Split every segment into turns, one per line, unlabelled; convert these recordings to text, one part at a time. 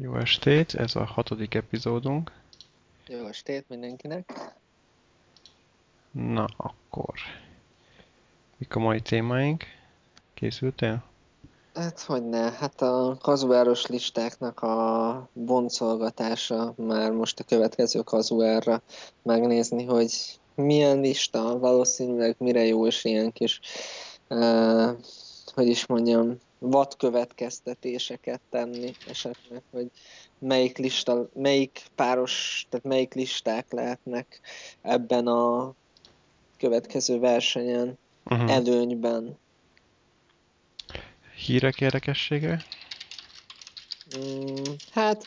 Jó estét, ez a hatodik epizódunk.
Jó estét mindenkinek.
Na akkor, mik a mai témáink? Készültél?
Hát hogyne, hát a kazuáros listáknak a boncolgatása már most a következő kazuárra megnézni, hogy milyen lista valószínűleg mire jó, és ilyen kis, uh, hogy is mondjam, vad következtetéseket tenni esetleg, hogy melyik lista, melyik páros, tehát melyik listák lehetnek ebben a következő versenyen uh-huh. előnyben.
Hírek érdekessége?
Mm, hát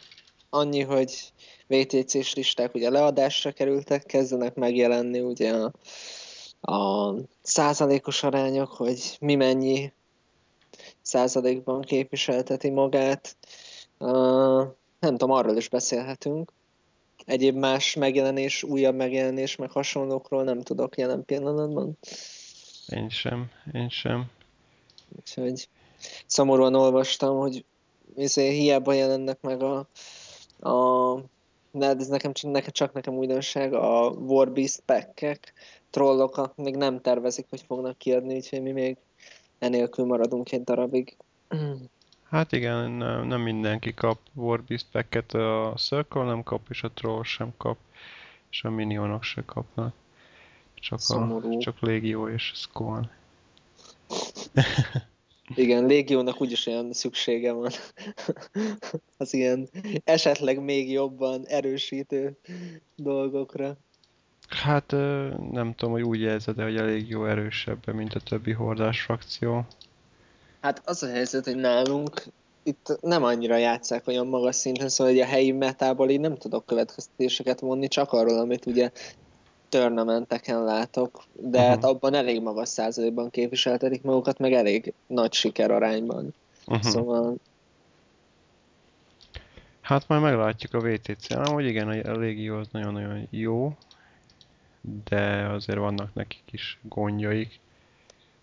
annyi, hogy VTC-s listák ugye leadásra kerültek, kezdenek megjelenni ugye a, a százalékos arányok, hogy mi mennyi százalékban képviselteti magát. Nem tudom, arról is beszélhetünk. Egyéb más megjelenés, újabb megjelenés, meg hasonlókról nem tudok jelen pillanatban.
Én sem, én sem.
Úgyhogy szomorúan olvastam, hogy izé, hiába jelennek meg a, a de ez nekem, nekem, csak nekem újdonság, a Warbeast pack trollok még nem tervezik, hogy fognak kiadni, úgyhogy mi még enélkül maradunk egy darabig.
Hát igen, nem, mindenki kap Warbeast packet, a Circle nem kap, és a Troll sem kap, és a Minionok se kapnak. Csak, a, csak Légió és Skull.
Igen, Légiónak úgyis olyan szüksége van az ilyen esetleg még jobban erősítő dolgokra.
Hát nem tudom, hogy úgy érzed -e, hogy a Légió erősebb, mint a többi hordás frakció.
Hát az a helyzet, hogy nálunk itt nem annyira játszák olyan magas szinten, szóval hogy a helyi metából így nem tudok következtetéseket vonni, csak arról, amit ugye törnamenteken látok, de uh-huh. hát abban elég magas százalékban képviseltetik magukat, meg elég nagy siker arányban. Uh-huh. Szóval...
Hát majd meglátjuk a VTC-n, hogy igen, a Légió az nagyon-nagyon jó, de azért vannak nekik is gondjaik.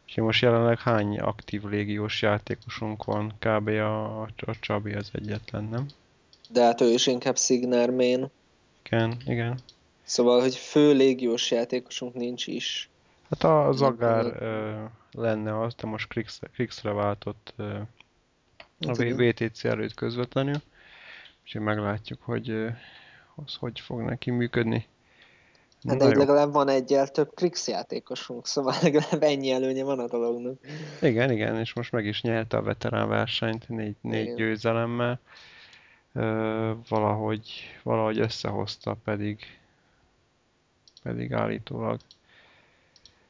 Úgyhogy most jelenleg hány aktív légiós játékosunk van? Kb. a, a Csabi az egyetlen, nem?
De hát ő is inkább Signár main.
Igen, igen.
Szóval, hogy fő légiós játékosunk nincs is.
Hát a Zagár lenne az, de most Krixre váltott a hát VTC előtt közvetlenül. Úgyhogy meglátjuk, hogy uh, az hogy fog neki működni.
Hát de legalább van egyel több Krix játékosunk, szóval legalább ennyi előnye van a dolognak.
Igen, igen, és most meg is nyerte a veterán versenyt négy, négy győzelemmel. Ö, valahogy, valahogy összehozta pedig, pedig állítólag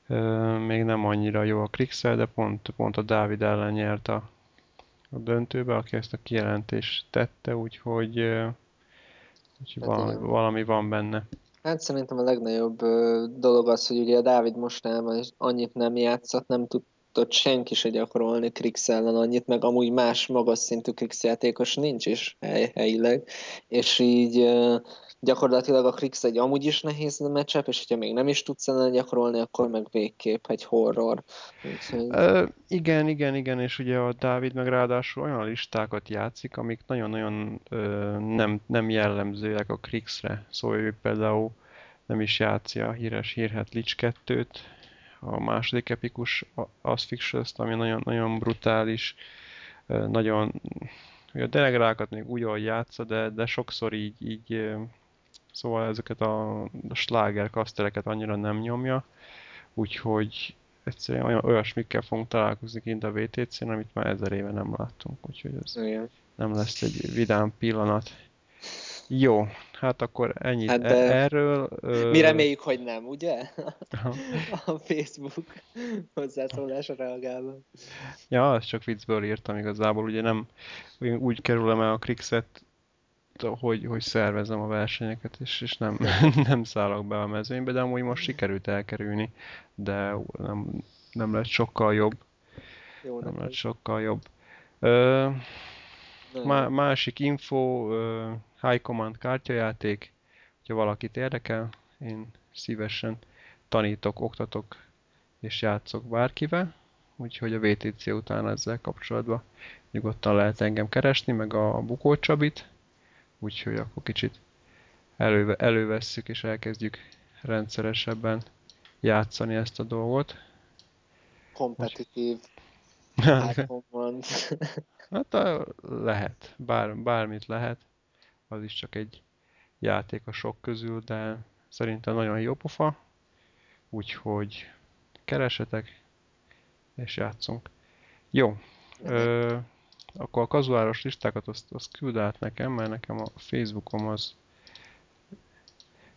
ö, még nem annyira jó a krix de pont, pont a Dávid ellen nyert a, a döntőbe, aki ezt a kijelentést tette, úgyhogy, úgyhogy hát valami, valami van benne.
Hát szerintem a legnagyobb dolog az, hogy ugye a Dávid mostában annyit nem játszott, nem tudott senki se gyakorolni Krix ellen annyit, meg amúgy más magas szintű Krix játékos nincs is hely, helyileg, és így gyakorlatilag a Krix egy amúgy is nehéz matchup, és hogyha még nem is tudsz ellen gyakorolni, akkor meg végképp egy horror.
Úgyhogy... Uh, igen, igen, igen, és ugye a Dávid meg ráadásul olyan listákat játszik, amik nagyon-nagyon nem, nem jellemzőek a Krixre. Szóval ő például nem is játszik a híres hírhet Lich 2-t, a második epikus Asphyxious-t, ami nagyon, nagyon brutális, nagyon a delegrákat még úgy, ahogy játsza, de, de sokszor így, így szóval ezeket a, a sláger kasztereket annyira nem nyomja, úgyhogy egyszerűen olyan, olyasmikkel fogunk találkozni kint a VTC-n, amit már ezer éve nem láttunk, úgyhogy ez Igen. nem lesz egy vidám pillanat. Jó, hát akkor ennyit hát de erről.
Mi reméljük, hogy nem, ugye? a Facebook hozzászólásra reagálva.
Ja, azt csak viccből írtam igazából, ugye nem úgy kerülem el a Krixet hogy, hogy szervezem a versenyeket, és, és nem, nem szállok be a mezőnybe, de amúgy most sikerült elkerülni, de nem, nem lett sokkal jobb. Jó, nem lett sokkal jobb. Ö, má, másik info, ö, High Command kártyajáték, hogyha valakit érdekel, én szívesen tanítok, oktatok és játszok bárkivel, úgyhogy a VTC után ezzel kapcsolatban nyugodtan lehet engem keresni, meg a Bukó Csabit, úgyhogy akkor kicsit előve, elővesszük és elkezdjük rendszeresebben játszani ezt a dolgot.
Kompetitív.
hát a, lehet, Bár, bármit lehet. Az is csak egy játék a sok közül, de szerintem nagyon jó pofa. Úgyhogy keresetek, és játszunk. Jó. Ö, akkor a kazuáros listákat azt, azt küld át nekem, mert nekem a Facebookom az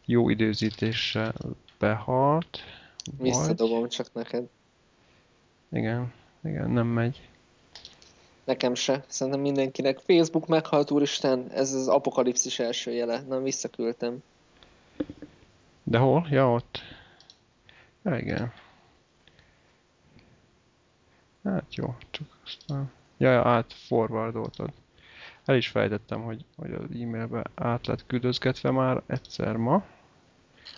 jó időzítéssel behalt.
Visszadobom csak neked.
Igen, igen, nem megy.
Nekem se. Szerintem mindenkinek. Facebook meghalt, úristen, ez az apokalipszis első jele. Nem, visszaküldtem.
De hol? Ja, ott. Ja, igen. Hát jó, csak aztán... Ja, ja át forwardoltad. El is fejtettem, hogy, hogy az e-mailbe át lett küldözgetve már egyszer ma.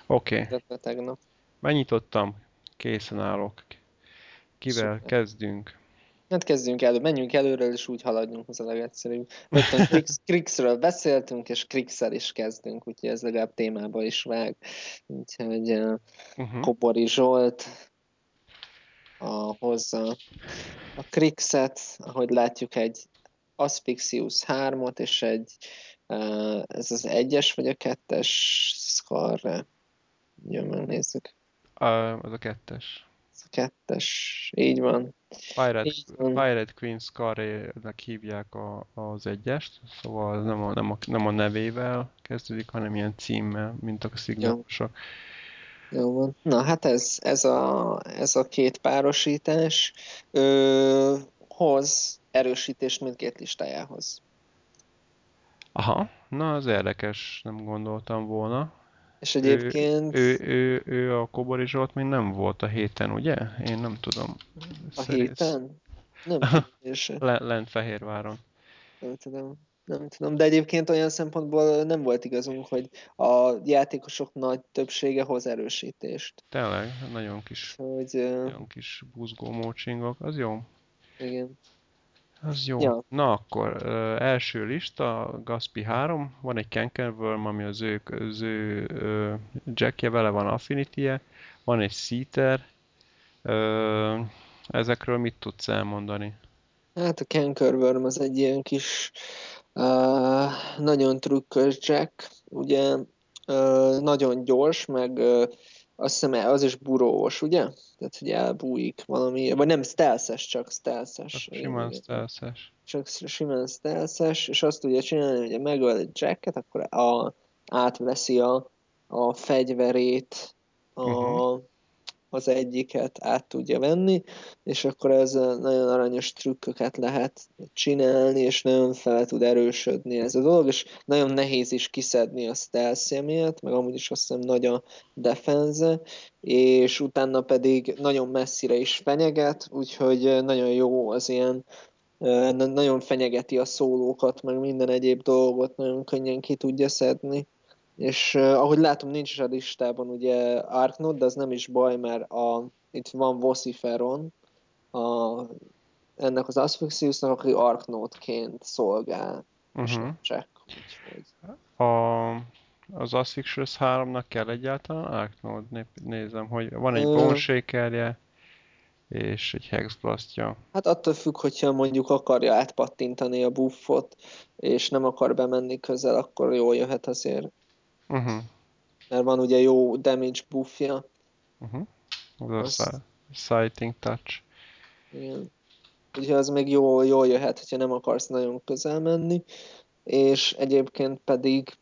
Oké. Okay.
tegnap.
Megnyitottam, készen állok. Kivel Szuper. kezdünk?
Hát kezdjünk elő, menjünk előről, és úgy haladjunk, az a legegyszerűbb. Rögtön Krix, Krixről beszéltünk, és Krixel is kezdünk, úgyhogy ez legalább témába is vág. Úgyhogy uh, uh-huh. Kobori Zsolt a, hozza a Krixet, ahogy látjuk egy Asphyxius 3-ot, és egy ez az egyes vagy a kettes Scarre? Jön, megnézzük.
Uh, az a kettes.
Ez a kettes, így van.
Pirate, így van. Pirate Queen Scarre-nek hívják a, az egyest, szóval nem a, nem, a, nem a nevével kezdődik, hanem ilyen címmel, mint a szignátusok.
Jó van. Na hát ez, ez, a, ez a két párosítás ö, hoz erősítést mindkét listájához.
Aha, na az érdekes, nem gondoltam volna.
És egyébként...
Ő, ő, ő, ő a Kobori Zsolt még nem volt a héten, ugye? Én nem tudom.
A Szerint... héten? Nem
tudom. Lent Fehérváron.
Nem tudom. Nem tudom, de egyébként olyan szempontból nem volt igazunk, hogy a játékosok nagy többsége hoz erősítést.
Tényleg, nagyon kis, hogy, nagyon kis buzgó mócsingok, az jó.
Igen.
Az jó. Ja. Na akkor, uh, első lista, Gaspi 3, van egy Kenkerworm, ami az ő, az ő uh, jackje, vele van affinity van egy Seater. Uh, ezekről mit tudsz elmondani?
Hát a Kenkerworm az egy ilyen kis uh, nagyon trükkös jack, ugye uh, nagyon gyors, meg uh, azt hiszem az is burós, ugye? Tehát, hogy elbújik valami, vagy nem stealth csak stealth
Simán stealth
Csak simán stealth és azt tudja csinálni, hogy megöl egy jacket, akkor a, átveszi a, a fegyverét a, uh-huh az egyiket át tudja venni, és akkor ez nagyon aranyos trükköket lehet csinálni, és nagyon fel tud erősödni ez a dolog, és nagyon nehéz is kiszedni a stealth miatt, meg amúgy is azt hiszem nagy a defense, és utána pedig nagyon messzire is fenyeget, úgyhogy nagyon jó az ilyen nagyon fenyegeti a szólókat, meg minden egyéb dolgot nagyon könnyen ki tudja szedni. És uh, ahogy látom, nincs is a listában ugye Arknod, de az nem is baj, mert a, itt van Vociferon, a, ennek az Asphyxiusnak, aki Arknodként szolgál. Uh-huh. Check,
A, az Asphyxius 3-nak kell egyáltalán Arknod? Nézem, hogy van egy Bone Shakerje, és egy Hexblastja.
Hát attól függ, hogyha mondjuk akarja átpattintani a buffot, és nem akar bemenni közel, akkor jól jöhet azért. Uh-huh. Mert van ugye jó damage buffja.
Uh-huh. Az a sighting touch.
Igen. Úgyhogy az még jól, jól jöhet, hogyha nem akarsz nagyon közel menni. És egyébként pedig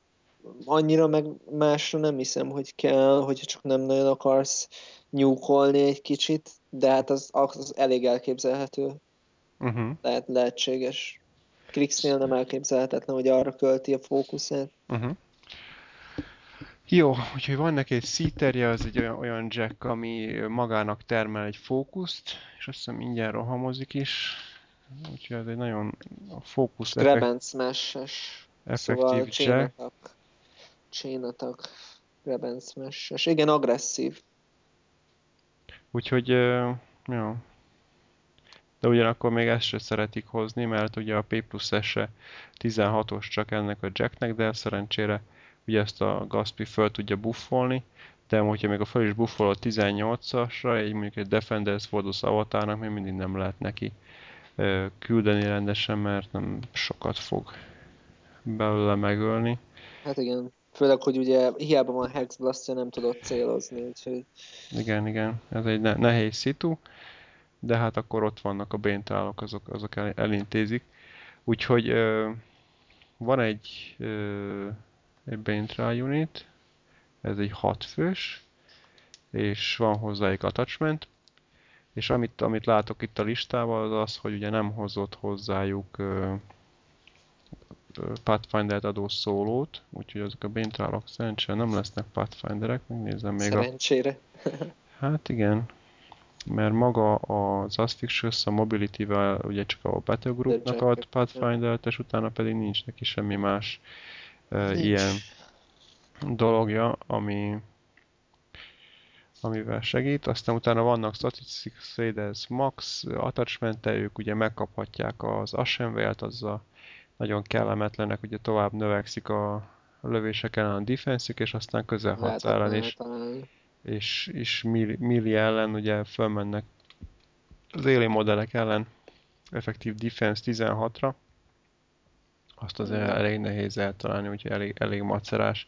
annyira meg másra nem hiszem, hogy kell, hogyha csak nem nagyon akarsz nyúkolni egy kicsit, de hát az, az elég elképzelhető. Uh-huh. Lehet lehetséges. Krixnél nem elképzelhetetlen, hogy arra költi a fókuszát. Uh-huh.
Jó, úgyhogy van neki egy szíterje, az egy olyan, olyan jack, ami magának termel egy fókuszt, és azt hiszem ingyen rohamozik is. Úgyhogy ez egy nagyon a fókusz
effekt... smash-es.
Effektív szóval jack.
Chain attack. Grab smash-es. Igen, agresszív.
Úgyhogy, jó. de ugyanakkor még ezt se szeretik hozni, mert ugye a P plusz S-e 16-os csak ennek a jacknek, de szerencsére ugye ezt a Gaspi föl tudja buffolni, de hogyha még a fel is buffol 18-asra, így mondjuk egy Defenders Fordus avatárnak még mindig nem lehet neki küldeni rendesen, mert nem sokat fog belőle megölni.
Hát igen, főleg, hogy ugye hiába van Hex Blastja, nem tudott célozni, úgyhogy...
Igen, igen, ez egy ne nehéz szitu, de hát akkor ott vannak a béntálok, azok, azok el elintézik. Úgyhogy ö, van egy, ö, egy Baintrál unit, ez egy 6 fős, és van hozzájuk attachment, és amit, amit látok itt a listával, az az, hogy ugye nem hozott hozzájuk uh, Pathfinder-t adó szólót, úgyhogy azok a béntrálok szerencsére nem lesznek Pathfinderek, megnézem még
Szerencsére.
A... Hát igen, mert maga az Asphyxious a Mobility-vel ugye csak a Battlegroupnak ad Pathfinder-t, és utána pedig nincs neki semmi más uh, ilyen dologja, ami, amivel segít. Aztán utána vannak Statistics Traders Max attachment ők ugye megkaphatják az Ashenvale-t, a nagyon kellemetlenek, ugye tovább növekszik a lövések ellen a defense és aztán közel hatsz ellen is. És, és milli ellen ugye fölmennek az éli modellek ellen effektív defense 16-ra. Azt az elég nehéz eltalálni, úgyhogy elég, elég macerás.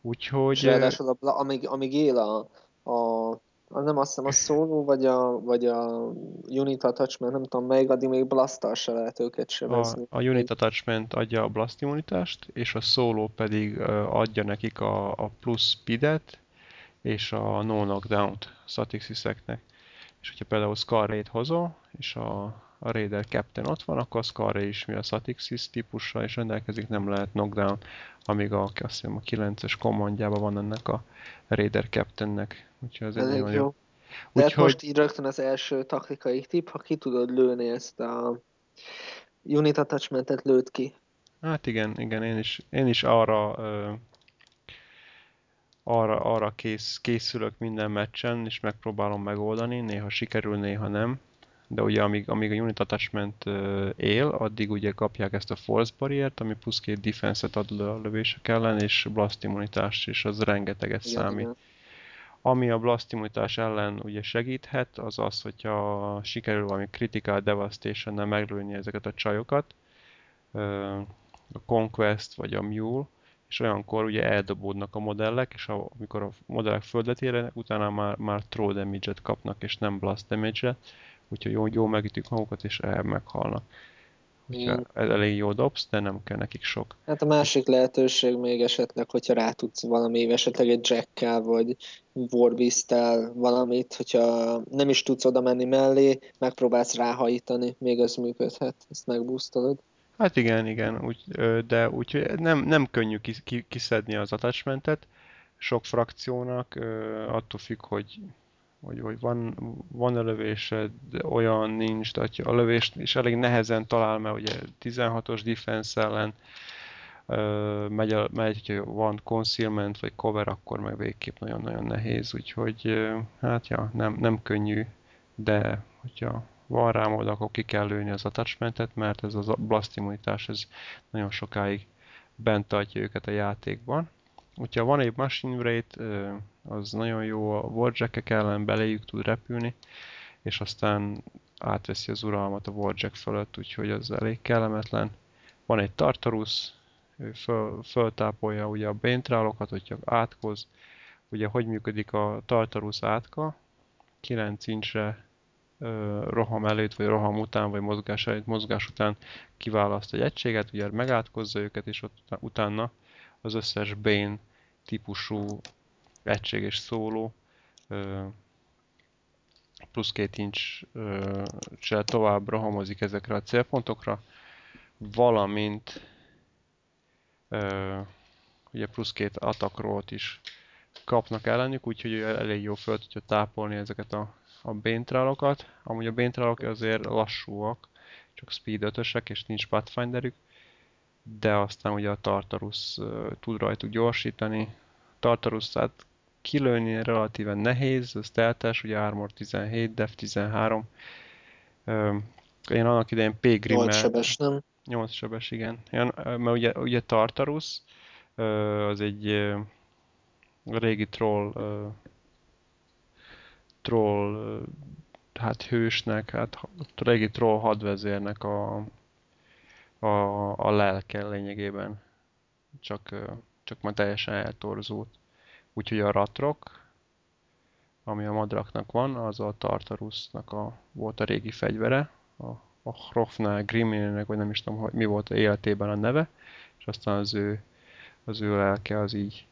Úgyhogy... És
ráadásul a, amíg, amíg él a, a, a nem azt hiszem a szóló, vagy a, vagy a unit attachment, nem tudom melyik, addig még blasttal se lehet őket sebezni.
A, a unit attachment adja a blast immunitást, és a szóló pedig adja nekik a, a plusz speedet, és a no knockdown-t Statixis-eknek. És hogyha például Scar hozol, és a, a Raider Captain ott van, akkor a Scarre is mi a Satixis típussal és rendelkezik, nem lehet knockdown, amíg a, azt hiszem, a 9-es kommandjában van ennek a Raider Captainnek. Úgyhogy ez egy
nagyon jó. De Úgyhogy... most így rögtön az első taktikai tip, ha ki tudod lőni ezt a unit attachmentet lőtt ki.
Hát igen, igen, én is, én is arra arra, arra kész, készülök minden meccsen, és megpróbálom megoldani, néha sikerül, néha nem de ugye amíg, amíg a unit attachment él, addig ugye kapják ezt a force barriert, ami plusz két defense-et ad a lövések ellen, és blast immunitást, és az rengeteget igen, számít. Igen. Ami a blast immunitás ellen ugye segíthet, az az, hogyha sikerül valami critical devastation meglőni ezeket a csajokat, a Conquest vagy a Mule, és olyankor ugye eldobódnak a modellek, és amikor a modellek földet érnek, utána már, már throw damage-et kapnak, és nem blast damage-et, úgyhogy jó, jó megütik magukat, és meghalnak. Úgyhogy ez elég jó dobsz, de nem kell nekik sok.
Hát a másik lehetőség még esetleg, hogyha rá tudsz valami, esetleg egy jackkel, vagy warbeast valamit, hogyha nem is tudsz oda menni mellé, megpróbálsz ráhajítani, még az működhet, ezt megbusztolod.
Hát igen, igen, úgy, de úgy nem, nem könnyű kiszedni az attachmentet, sok frakciónak, attól függ, hogy hogy, hogy van, van a lövésed, olyan nincs, de a lövést is elég nehezen talál, mert ugye 16-os defense ellen megy, megy, hogyha van concealment vagy cover, akkor meg végképp nagyon-nagyon nehéz, úgyhogy hát ja, nem, nem könnyű, de hogyha van rá mód, akkor ki kell lőni az attachmentet, mert ez a blast immunitás, ez nagyon sokáig bent tartja őket a játékban. Úgyhogy van egy machine rate, az nagyon jó, a warjack ellen beléjük tud repülni, és aztán átveszi az uralmat a warjack fölött, úgyhogy az elég kellemetlen. Van egy Tartarus, ő föl, föltápolja ugye a béntrálokat, hogyha átkoz. Ugye hogy működik a Tartarus átka? 9 incsre roham előtt, vagy roham után, vagy mozgás előtt, mozgás után kiválaszt egy egységet, ugye megátkozza őket, és ott utána az összes Bane típusú egység és szóló, plusz két incs tovább rohamozik ezekre a célpontokra, valamint ugye plusz két atakrolt is kapnak ellenük, úgyhogy elég jó föl tudja tápolni ezeket a, a béntrálokat. Amúgy a béntrálok azért lassúak, csak speed 5 és nincs pathfinderük, de aztán ugye a Tartarus tud rajtuk gyorsítani. Tartaruszát kilőni relatíven nehéz, ez teltes, ugye Armor 17, Def 13, Én annak idején P. Grimmel... 8
sebes, nem?
8 sebes, igen. Én, mert ugye, ugye Tartarus, az egy régi troll troll hát hősnek, hát régi troll hadvezérnek a, a, a lelke lényegében. Csak, csak már teljesen eltorzult. Úgyhogy a ratrok, ami a madraknak van, az a Tartarusnak a, volt a régi fegyvere, a, a Hrofnál Grimmirnek, vagy nem is tudom, hogy mi volt a életében a neve, és aztán az ő, az ő lelke az így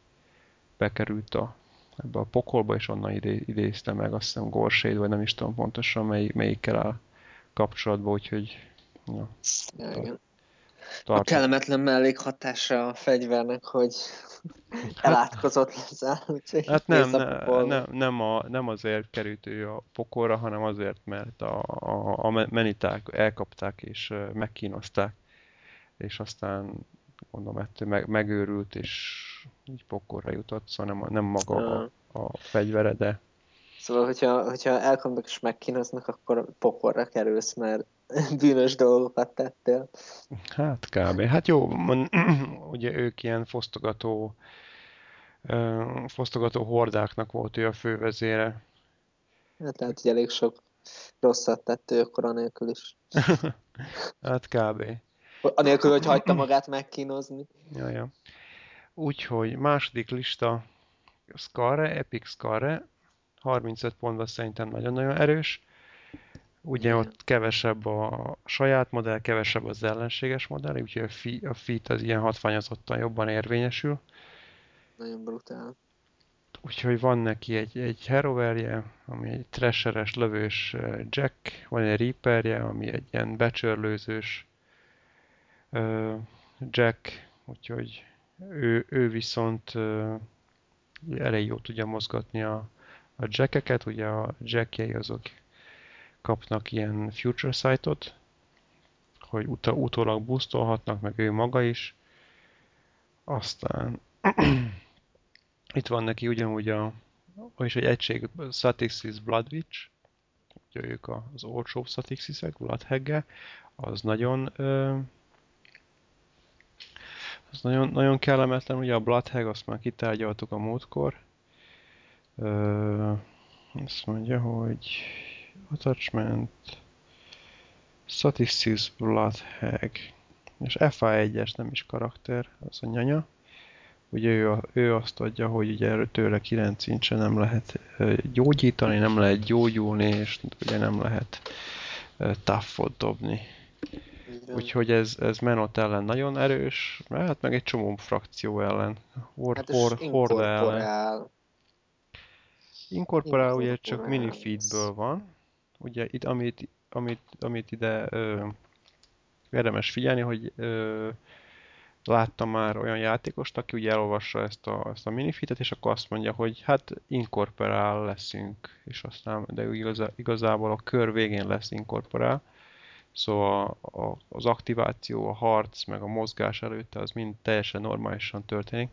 bekerült a, ebbe a pokolba, és onnan idé, idézte meg azt hiszem Gorséd, vagy nem is tudom pontosan mely, melyikkel áll kapcsolatba, úgyhogy
ja, igen. A kellemetlen mellékhatása a fegyvernek, hogy elátkozott leszel.
Hát nem, ne, nem, nem, a, nem azért került ő a pokolra, hanem azért, mert a, a, a meniták elkapták és megkínozták, és aztán mondom, ettől meg, megőrült, és így pokorra jutott, szóval nem, nem maga a, a fegyvere, de...
Szóval, hogyha, hogyha elkapnak és megkínoznak, akkor pokorra kerülsz, mert bűnös dolgokat tettél.
Hát kb. Hát jó, ugye ők ilyen fosztogató, fosztogató hordáknak volt ő a fővezére.
Hát tehát, hogy elég sok rosszat tett ő akkor anélkül is.
hát kb.
Anélkül, hogy hagyta magát megkínozni.
Ja, ja. Úgyhogy második lista Skarre, Epic Skarre, 35 pontban szerintem nagyon-nagyon erős. Ugye Igen. ott kevesebb a saját modell, kevesebb az ellenséges modell, úgyhogy a, fi, a fit az ilyen hatványozottan jobban érvényesül.
Nagyon brutál.
Úgyhogy van neki egy, egy heroverje, ami egy thrasheres, lövős jack, van egy reaperje, ami egy ilyen becsörlőzős uh, jack, úgyhogy ő, ő viszont uh, elég jól tudja mozgatni a, a jackeket, ugye a jackjei azok kapnak ilyen future sight-ot, hogy ut utólag boostolhatnak, meg ő maga is. Aztán itt van neki ugyanúgy a, is egy egység Satixis Bloodwitch, ugye ők az olcsóbb Satixisek, Bloodhagge, az nagyon az nagyon, nagyon kellemetlen, ugye a Bloodhag, azt már kitárgyaltuk a múltkor. azt mondja, hogy Attachment, Statistics Bloodhag, és FA1-es nem is karakter, az a nyanya. Ugye ő, a, ő azt adja, hogy ugye tőle 9 incse nem lehet gyógyítani, nem lehet gyógyulni, és ugye nem lehet taffot dobni. Igen. Úgyhogy ez, ez Menot ellen nagyon erős, hát meg egy csomó frakció ellen.
Hord, hát hord, hord ellen.
Inkorporál ugye csak minifeedből van, ugye itt, amit, amit, amit ide ö, érdemes figyelni, hogy ö, láttam már olyan játékost, aki ugye elolvassa ezt a, ezt a minifitet, és akkor azt mondja, hogy hát inkorporál leszünk, és aztán, de igazá, igazából a kör végén lesz inkorporál. Szóval a, a, az aktiváció, a harc, meg a mozgás előtte az mind teljesen normálisan történik.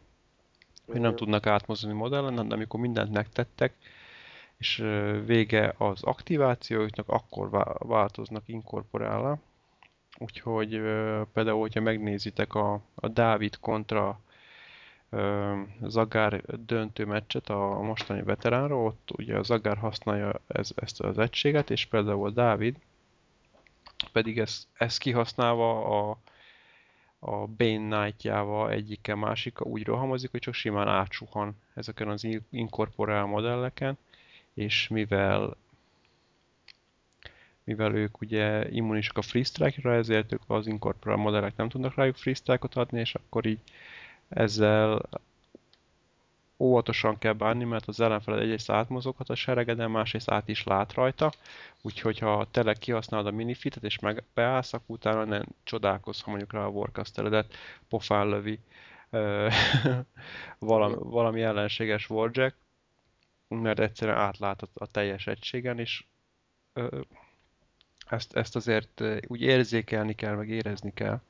Hogy nem tudnak átmozdulni modellen, de amikor mindent megtettek, és vége az aktivációjuknak, akkor változnak inkorporálra. Úgyhogy például, hogyha megnézitek a, a Dávid kontra Zagár döntő meccset a mostani veteránról, ott ugye a Zagár használja ez, ezt az egységet, és például a Dávid pedig ezt, ezt kihasználva a, a Bane Knight-jával egyike másika úgy rohamozik, hogy csak simán átsuhan ezeken az inkorporál modelleken, és mivel mivel ők ugye immunisak a free strike-ra, ezért ők az incorporal modellek nem tudnak rájuk free strike-ot adni, és akkor így ezzel óvatosan kell bánni, mert az ellenfeled egyrészt átmozoghat a seregeden, másrészt át is lát rajta, úgyhogy ha tényleg kihasználod a minifitet és meg beállsz, akkor utána nem csodálkozz, ha mondjuk rá a warcasteledet pofán lövi valami, valami ellenséges warjack, mert egyszerűen átlát a, a teljes egységen, és ö, ezt, ezt azért úgy érzékelni kell, meg érezni kell,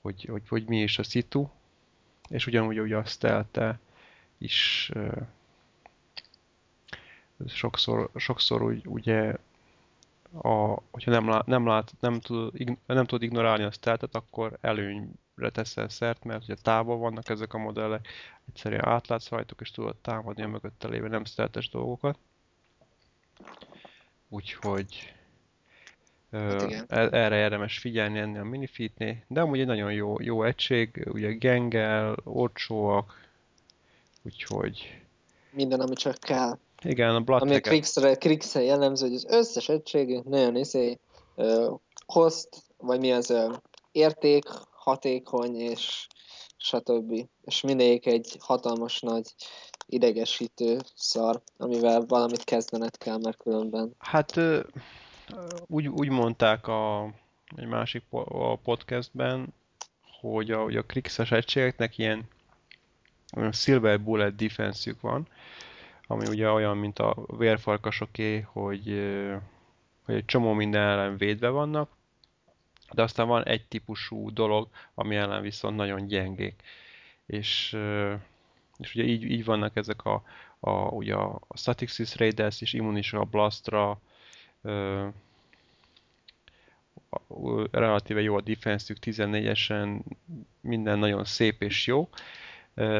hogy, hogy, hogy mi is a szitu, és ugyanúgy, hogy a stelte is ö, sokszor, sokszor úgy, ugye a, hogyha nem, lát, nem, lát, nem, tud, nem tud ignorálni a stealth akkor előnyre teszel szert, mert ugye távol vannak ezek a modellek, egyszerűen átlátsz rajtuk, és tudod támadni a mögötte lévő nem stealth dolgokat. Úgyhogy hát igen. E-, erre érdemes figyelni ennél a minifitnél, de amúgy egy nagyon jó, jó egység, ugye gengel, olcsóak, úgyhogy...
Minden, ami csak kell.
Igen, a Blood
Ami Krixre, Krixre jellemző, hogy az összes egység nagyon iszé, uh, cost, vagy mi az uh, érték, hatékony, és stb. És mindegyik egy hatalmas nagy idegesítő szar, amivel valamit kezdened kell, mert különben.
Hát úgy, úgy mondták a, egy másik a podcastben, hogy a, hogy a Krixes egységeknek ilyen Silver Bullet defense van, ami ugye olyan, mint a vérfarkasoké, hogy, hogy egy csomó minden ellen védve vannak, de aztán van egy típusú dolog, ami ellen viszont nagyon gyengék. És, és ugye így, így vannak ezek a, a, ugye a Statixis Raiders és immunis a Blastra, relatíve jó a defenszük, 14-esen minden nagyon szép és jó,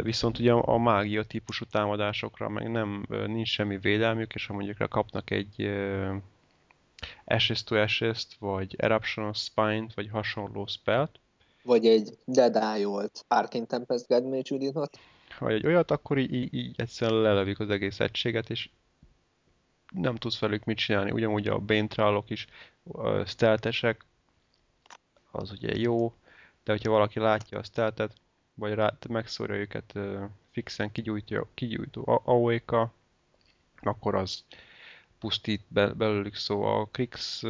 Viszont ugye a mágia típusú támadásokra meg nem, nincs semmi védelmük, és ha mondjuk kapnak egy Ashes to Ashes-t, vagy Eruption of Spine-t, vagy hasonló spellt,
vagy egy Dead Eye-olt Arcane Tempest Judinot,
vagy egy olyat, akkor így, így, így egyszerűen lelevik az egész egységet, és nem tudsz velük mit csinálni. Ugyanúgy a Bane is stealthesek, az ugye jó, de hogyha valaki látja a stealthet, vagy rá, megszórja őket uh, fixen kigyújtja, kigyújtó AOE-ka, akkor az pusztít be, belőlük, szóval a Krix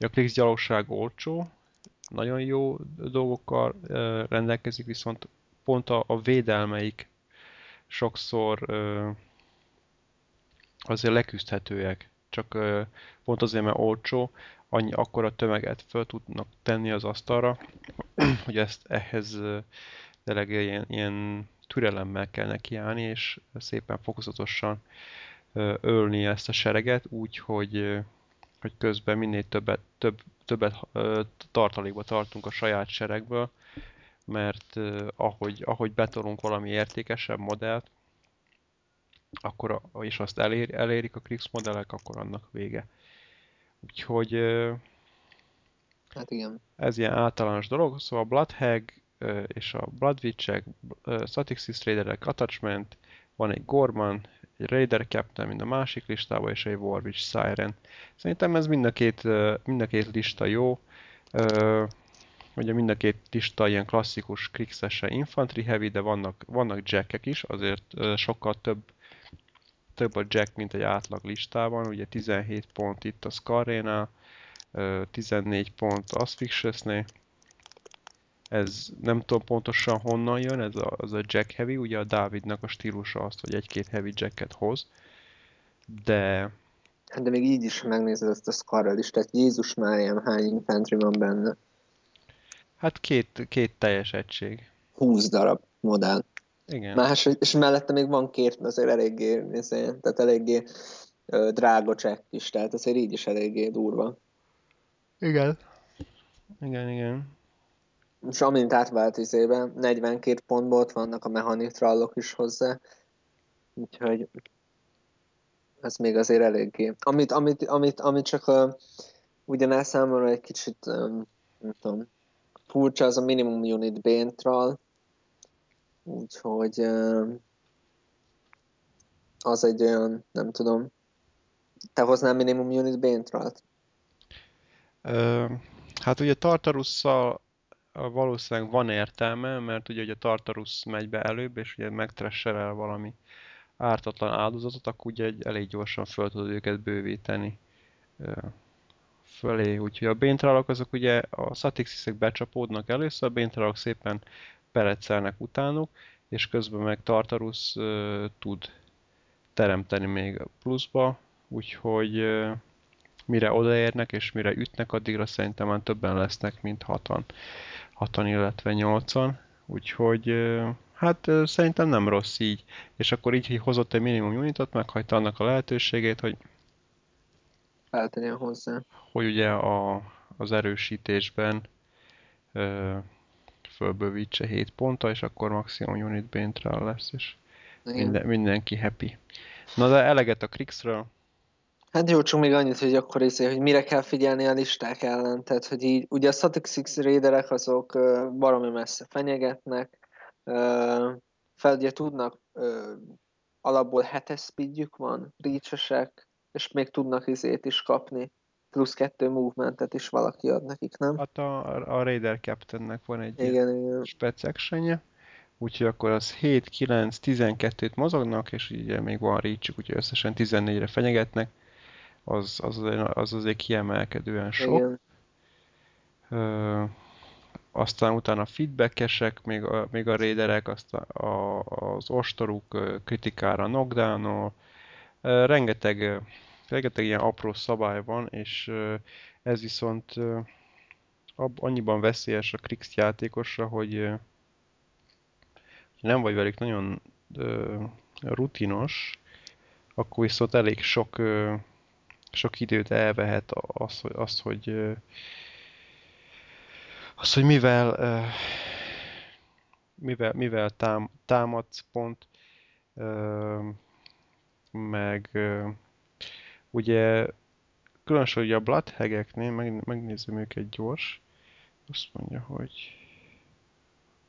a Krix gyalogság olcsó, nagyon jó dolgokkal rendelkezik, viszont pont a, a védelmeik sokszor azért leküzdhetőek, csak pont azért, mert olcsó, annyi akkora tömeget föl tudnak tenni az asztalra, hogy ezt ehhez tényleg ilyen, ilyen türelemmel kell nekiállni, és szépen fokozatosan ölni ezt a sereget, úgy, hogy, hogy közben minél többet, több, többet tartalékba tartunk a saját seregből, mert ahogy, ahogy betolunk valami értékesebb modellt, akkor, és azt elér, elérik a Krix modellek, akkor annak vége. Úgyhogy
hát igen.
ez ilyen általános dolog, szóval a Bloodhag és a Bloodwitch-ek, Statixis Raiderek attachment, van egy Gorman, egy Raider Captain, mint a másik listában, és egy Warwitch Siren. Szerintem ez mind a két, mind a két lista jó. Ugye mind a két lista ilyen klasszikus krikszese infantry heavy, de vannak, vannak jackek is, azért sokkal több több a jack, mint egy átlag listában, ugye 17 pont itt a Scarrénál, 14 pont Asphyxiusnél, ez nem tudom pontosan honnan jön, ez a, az a Jack Heavy, ugye a Dávidnak a stílusa azt, hogy egy-két Heavy Jacket hoz, de...
Hát de még így is megnézed ezt a Scarrel is, tehát Jézus Máriám, hány infantry van benne?
Hát két, két teljes egység.
20 darab modell.
Igen.
Más, és mellette még van két, azért eléggé, tehát eléggé ö, drága csekk is, tehát azért így is eléggé durva.
Igen. Igen, igen.
És amint átvált izében, 42 pontból ott vannak a mechanitrallok is hozzá. Úgyhogy ez még azért eléggé. Amit, amit, amit, amit csak uh, ugyan számomra egy kicsit, um, nem tudom, furcsa, az a minimum unit béntrall, Úgyhogy az egy olyan, nem tudom, te hoznál minimum unit Béntralt?
Hát ugye Tartarusszal valószínűleg van értelme, mert ugye, ugye a Tartarus megy be előbb, és ugye megtresserel valami ártatlan áldozatot, akkor ugye egy, elég gyorsan föl tudod őket bővíteni fölé. Úgyhogy a béntralok azok ugye a Satixisek becsapódnak először, a béntralok szépen perecelnek utánuk, és közben meg Tartarus uh, tud teremteni még pluszba, úgyhogy uh, mire odaérnek és mire ütnek, addigra szerintem már többen lesznek, mint hatan, hatan illetve nyolcan, úgyhogy hát szerintem nem rossz így, és akkor így, hogy hozott egy minimum unitot, meghagyta annak a lehetőségét, hogy
feltegyen hozzá.
Hogy ugye a, az erősítésben ö, fölbővítse 7 ponttal, és akkor maximum unit béntrál lesz, és minden, mindenki happy. Na de eleget a Krixről.
Hát csak még annyit, hogy akkor izé, hogy mire kell figyelni a listák ellen, tehát hogy így, ugye a Statistics Raiderek azok baromi messze fenyegetnek, fel ugye tudnak, alapból hetes speedjük van, reachesek, és még tudnak izét is kapni, plusz kettő movementet is valaki ad nekik, nem?
Hát a, a Raider Captainnek van egy
igen, ilyen
spec actionje, úgyhogy akkor az 7, 9, 12-t mozognak, és ugye még van reach úgyhogy összesen 14-re fenyegetnek, az, az, az azért kiemelkedően sok. Igen. Ö, aztán utána feedbackesek, még a, még a raiderek, aztán a, az ostoruk kritikára knockdown rengeteg, rengeteg ilyen apró szabály van, és ez viszont annyiban veszélyes a Krix játékosra, hogy nem vagy velük nagyon rutinos, akkor viszont elég sok, sok időt elvehet az, hogy, az, hogy az, hogy mivel, mivel, mivel tám, támadsz pont, meg ugye különösen ugye a Bloodhageknél, meg, megnézem őket gyors, azt mondja, hogy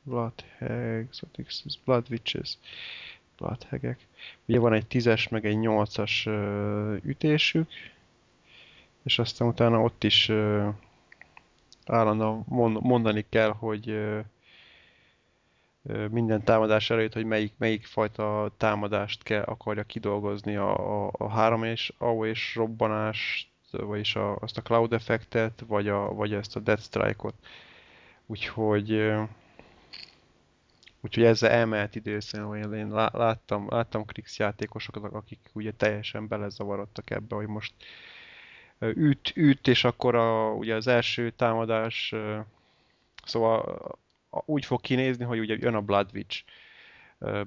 Bloodhags, what is? Blood Witches, Bloodhagek. Ugye van egy 10-es, meg egy 8-as ütésük, és aztán utána ott is állandóan mondani kell, hogy minden támadás előtt, hogy melyik, melyik fajta támadást kell, akarja kidolgozni a, a, a 3 és AO és robbanást, vagyis a, azt a cloud effektet, vagy, a, vagy ezt a death strike-ot. Úgyhogy Úgyhogy ezzel elmelt időszön, hogy én láttam, láttam Krix játékosokat, akik ugye teljesen belezavarodtak ebbe, hogy most üt, üt, és akkor a, ugye az első támadás, szóval úgy fog kinézni, hogy ugye jön a Blood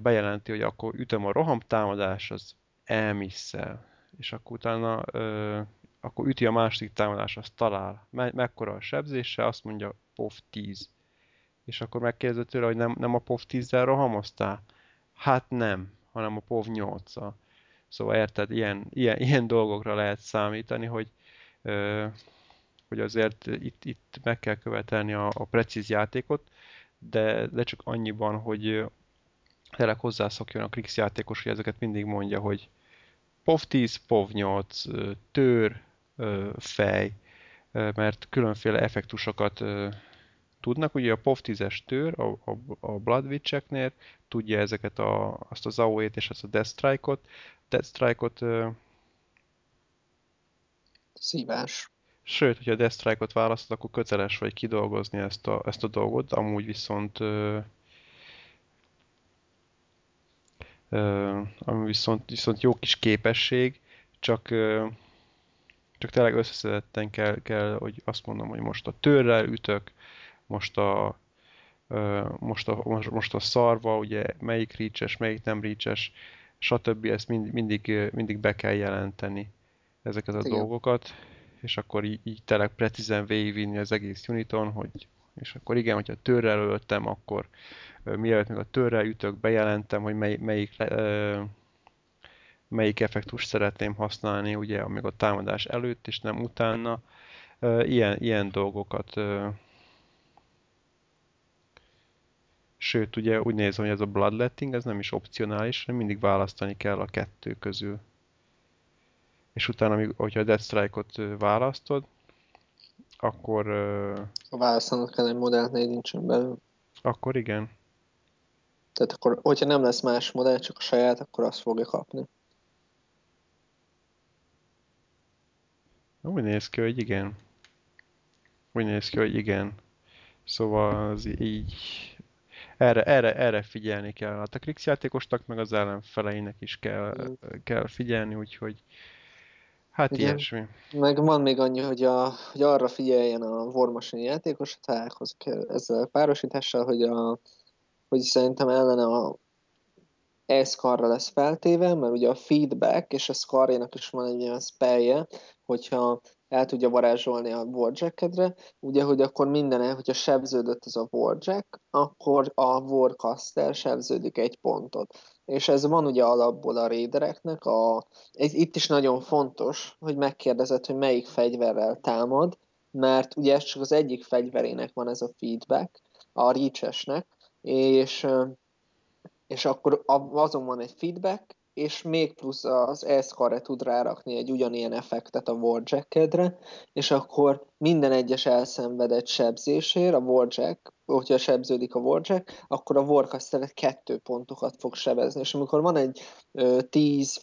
bejelenti, hogy akkor ütöm a roham támadás, az elmisszel, és akkor utána akkor üti a második támadás, azt talál. Me mekkora a sebzése, azt mondja, POV 10. És akkor megkérdezett tőle, hogy nem, nem a POV 10-zel rohamoztál? Hát nem, hanem a POV 8 -a. Szóval érted, ilyen, ilyen, ilyen dolgokra lehet számítani, hogy hogy azért itt, itt meg kell követelni a, a precíz játékot, de, de csak annyiban, hogy tényleg hozzászokjon a Krix játékos, hogy ezeket mindig mondja, hogy POV 10, POV 8, tör, fej, mert különféle effektusokat tudnak. Ugye a POV 10-es tör a, a, a Blood Witch-eknél tudja ezeket a, azt az AOE-t és azt a Death Strike-ot. Death Strike-ot
szívás.
Sőt, hogyha Death Strike-ot választod, akkor köteles vagy kidolgozni ezt a, ezt a dolgot, amúgy viszont ö, ö, ami viszont, viszont jó kis képesség, csak ö, csak tényleg összeszedetten kell, kell, hogy azt mondom, hogy most a törrel ütök, most a, most a, most, a szarva, ugye melyik reaches, melyik nem reaches, stb. ezt mind, mindig, mindig be kell jelenteni ezeket a Igen. dolgokat és akkor így, így tényleg precízen végigvinni az egész uniton, hogy és akkor igen, hogyha törrel öltem, akkor mielőtt még a törrel ütök, bejelentem, hogy mely, melyik, melyik effektus szeretném használni, ugye, még a támadás előtt, és nem utána. Ilyen, ilyen dolgokat Sőt, ugye úgy nézem, hogy ez a bloodletting, ez nem is opcionális, hanem mindig választani kell a kettő közül és utána, hogyha a Death Strike-ot választod, akkor...
Ha választanod kell egy modellt négy nincsen belül.
Akkor igen.
Tehát akkor, hogyha nem lesz más modell, csak a saját, akkor azt fogja kapni.
Úgy néz ki, hogy igen. Úgy néz ki, hogy igen. Szóval az így... Erre, erre, erre figyelni kell. Hát a Krix játékosnak meg az ellenfeleinek is kell, mm. kell figyelni, úgyhogy Hát Ugye? ilyesmi.
Meg van még annyi, hogy, a, hogy arra figyeljen a War Machine játékos, találkozik ezzel a párosítással, hogy, a, hogy szerintem ellene a e-scarra lesz feltéve, mert ugye a feedback és a scarjának is van egy olyan spellje, hogyha el tudja varázsolni a warjackedre, ugye, hogy akkor minden, hogyha sebződött ez a warjack, akkor a warcaster sebződik egy pontot. És ez van ugye alapból a raidereknek, a, itt is nagyon fontos, hogy megkérdezed, hogy melyik fegyverrel támad, mert ugye ez csak az egyik fegyverének van ez a feedback, a reach és, és akkor azon van egy feedback, és még plusz az eszkarre tud rárakni egy ugyanilyen effektet a Warjackedre, és akkor minden egyes elszenvedett sebzésért a Warjack, hogyha sebződik a Warjack, akkor a Warcaster kettő pontokat fog sebezni, és amikor van egy ö, 10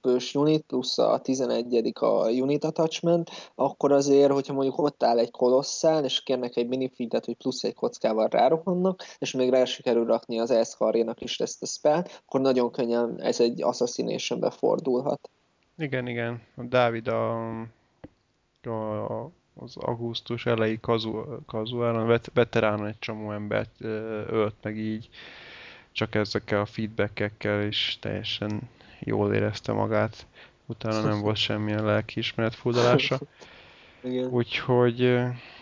fős unit plusz a 11 a unit attachment, akkor azért, hogyha mondjuk ott áll egy kolosszál, és kérnek egy minifeedet, hogy plusz egy kockával rárohannak, és még rá sikerül rakni az eszkarjénak is ezt a spell, akkor nagyon könnyen ez egy Assassination-be fordulhat.
Igen, igen. Dávid a, a, az augusztus elejé kazuáron veterán egy csomó embert ölt meg így, csak ezekkel a feedbackekkel is teljesen jól érezte magát. Utána nem volt semmilyen lelkiismeret furdalása. Úgyhogy...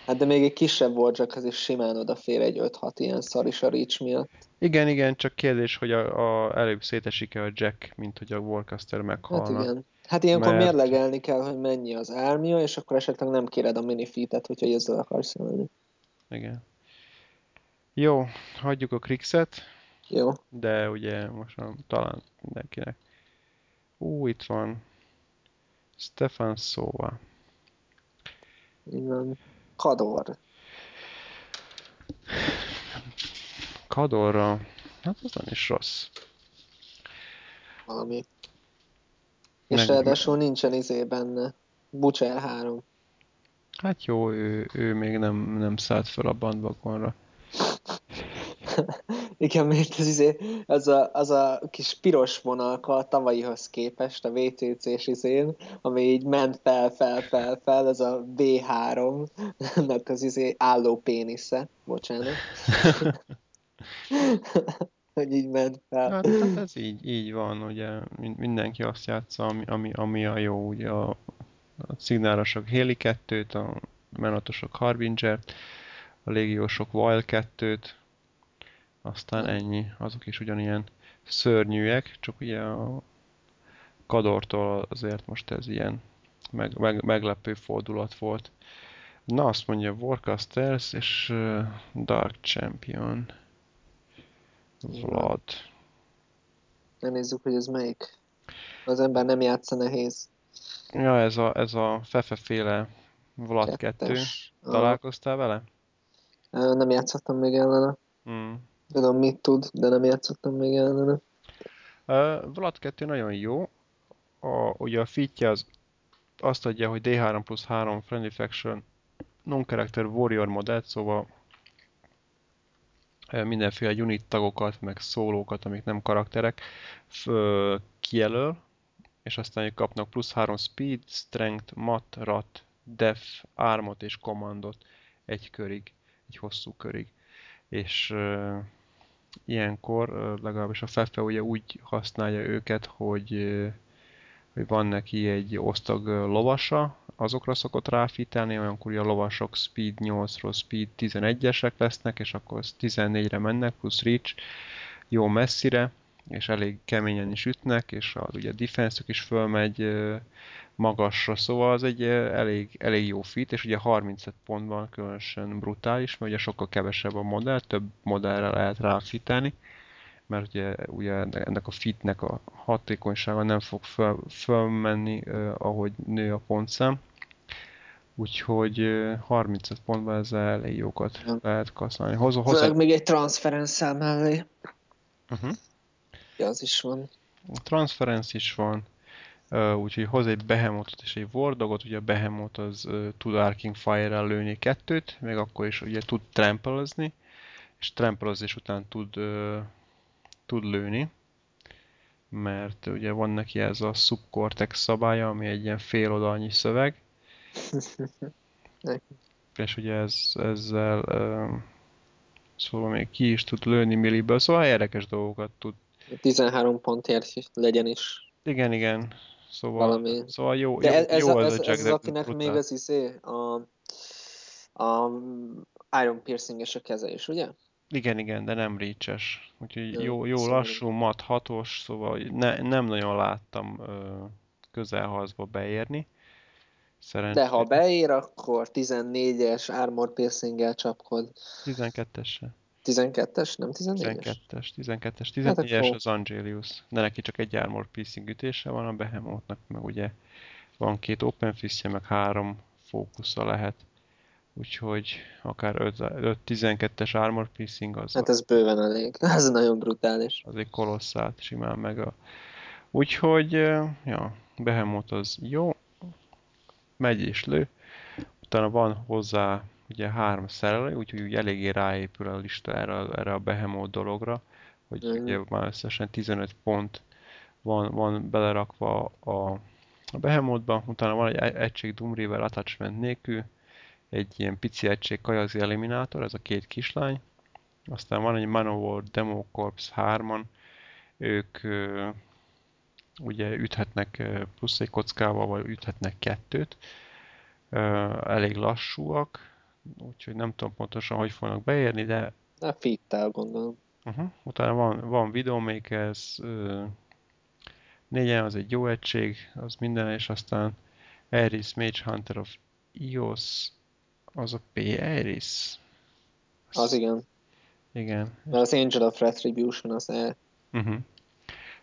Hát de még egy kisebb az is simán odafér egy 5-6 ilyen szar is a Reach miatt.
Igen, igen, csak kérdés, hogy a, a előbb szétesik-e a Jack, mint hogy a Warcaster meghalna.
Hát igen. Hát ilyenkor mert... mérlegelni kell, hogy mennyi az ármia, és akkor esetleg nem kéred a minifeetet, hogyha ezzel akarsz jönni.
Igen. Jó, hagyjuk a Krixet.
Jó.
De ugye most már talán mindenkinek. Ú, itt van. Stefan Szóva.
Igen. Kador.
Kadorra. Hát az nem is rossz.
Valami. És Meg... ráadásul nincsen izé benne. Butcher 3.
Hát jó, ő, ő még nem, nem szállt fel a bandvakonra.
Igen, mert ez, izé, az, a, az a kis piros vonalka a tavalyihoz képest a VCC-s izén, ami így ment fel, fel, fel, fel, ez a B3, nek az izé álló pénisze, bocsánat. hogy így ment fel.
Hát, hát ez így, így van, ugye mindenki azt játsza, ami, ami, ami a jó, ugye a, a szignárosok Héli 2-t, a menatosok Harbinger-t, a légiósok Wild 2-t, aztán ennyi, azok is ugyanilyen szörnyűek, csak ugye a Kadortól azért most ez ilyen meg, meg, meglepő fordulat volt. Na, azt mondja Warcasters és Dark Champion. Vlad.
Megnézzük, hogy ez melyik. Az ember nem játsza nehéz.
Ja, ez a, ez a Fefe-féle Vlad Kettes. 2. Találkoztál vele?
Nem játszottam még ellene. Hmm. Tudom, mit tud, de nem játszottam még ellene.
Uh, Vlad 2 nagyon jó. A, ugye a fitje az azt adja, hogy D3 plusz 3 Friendly Faction non-character warrior modellt, szóval mindenféle unit tagokat, meg szólókat, amik nem karakterek kijelöl, és aztán kapnak plusz 3 speed, strength, mat, rat, def, armot és commandot egy körig, egy hosszú körig. És ilyenkor legalábbis a Fefe ugye úgy használja őket, hogy, hogy van neki egy osztag lovasa, azokra szokott ráfitelni, olyankor a lovasok speed 8-ról speed 11-esek lesznek, és akkor 14-re mennek, plusz reach jó messzire, és elég keményen is ütnek, és a, ugye a defense is fölmegy magasra, szóval az egy elég, elég jó fit, és ugye 35 pontban különösen brutális, mert ugye sokkal kevesebb a modell, több modellre lehet ráfitelni, mert ugye, ugye ennek a fitnek a hatékonysága nem fog föl, fölmenni, eh, ahogy nő a pontszám. Úgyhogy 35 pontban ezzel elég jókat ja. lehet kasználni.
Hoz, hozzá... még egy transference mellé. Uh-huh. Ja, az is van.
A transference is van. Uh, úgyhogy hoz egy Behemotot és egy Wardogot, ugye a Behemot az uh, tud Arking Fire-rel lőni kettőt, még akkor is ugye tud tramplezni, és trampelezés után tud, uh, tud lőni, mert ugye van neki ez a subcortex szabálya, ami egy ilyen fél oldalnyi szöveg, és ugye ez, ezzel uh, szóval még ki is tud lőni milliből, szóval érdekes dolgokat tud
13 pontért legyen is.
Igen, igen. Szóval,
Valami.
szóval jó,
De
jó,
ez, ez,
jó
a,
ez,
ez,
a Jack,
ez az,
de
akinek
brutál.
még az izé, a, a Iron piercing és a keze is, ugye?
Igen, igen, de nem reach Úgyhogy
Jó,
jó, jó
szóval
lassú, mat hatos, szóval ne, nem nagyon láttam ö, közelhazba beérni.
De ha
Szerencsé...
beér, akkor 14-es armor piercinggel csapkod.
12-es
12-es, nem 14-es?
12-es, 12-es,
Hát
14-es
akkor-
az Angelius, de neki csak egy armor piercing ütése van, a Behemothnak meg ugye van két open fistje, meg három fókusza lehet. Úgyhogy akár 5-12-es armor piercing az,
Hát ez bőven elég. Ez nagyon brutális.
az egy kolosszált simán meg a... Úgyhogy, ja, Behemoth az jó, megy és lő, utána van hozzá ugye három szerelő, úgyhogy úgy eléggé ráépül a lista erre, a- erre a Behemoth dologra, hogy
Mhm.
ugye már összesen 15 pont van, van belerakva a, a Behemothba, utána van egy egység Doom River attachment nélkül, egy ilyen pici egység Kajazi Eliminátor, ez a két kislány, aztán van egy Manowar Demo Corps 3-an, ők ugye üthetnek plusz egy kockával, vagy üthetnek kettőt, elég lassúak, úgyhogy nem tudom pontosan, hogy fognak beérni, de
Na, fittel gondolom.
uh-huh. utána van, van Widowmakers, ö, négyen az egy jó egység, az minden, és aztán Eris Mage Hunter of Eos, az a P. Eris.
Az igen.
Igen.
Mert az Angel of Retribution az el.
Uh-huh.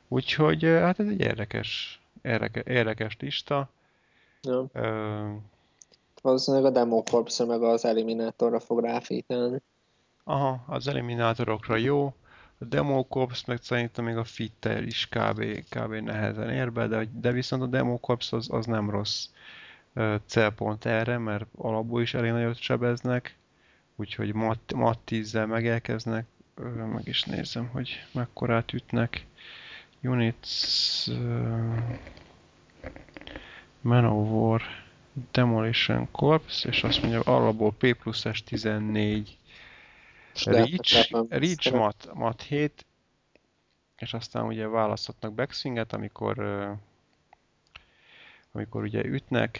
Úgyhogy hát ez egy érdekes, érdekes, érdekes lista.
Ja.
Ö,
Valószínűleg a Demo corps meg az Eliminatorra fog ráfítelni.
aha, az eliminátorokra jó, a Demo Corps meg szerintem még a Fitter is kb, kb nehezen ér be, de, de viszont a Demo Corps az, az nem rossz célpont erre, mert alapból is elég nagyot sebeznek, úgyhogy mat, mat 10-zel megelkeznek, meg is nézem, hogy mekkorát ütnek. Units, ö, Manowar, Demolition Corps, és azt mondja, alapból P plusz S 14,
És lehet,
Reach, Reach mat, mat 7, és aztán ugye választhatnak backswinget, amikor, ö, amikor ugye ütnek,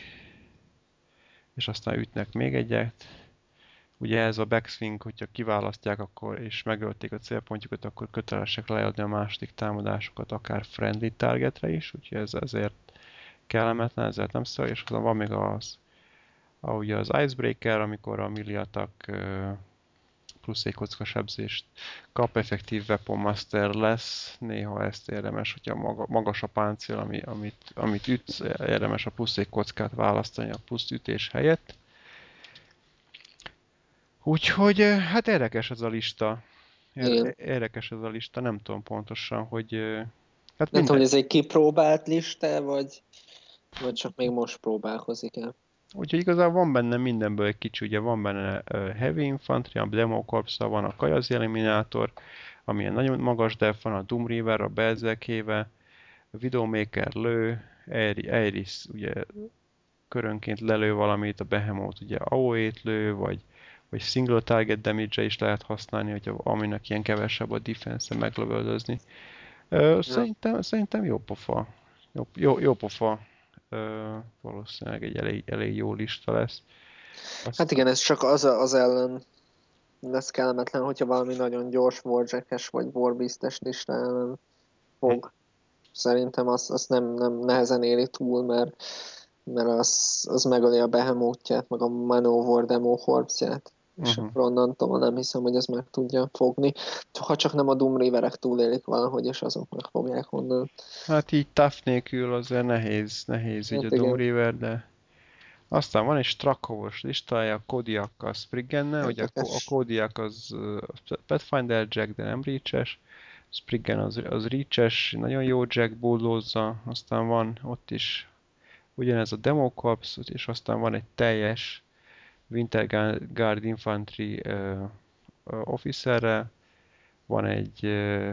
és aztán ütnek még egyet. Ugye ez a backswing, hogyha kiválasztják akkor, és megölték a célpontjukat, akkor kötelesek leadni a második támadásokat, akár friendly targetre is, úgyhogy ez ezért kellemetlen, ezért nem szól, és azon van még az, a, ugye az Icebreaker, amikor a ö, plusz egy kocka kap, effektív Weapon Master lesz, néha ezt érdemes, hogyha maga, magas a páncél, ami, amit, amit ütsz, érdemes a plusz egy kockát választani a plusz ütés helyett. Úgyhogy ö, hát érdekes ez a lista. Érdekes ez a lista, nem tudom pontosan, hogy ö, hát
Nem
minden,
tudom, hogy ez egy kipróbált lista, vagy, vagy csak még most próbálkozik el.
Úgyhogy igazából van benne mindenből egy kicsi, ugye van benne uh, Heavy Infantry, a Demo corps van a Kajazi Eliminátor, amilyen nagyon magas def van, a Doom River, a Berserkéve, a Widowmaker lő, Eiris ugye körönként lelő valamit, a Behemoth ugye AOE-t lő, vagy, vagy single target damage is lehet használni, hogyha aminek ilyen kevesebb a defense meglövöldözni. Ö, szerintem, szerintem jó pofa. Jó, jó, jó pofa. Valószínűleg egy elég, elég jó lista lesz. Azt,
Hát igen, ez csak az, az ellen lesz kellemetlen, hogyha valami nagyon gyors warjackes vagy warbistes lista ellen fog. Szerintem azt, azt nem, nem nehezen éli túl, mert, mert az, az megöli a behemótját, meg a Manowar Demo Corpsját. És
Mhm.
akkor onnantól nem hiszem, hogy ez meg tudja fogni. Ha csak nem a Doom Riverek túlélik valahogy, és azok meg fogják onnan.
Hát így tough nélkül azért nehéz, nehéz így
Hát
a Doom
igen.
River, de aztán van egy Strakovos listája a Kodiakkal Spriggennel, ugye a, a. Kodiak az Pathfinder Jack, de nem Reaches. Spriggan az, az Reaches, nagyon jó Jack bullózza, aztán van ott is ugyanez a Demo Corps, és aztán van egy teljes Winter Gu- Guard Infantry officerre, van egy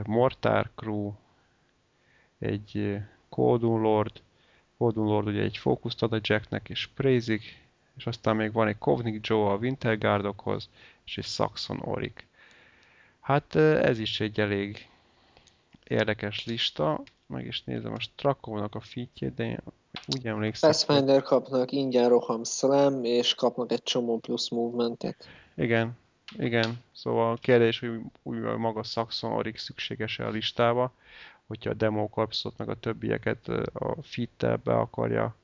Mortar Crew, egy Codun Lord, Codun Lord ugye egy fókuszt ad a Jacknek és prézik, és aztán még van egy Kovnik Joe a Winter Guardokhoz, és egy Saxon Orik. Hát ez is egy elég érdekes lista, meg is nézem a Strakovnak a fitjét, de úgy emlékszem.
Pathfinder kapnak ingyen roham slam, és kapnak egy csomó plusz movementet.
Igen, igen. Szóval a kérdés, hogy úgy maga Saxon Oryx szükséges-e a listába, hogyha a demo korpszot meg a többieket a fittel be akarja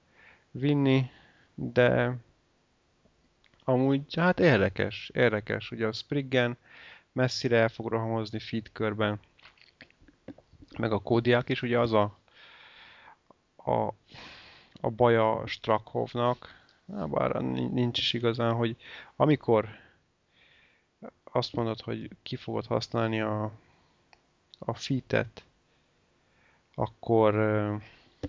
vinni, de amúgy hát érdekes, érdekes. Ugye a Spriggen messzire el fog rohamozni fit körben, meg a kódiák is, ugye az a, a, a baja Strakhovnak, bár nincs is igazán, hogy amikor azt mondod, hogy ki fogod használni a, a fitet, akkor,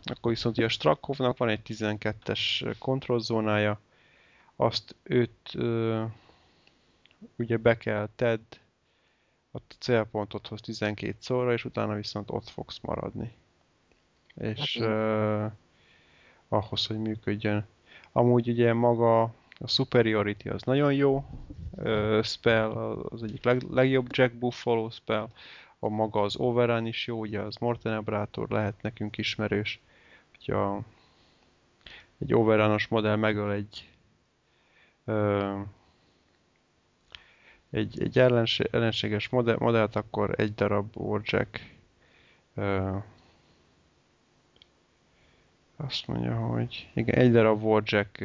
akkor viszont a Strakhovnak van egy 12-es kontrollzónája, azt őt ugye be kell tedd a célpontodhoz 12 szóra, és utána viszont ott fogsz maradni. És uh, ahhoz, hogy működjön. Amúgy ugye maga a Superiority az nagyon jó uh, spell, az egyik leg, legjobb Jack Buffalo spell, a maga az Overrun is jó, ugye az Mortenebrátor lehet nekünk ismerős, hogyha egy Overrunos modell megöl egy uh, egy, egy ellenséges modell, modellt, akkor egy darab Warjack uh, azt mondja, hogy igen, egy darab Warjack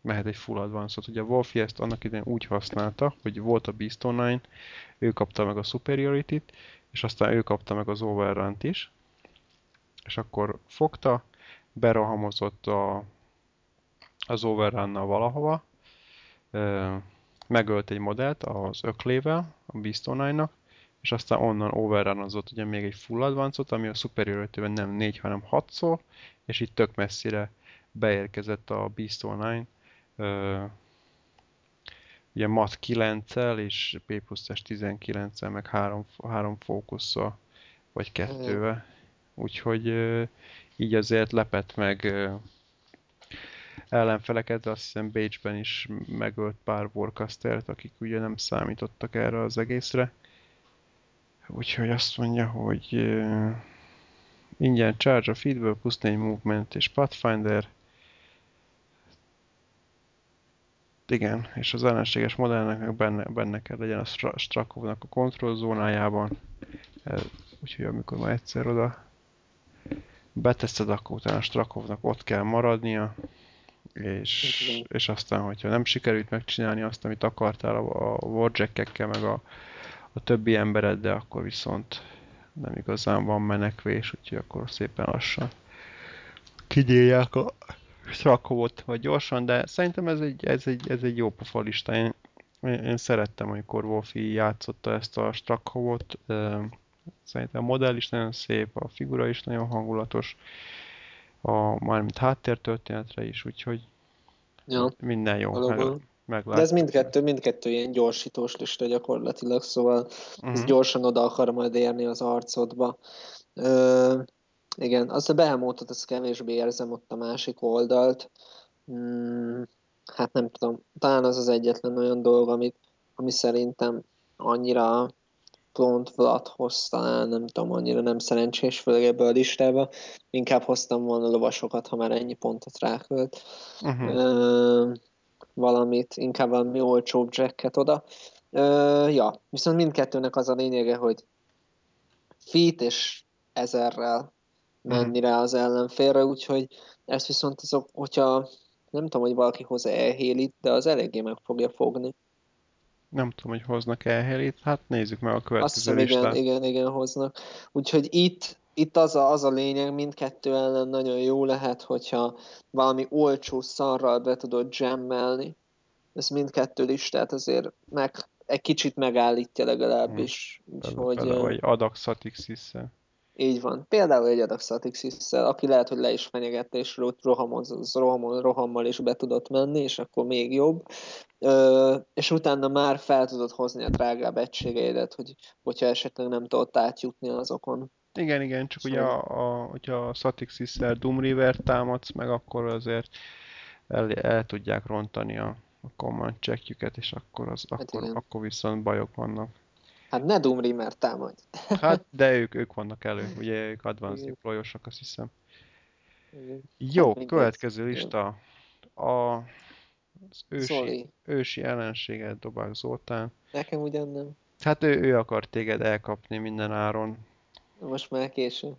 mehet egy full advance-ot. Ugye a Wolfie ezt annak idején úgy használta, hogy volt a Beast Online, ő kapta meg a Superiority-t, és aztán ő kapta meg az Overrun-t is, és akkor fogta, berohamozott a, az Overrun-nal valahova, megölt egy modellt az öklével, a Beast Online-nak, és aztán onnan overrunozott ugye még egy full advance ami a superiority nem 4, hanem 6 szó, és itt tök messzire beérkezett a Beast Online, uh, ugye MAT 9-el és P plusz 19-el, meg 3, 3 fókusszal, vagy kettővel. Úgyhogy uh, így azért lepett meg uh, ellenfeleket, azt hiszem Bécsben is megölt pár Warcastert, akik ugye nem számítottak erre az egészre. Úgyhogy azt mondja, hogy uh, ingyen charge a feedből, plusz 4 movement és Pathfinder. Igen, és az ellenséges modellnek benne, benne kell legyen a Strakovnak a kontrollzónájában. Úgyhogy amikor már egyszer oda beteszed, akkor utána a Strakovnak ott kell maradnia és, és aztán, hogyha nem sikerült megcsinálni azt, amit akartál a, a warjackekkel, meg a, a többi embered, de akkor viszont nem igazán van menekvés, úgyhogy akkor szépen lassan kigyélják a Strakovot vagy gyorsan, de szerintem ez egy, ez egy, ez egy jó pofa lista. Én, én szerettem, amikor Wolfi játszotta ezt a Strakovot. Szerintem a modell is nagyon szép, a figura is nagyon hangulatos a, mármint háttértörténetre is, úgyhogy ja. minden jó. Meg,
De ez mindkettő, mindkettő ilyen gyorsítós lista gyakorlatilag, szóval uh-huh. ez mhm. gyorsan oda akar majd érni az arcodba. Ö, igen, azt a behemotot, azt kevésbé érzem ott a másik oldalt. Hmm, hát nem tudom, talán az az egyetlen olyan dolog, amit, ami szerintem annyira pont Vlad hozta, nem tudom, annyira nem szerencsés, főleg ebből a listába. Inkább hoztam volna lovasokat, ha már ennyi pontot rákölt. Uh-huh. Ö, valamit, inkább valami olcsóbb jacket oda. Ö, ja, viszont mindkettőnek az a lényege, hogy feet és ezerrel menni rá az ellenfélre, úgyhogy ezt viszont azok, hogyha nem tudom, hogy valaki hoz elhélit, de az eléggé meg fogja fogni.
Nem tudom, hogy hoznak el Helit, hát nézzük meg a következő
Azt hiszem, igen, igen, igen, hoznak. Úgyhogy itt, itt az, a, az a lényeg, mindkettő ellen nagyon jó lehet, hogyha valami olcsó szarral be tudod jammelni. Ez mindkettő listát azért meg, egy kicsit megállítja legalábbis.
Hmm. Úgyhogy, vagy Adaxatix hiszen.
Így van. Például egy Adaxatix aki lehet, hogy le is fenyegette, és rohamoz, roham, rohammal is be tudott menni, és akkor még jobb. Ö, és utána már fel tudod hozni a drágább egységeidet, hogy, hogyha esetleg nem tudod átjutni azokon.
Igen, igen, csak szóval... ugye a, a, hogyha a Satixis-szel Doom River támadsz meg, akkor azért el, el tudják rontani a, a command checkjüket, és akkor, az, hát akkor, akkor viszont bajok vannak.
Hát ne Dumri, mert támadj.
Hát, de ők, ők vannak elő, ugye ők advanced deployosok, azt hiszem.
Igen.
Jó,
Hát
következő lista. A, az ősi,
Zoli.
ősi ellenséget Dobák Zoltán.
Nekem ugyan nem.
Hát ő, ő akar téged elkapni minden áron.
Most már késő.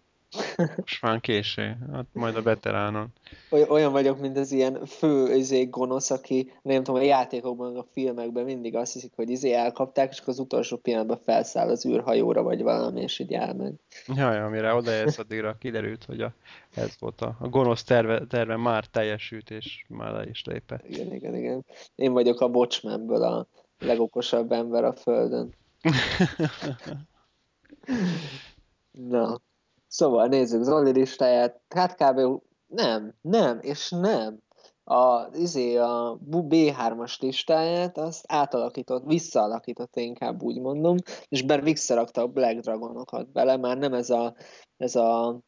Most már késő, hát majd a veteránon.
Oly- Olyan vagyok, mint az ilyen fő izé, gonosz, aki nem tudom, a játékokban, a filmekben mindig azt hiszik, hogy izé elkapták, és akkor az utolsó pillanatban felszáll az űrhajóra, vagy valami, és így elmegy.
Jaj, amire odaérsz, addigra kiderült, hogy a, ez volt a, a gonosz terve, terve már teljesült, és már le is lépett.
Igen, igen, igen. Én vagyok a Watchmenből a legokosabb ember a Földön. Na, szóval nézzük Zoli listáját. Hát kb. nem, nem, és nem. A, izé, a B3-as listáját azt átalakított, visszaalakított inkább úgy mondom, és bár visszarakta a Black Dragonokat bele, már nem ez a, ez a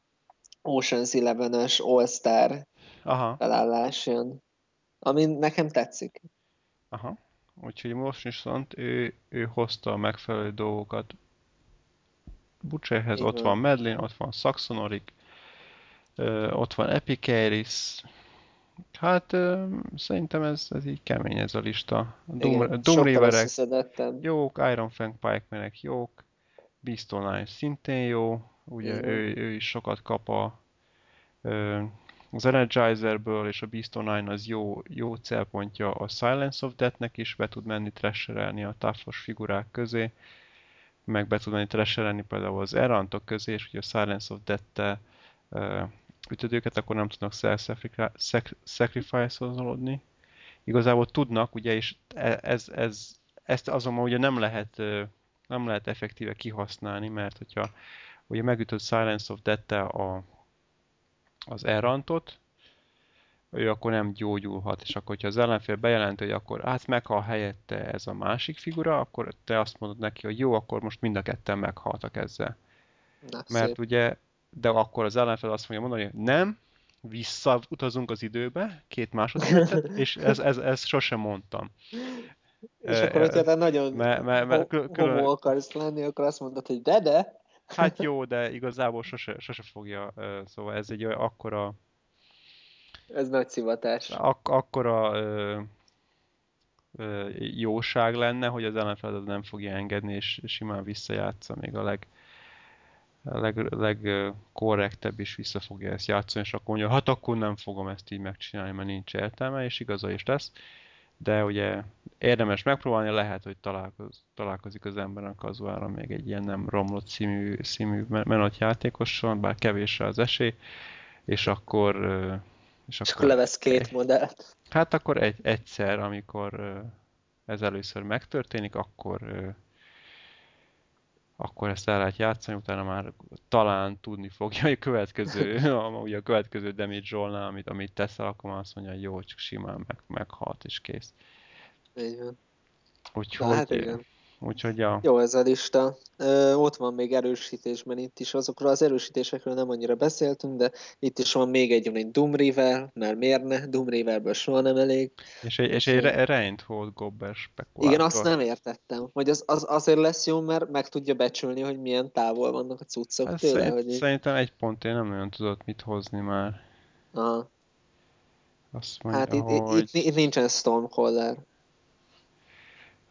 Ocean's Eleven-ös All-Star
Aha,
felállás jön, ami nekem tetszik.
aha. Úgyhogy most viszont ő, ő hozta a megfelelő dolgokat Butcherhez, ott
van.
Medlin, ott van Saxonorik, ott van Epicaris. Hát szerintem ez, ez így kemény ez a lista. Doom, Doom Riverek jók, Iron Fang Pikemenek jók, Beast Online szintén jó, ugye
Igen.
ő, ő is sokat kap a, az Energizerből, és a Beast Online az jó, jó célpontja a Silence of Death-nek is, be tud menni trasherelni a toughos figurák közé, meg be tud menni trasherelni például az Errantok közé, és ugye a Silence of Death-tel őket, akkor nem tudnak self-sacrifice-olni. Igazából tudnak, ugye, és e- ez, ez, ezt azonban ugye nem lehet, nem lehet effektíve kihasználni, mert hogyha ugye megütöd Silence of Death-tel a, az Errantot, ő akkor nem gyógyulhat, és akkor, hogyha az ellenfél bejelenti, hogy akkor hát meghal helyette ez a másik figura, akkor te azt mondod neki, hogy jó, akkor most mind a ketten meghaltak ezzel.
Na,
Mert
szép.
ugye, de akkor az ellenfél azt fogja mondani, hogy nem, visszautazunk az időbe, két másodpercet, és ez, ez, ez sosem mondtam.
És akkor, hogyha te nagyon
mert
ho-
kül- külön-
homo akarsz lenni, akkor azt mondod, hogy de, de.
Hát jó, de igazából sose, sose fogja, szóval ez egy akkora,
Ez nagy szivatás.
ak- akkora ö, ö, jóság lenne, hogy az ellenfél az nem fogja engedni, és simán visszajátsza még a leg, a leg, legkorrektebb is vissza fogja ezt játszani, és akkor mondja, hát akkor nem fogom ezt így megcsinálni, mert nincs értelme, és igaza is lesz. De ugye érdemes megpróbálni, lehet, hogy találkoz, találkozik az ember a kazuára még egy ilyen nem romlott színű, színű menott játékossal, bár kevés rá az esély, és akkor... És
És akkor levesz két modellt.
Hát akkor egy, egyszer, amikor ez először megtörténik, akkor akkor ezt el lehet játszani, utána már talán tudni fogja, hogy a következő, a, ugye a következő damage rollnál, amit, amit teszel, akkor már azt mondja, hogy jó, csak simán meg, meghalt és kész.
Így van.
Úgyhogy,
hát igen.
Úgyhogy ja,
Jó ez a lista. Ö, ott van még erősítésben itt is. Azokról az erősítésekről nem annyira beszéltünk, de itt is van még egy, egy Doom River, mert miért ne? Doom Riverből soha nem elég.
és egy, és egy Re- Reinhold Gobber spekulátor.
Igen, azt nem értettem. Hogy az, az azért lesz jó, mert meg tudja becsülni, hogy milyen távol vannak a cuccok
Hát
tőle.
szerint,
Hogy.
Szerintem egy pontért nem nagyon tudott mit hozni már.
Aha.
Azt mondja,
Hát itt, itt,
hogy...
itt, itt nincsen Stormcaller.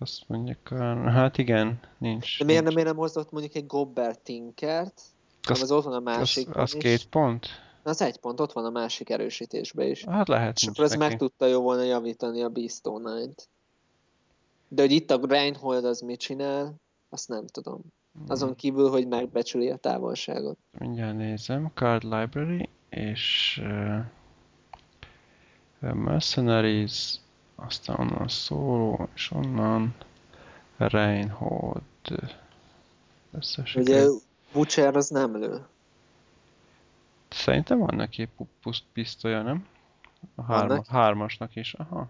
Azt mondják, hát igen, nincs.
De miért
nincs.
miért nem hozott mondjuk egy Gobber Tinkert? Az, az ott van a
az,
másik.
az két pont?
Az egy pont, ott van a másik erősítésben is.
Hát lehet
És akkor ez meg tudta jó volna javítani a Beast Online-t. De hogy itt a Reinhold az mit csinál, azt nem tudom. Azon kívül, hogy megbecsüli a távolságot.
Mindjárt nézem. Card Library és uh, Mercenaries, aztán onnan Solo, és onnan Reinhold. Összesen.
Ugye Butcher az nem lő.
Szerintem van neki pisztolya, nem? A hárma, hármasnak is, aha.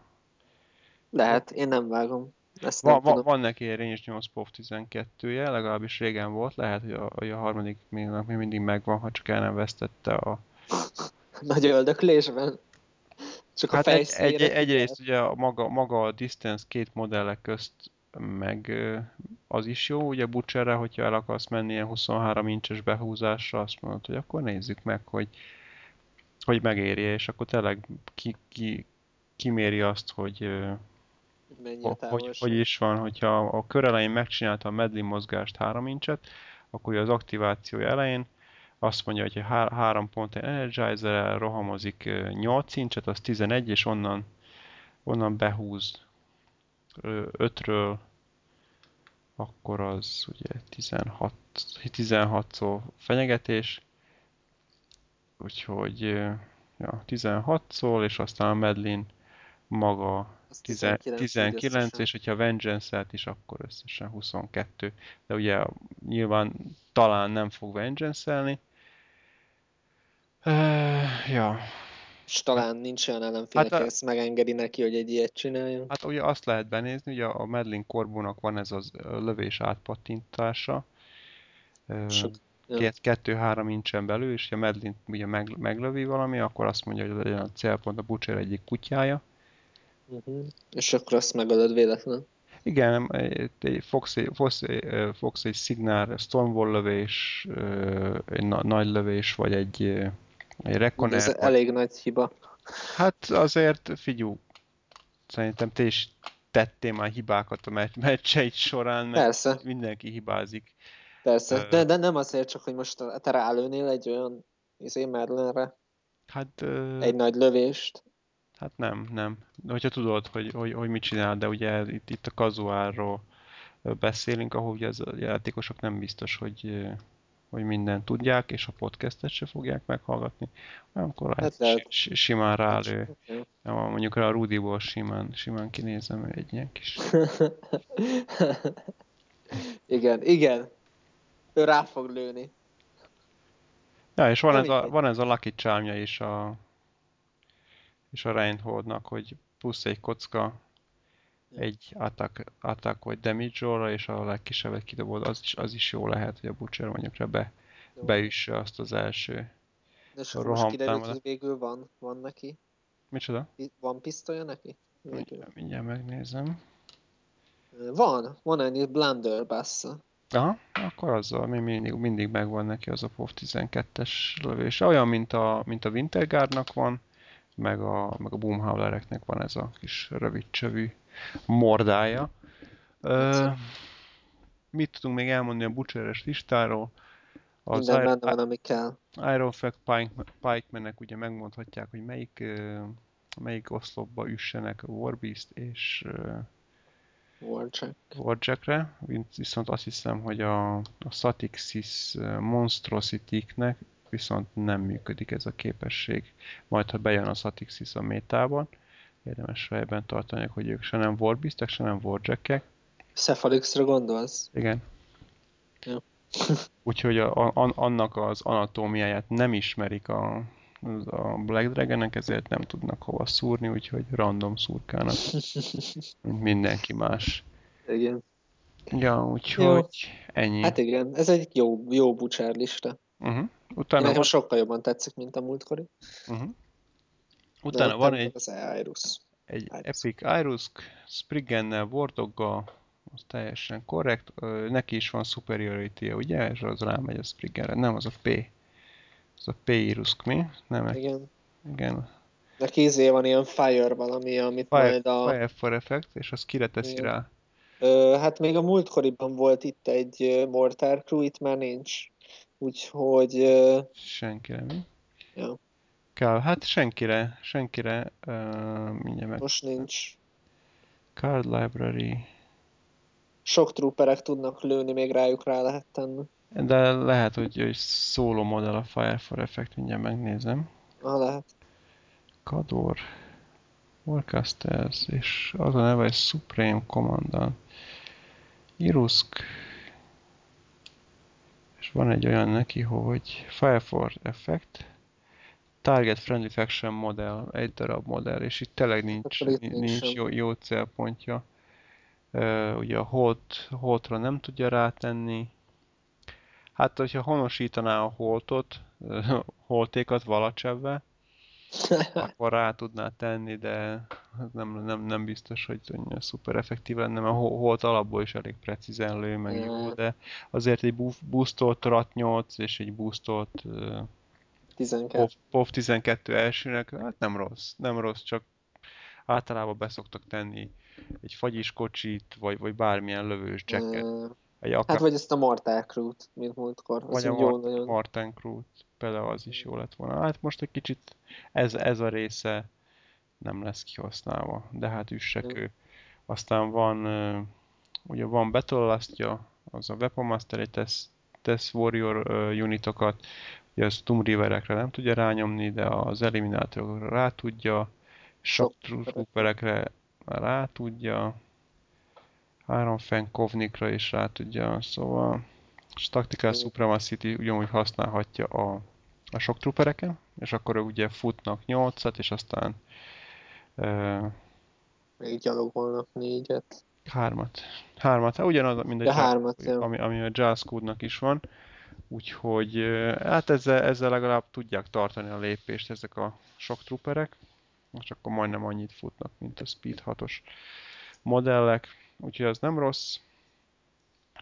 Lehet, én nem vágom. Ezt nem
Va, va,
tudom.
van neki egy Range 8 POV 12-je, legalábbis régen volt, lehet, hogy a, hogy a harmadik még mindig megvan, ha csak el nem vesztette a...
Nagy öldöklésben. Csak
Hát
a
egy, egy, egyrészt ugye a maga, maga a distance két modellek közt meg, az is jó, ugye Butcherre, hogyha el akarsz menni ilyen 23 incses behúzásra, azt mondod, hogy akkor nézzük meg, hogy, hogy megérje, és akkor tényleg ki, ki, kiméri azt, hogy, hogy, hogy is van, hogyha a kör elején megcsinálta a medley mozgást 3 incset, akkor az aktiváció elején azt mondja, hogy ha 3 pont energizer rohamozik 8 incset, az 11, és onnan, onnan behúz 5-ről, akkor az ugye 16, 16 szó fenyegetés, úgyhogy ja, 16 szól, és aztán a Medlin maga 19, 19 és hogyha Vengeance-et is, akkor összesen 22. De ugye nyilván talán nem fog Vengeance-elni. Ja.
És talán nincs olyan ellenfél, hát a... ezt megengedi neki, hogy egy ilyet csináljon.
Hát ugye azt lehet benézni, ugye a Medlin korbónak van ez az lövés átpattintása. Sok kettő-három incsen belül, és ha Medlin ugye meg, meglövi valami, akkor azt mondja, hogy legyen a célpont a Butcher egyik kutyája.
Uh-huh. És akkor azt megadod véletlenül.
Igen, fogsz egy, fogsz, fogsz egy szignál, Stonewall lövés, egy nagy lövés, vagy egy, egy Reconer. Ez
elég nagy hiba.
Hát azért, figyú, szerintem te is tettél már hibákat a meccseid során, mert
Persze.
mindenki hibázik.
Persze, uh, de, de nem azért csak, hogy most te rálőnél egy olyan izé Merlinre.
Hát... Uh,
egy nagy lövést.
Hát nem, nem. Hogyha tudod, hogy, hogy, hogy mit csinál, de ugye itt, itt a kazuárról beszélünk, ahol ugye az a játékosok nem biztos, hogy, hogy mindent tudják, és a podcastet se fogják meghallgatni, akkor hát lehet. simán rálő. Okay. Ja, mondjuk a Rudyból simán, simán kinézem egy ilyen kis...
igen, igen. Ő rá fog lőni.
Ja, és van ez, a, van ez a Lucky charmja is a, és a Reinholdnak, hogy plusz egy kocka, egy attack, attack vagy damage és a legkisebbet kidobod, az is, az is jó lehet, hogy a Butcher mondjuk be, beüsse azt az első
De és most kiderült, hogy végül van, van neki?
Micsoda?
Van pisztolya neki?
Mindjárt, mindjárt megnézem.
Van, van ennyi blunderbuss
Aha, akkor azzal még mindig, mindig megvan neki az a POV 12-es lövés. Olyan, mint a, mint a Winterguardnak van, meg a, meg a Boomhowlereknek van ez a kis rövid csövű mordája. Ö, mit tudunk még elmondani a Butcheres listáról?
Az Minden benne van, ami kell.
Ironfag Pikemenek ugye megmondhatják, hogy melyik, melyik oszlopba üssenek Warbeast és
Warjack.
Warjackre, viszont azt hiszem, hogy a, a Satixis Monstrosity-nek viszont nem működik ez a képesség. Majd, ha bejön a Satixis a métában, érdemes fejben tartani, hogy ők se nem Warbeastek, se nem Warjackek.
Cephalixra gondolsz?
Igen. Ja. Úgyhogy a, a, annak az anatómiáját nem ismerik a, a Black Dragonek, ezért nem tudnak hova szúrni, úgyhogy random szurkának, mint mindenki más.
Igen.
Ja, úgyhogy ennyi.
Hát igen, ez egy jó, jó bucsárlista.
Uh-huh.
Utána Nekem van... sokkal jobban tetszik, mint a múltkori.
Uh-huh. Utána van egy,
az Iris.
egy Iris. Epic Irusk, Spriggennel, Wardoggal, az teljesen korrekt. Neki is van superiority -e, ugye? És az rámegy a Spriggenre. Nem, az a P. Az a P Irusk, mi? Nem,
igen.
Igen.
Neki izé van ilyen fire valami, amit
fire,
majd a...
Fire for effect, és az kire teszi igen. rá?
Ö, hát még a múltkoriban volt itt egy Mortar Crew, itt már nincs. Úgyhogy...
Senkire, mi?
Ja.
Kell, hát senkire, senkire, uh, mindjárt meg...
Most nincs.
Card Library.
Sok trooperek tudnak lőni, még rájuk rá lehet tenni.
De lehet, hogy, hogy szóló modell a Fire for Effect, mindjárt megnézem.
Ah, lehet.
Kador. Warcasters, és az a neve, hogy Supreme Commandant. Irusk van egy olyan neki, hogy Fireford Effect, Target Friendly Faction modell, egy darab modell, és itt tényleg nincs, nincs jó, jó célpontja. Uh, ugye a holt, holtra nem tudja rátenni. Hát, hogyha honosítaná a holtot, holtékat valacsebbe, akkor rá tudná tenni, de Nem, nem, nem biztos, hogy szuper effektív lenne, mert Holt alapból is elég precízen lő, meg jó, de azért egy boostolt RAT 8 és egy boostolt 12. POV 12 elsőnek, hát nem rossz, nem rossz, csak általában beszoktak tenni egy fagyis kocsit, vagy, vagy bármilyen lövős jacket.
Egy akár... Hát vagy ezt a Mortal Crew-t, mint múltkor.
Vagy a Mar- nagyon... Martin Crew-t, például az is jó lett volna. Hát most egy kicsit ez, ez a része nem lesz kihasználva, de hát üssek ő. Aztán van, ugye van Battle last az a Weapon Master, egy Test, test Warrior unitokat, ugye az Tomb Raiderekre nem tudja rányomni, de az Eliminatorokra rá tudja, Shock Trooperekre rá tudja, Iron Fan Kovnikra is rá tudja, szóval és Tactical Supremacy ugyanúgy használhatja a, a Shock Troopereken, és akkor ugye futnak 8-at, és aztán
még gyalogolnak négyet.
Hármat. Hármat, hát ugyanaz, mint
a hármat,
ami, ami a Jazz Code-nak is van. Úgyhogy hát ezzel, ezzel legalább tudják tartani a lépést ezek a sok trooperek. Most akkor majdnem annyit futnak, mint a Speed 6-os modellek. Úgyhogy az nem rossz.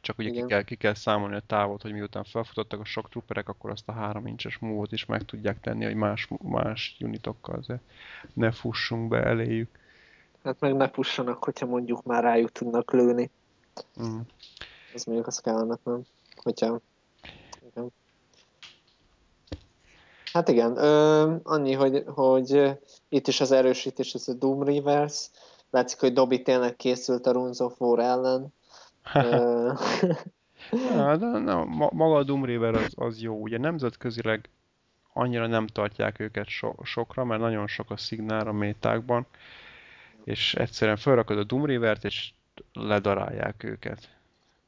Csak ugye ki kell, ki kell számolni a távot, hogy miután felfutottak a sok trooperek, akkor azt a három incses múvot is meg tudják tenni, hogy más, más unitokkal azért ne fussunk be eléjük.
Hát meg ne fussanak, hogyha mondjuk már rájuk tudnak lőni. Mm. Ez mondjuk az kellemetlen, hogyha igen. Hát igen, ö, annyi, hogy, hogy itt is az erősítés, ez a Doom Reverse. Látszik, hogy Dobby tényleg készült a Runes of War ellen.
Ja, de na, maga a Doom River az, az jó. Ugye nemzetközileg annyira nem tartják őket so, sokra, mert nagyon sok a szignál a métákban, és egyszerűen felrakod a Doom River-t, és ledarálják őket.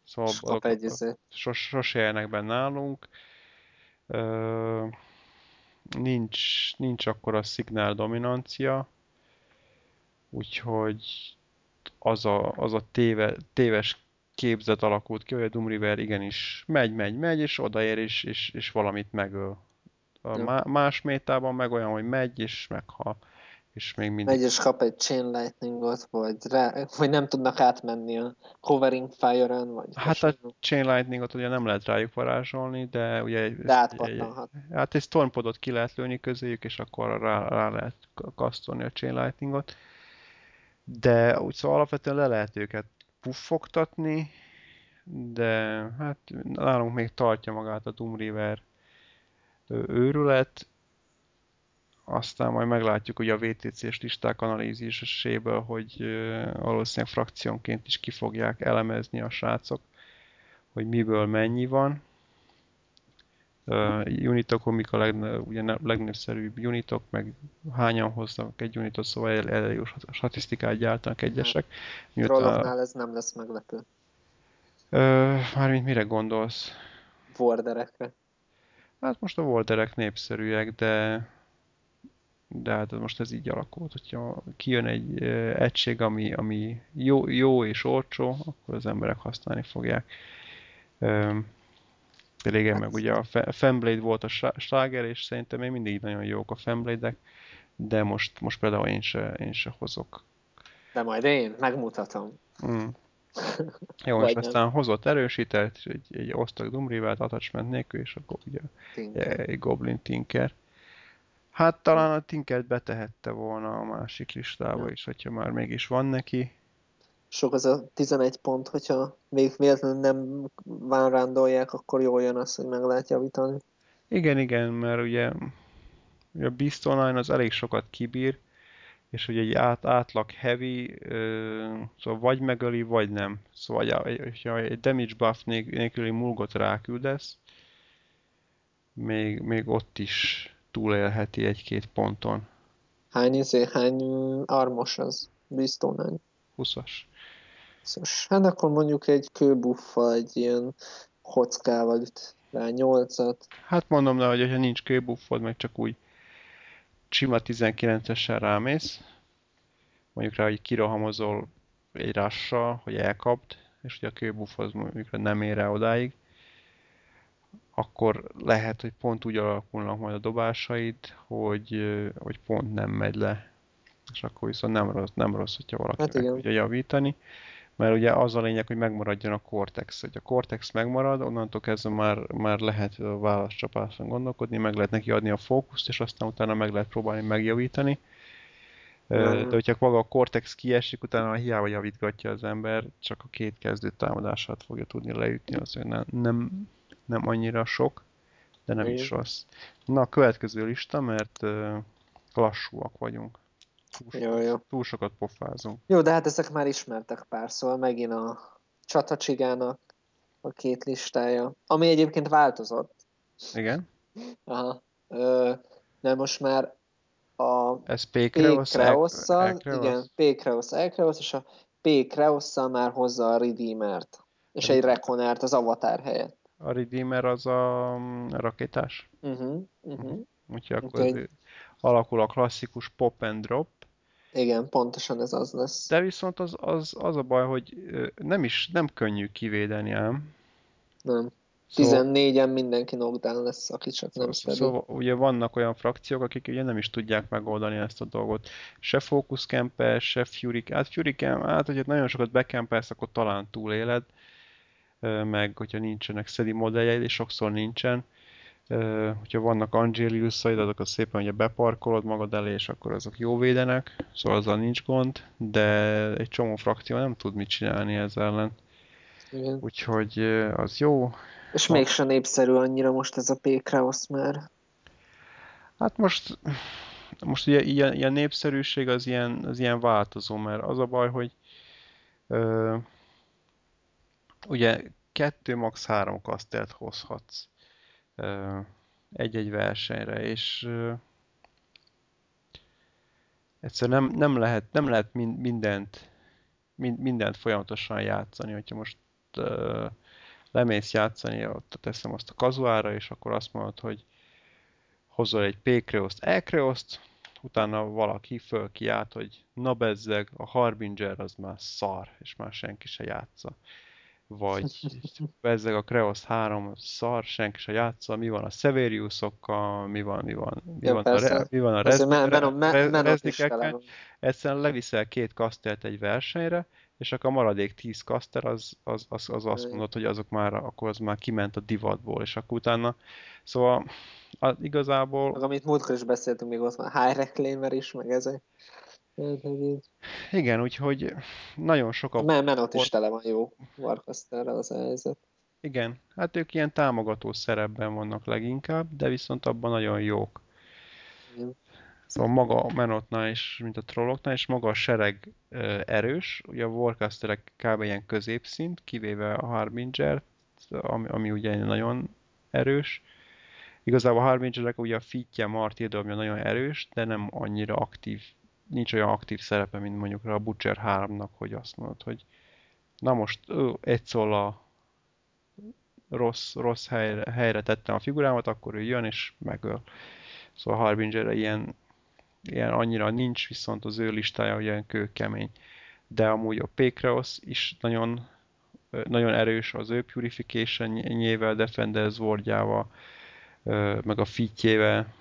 Szóval
Kap egy
sos, sose élnek benne nálunk. Ö, nincs, nincs akkor a szignál dominancia, úgyhogy az a, az a téve, téves képzet alakult ki, hogy a Doom River igenis megy, megy, megy, és odaér, és, és, és valamit megöl. A más métában meg olyan, hogy megy, és meghal és még mindig...
Megy és kap egy Chain Lightningot, vagy, rá, vagy nem tudnak átmenni a Covering Fire-en, vagy...
Hát hasonló. a Chain Lightningot ugye nem lehet rájuk varázsolni, de ugye...
De átpattanhat.
Hát egy Stormpodot ki lehet lőni közéjük, és akkor rá, rá lehet kasztolni a Chain Lightningot. De úgy szóval alapvetően le lehet őket puffogtatni, de hát nálunk még tartja magát a Doom River őrület, aztán majd meglátjuk ugye a VTC-s listák analíziséből, hogy valószínűleg frakciónként is ki fogják elemezni a srácok, hogy miből mennyi van. Uh, unitok, mik a legne, ugye legnépszerűbb unitok, meg hányan hoznak egy unitot, szóval el, elég jó statisztikát gyártanak egyesek.
Trolloknál ez nem lesz meglepő.
Uh, mármint mire gondolsz?
Warderekre.
Hát most a Warderek népszerűek, de de hát most ez így alakult, hogyha kijön egy egység, ami, ami jó, jó és olcsó, akkor az emberek használni fogják. Régen meg ugye a Femblade volt a sláger, és szerintem még mindig nagyon jók a Femblade-ek, de most, most például én se, én se hozok.
De majd én megmutatom. Mm.
Jó, és aztán hozott erősített, egy, egy osztag Dumrivelt attachment nélkül, és akkor ugye Tinker. egy Goblin Tinker. Hát talán a Tinkert betehette volna a másik listába ja. is, hogyha már mégis van neki.
Sok az a 11 pont, hogyha még véletlenül nem vánrándolják, akkor jól jön az, hogy meg lehet javítani.
Igen, igen, mert ugye, ugye a Beast Online az elég sokat kibír, és ugye egy át, átlag heavy, ö, szóval vagy megöli, vagy nem. Szóval, hogyha egy damage buff nélküli mulgot ráküldesz, még, még ott is túlélheti egy-két ponton.
Hány, izé, hány armos az Bristonán?
20-as.
20 Hát akkor mondjuk egy kőbuffa, egy ilyen kockával itt rá 8-at.
Hát mondom, de hogy ha nincs kőbuffod, meg csak úgy sima 19-esen rámész, mondjuk rá, hogy kirohamozol egy rassal, hogy elkapd, és ugye a kőbuff az mondjuk nem ér rá odáig, akkor lehet, hogy pont úgy alakulnak majd a dobásaid, hogy, hogy pont nem megy le. és akkor viszont nem rossz, nem rossz hogyha valaki
Hát
meg tudja javítani. Mert ugye az a lényeg, hogy megmaradjon a Cortex. Hogy a Cortex megmarad, onnantól kezdve már, már lehet a válaszcsapáson gondolkodni, meg lehet neki adni a fókuszt, és aztán utána meg lehet próbálni megjavítani. Ö,
Mhm.
De hogyha maga a Cortex kiesik, utána hiába javítgatja az ember, csak a két kezdő támadását fogja tudni leütni, azért nem, nem, nem annyira sok, de nem is
Igen.
rossz. Na, a következő lista, mert lassúak vagyunk. Túl,
Jó, jó.
túl sokat pofázunk.
Jó, de hát ezek már ismertek pár, szóval megint a csatacsigának a két listája, ami egyébként változott.
Igen?
Aha. Ö, de most már a
Ez
P-Kreosszal,
E-Kreosz?
igen, P-Kreosz, E-Kreosz, és a P-Kreosszal már hozza a Redeemert, és egy Reconert az Avatar helyett.
A Redeemer az a mm, rakétás.
Uh-huh, uh-huh.
Úgyhogy akkor
Úgyhogy-
alakul a klasszikus pop and drop,
Igen, pontosan ez az lesz.
de viszont az, az, az a baj, hogy nem is, nem könnyű kivédeni ám.
Nem.
Szóval,
14-en mindenki knockdown lesz, aki csak nem szedi.
szóval ugye vannak olyan frakciók, akik ugye nem is tudják megoldani ezt a dolgot. Se Focus Camper, se Fury, hát Fury Camp, hát hogyha nagyon sokat bekempelsz, akkor talán túléled, meg hogyha nincsenek szedi modelljeid, és sokszor nincsen. Hogyha vannak Angeliusaid, azokat szépen ugye beparkolod magad elé, és akkor azok jó védenek, szóval azzal nincs gond, de egy csomó frakció nem tud mit csinálni ezzel ellen.
Igen.
Úgyhogy az jó.
És mégsem népszerű annyira most ez a P-Kraus már.
Hát most, most ugye ilyen, ilyen népszerűség az ilyen, az ilyen változó, mert az a baj, hogy ö, ugye kettő, max. három kasztelt hozhatsz egy-egy versenyre, és egyszerűen nem, nem lehet, nem lehet min- mindent, min- mindent folyamatosan játszani, hogyha most lemész játszani, ott teszem azt a kazuára, és akkor azt mondod, hogy hozol egy P-kreoszt, E-kreoszt, utána valaki fölkiált, hogy na bezzeg, a Harbinger az már szar, és már senki se játsza. Vagy bezzeg a Kreosz 3 az szar, senki se játsza, mi van a Severiusokkal, mi van, mi van, mi
Ja,
van, a,
persze.
re, mi van a reznikekkel, egyszerűen leviszel két kasztert egy versenyre, és akkor a maradék 10 kaszter az, az, az, az azt mondod, hogy azok már, akkor az már kiment a divatból, és akkor utána, szóval az, igazából,
Meg amit múltkor is beszéltünk, még ott van High Reclaimer is, meg ezek.
Igen, úgyhogy nagyon sok a,
Men- Menot is tele van jó Warcasterrel az a helyzet.
igen, hát ők ilyen támogató szerepben vannak leginkább, de viszont abban nagyon jók.
Igen.
Szóval maga a Menotnál is, mint a trolloknál, és maga a sereg ö, erős. Ugye a Warcasterek kb. ilyen középszint, kivéve a Harbinger, ami, ami ugye nagyon erős. Igazából a Harbingerek ugye a fitje ami nagyon erős, de nem annyira aktív, nincs olyan aktív szerepe, mint mondjuk a Butcher 3-nak, hogy azt mondod, hogy na most ő, egy szól a rossz, rossz helyre, helyre tettem a figurámat, akkor ő jön és megöl. Szóval Harbingerre ilyen, ilyen annyira nincs, viszont az ő listája olyan kőkemény. De amúgy a Pékreosz is nagyon, nagyon erős az ő Purification-nyével, Defender Swordjával, ö, meg a fitjével.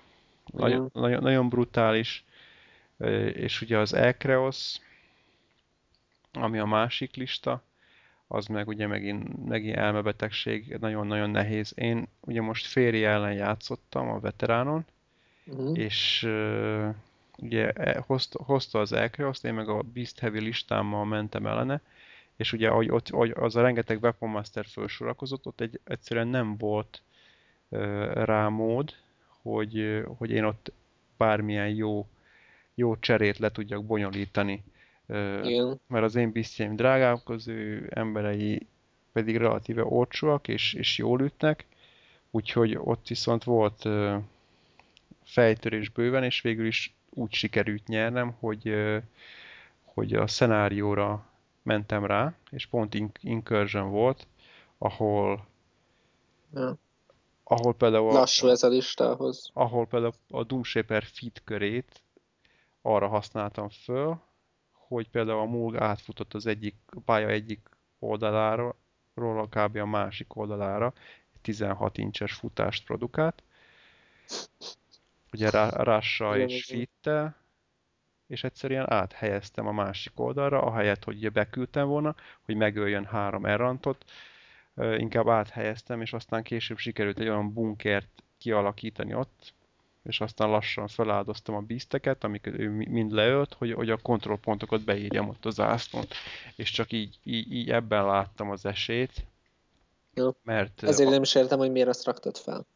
Nagyon, nagyon, nagyon brutális. És ugye az Elkreosz, ami a másik lista, az meg ugye megint, megint elmebetegség, nagyon-nagyon nehéz. Én ugye most Féri ellen játszottam a veteránon,
Uh-huh.
és uh, ugye e- hozta, hozta az Elkreoszt, én meg a Beast Heavy listámmal mentem ellene, és ugye ahogy, ott, ahogy az a rengeteg Weapon Master felsorakozott, ott egy, egyszerűen nem volt uh, rá mód, hogy, hogy én ott bármilyen jó, jó cserét le tudjak bonyolítani.
Igen.
mert az én bisztjeim drágább, az ő emberei pedig relatíve olcsóak és, és jól ütnek, úgyhogy ott viszont volt fejtörés bőven, és végül is úgy sikerült nyernem, hogy, hogy a szenárióra mentem rá, és pont in- Incursion volt, ahol,
Ja.
ahol például
Lassú ez a lista ahhoz.
ahol például a Doomshaper feed körét arra használtam föl, hogy például a Mulg átfutott az egyik a pálya egyik oldalára, ról kb. a másik oldalára, egy 16 incses futást produkált, ugye Rá- Rással és
igen.
Fittel, és egyszerűen áthelyeztem a másik oldalra, ahelyett, hogy ugye beküldtem volna, hogy megöljön három errantot, inkább áthelyeztem, és aztán később sikerült egy olyan bunkert kialakítani ott, és aztán lassan feláldoztam a bízteket, amiket ő mind leölt, hogy, hogy a kontrollpontokat beírjam ott az zászlón. És csak így, így, így ebben láttam az esélyt.
Jó. Mert, Ezért a... nem is értem, hogy miért azt raktad fel.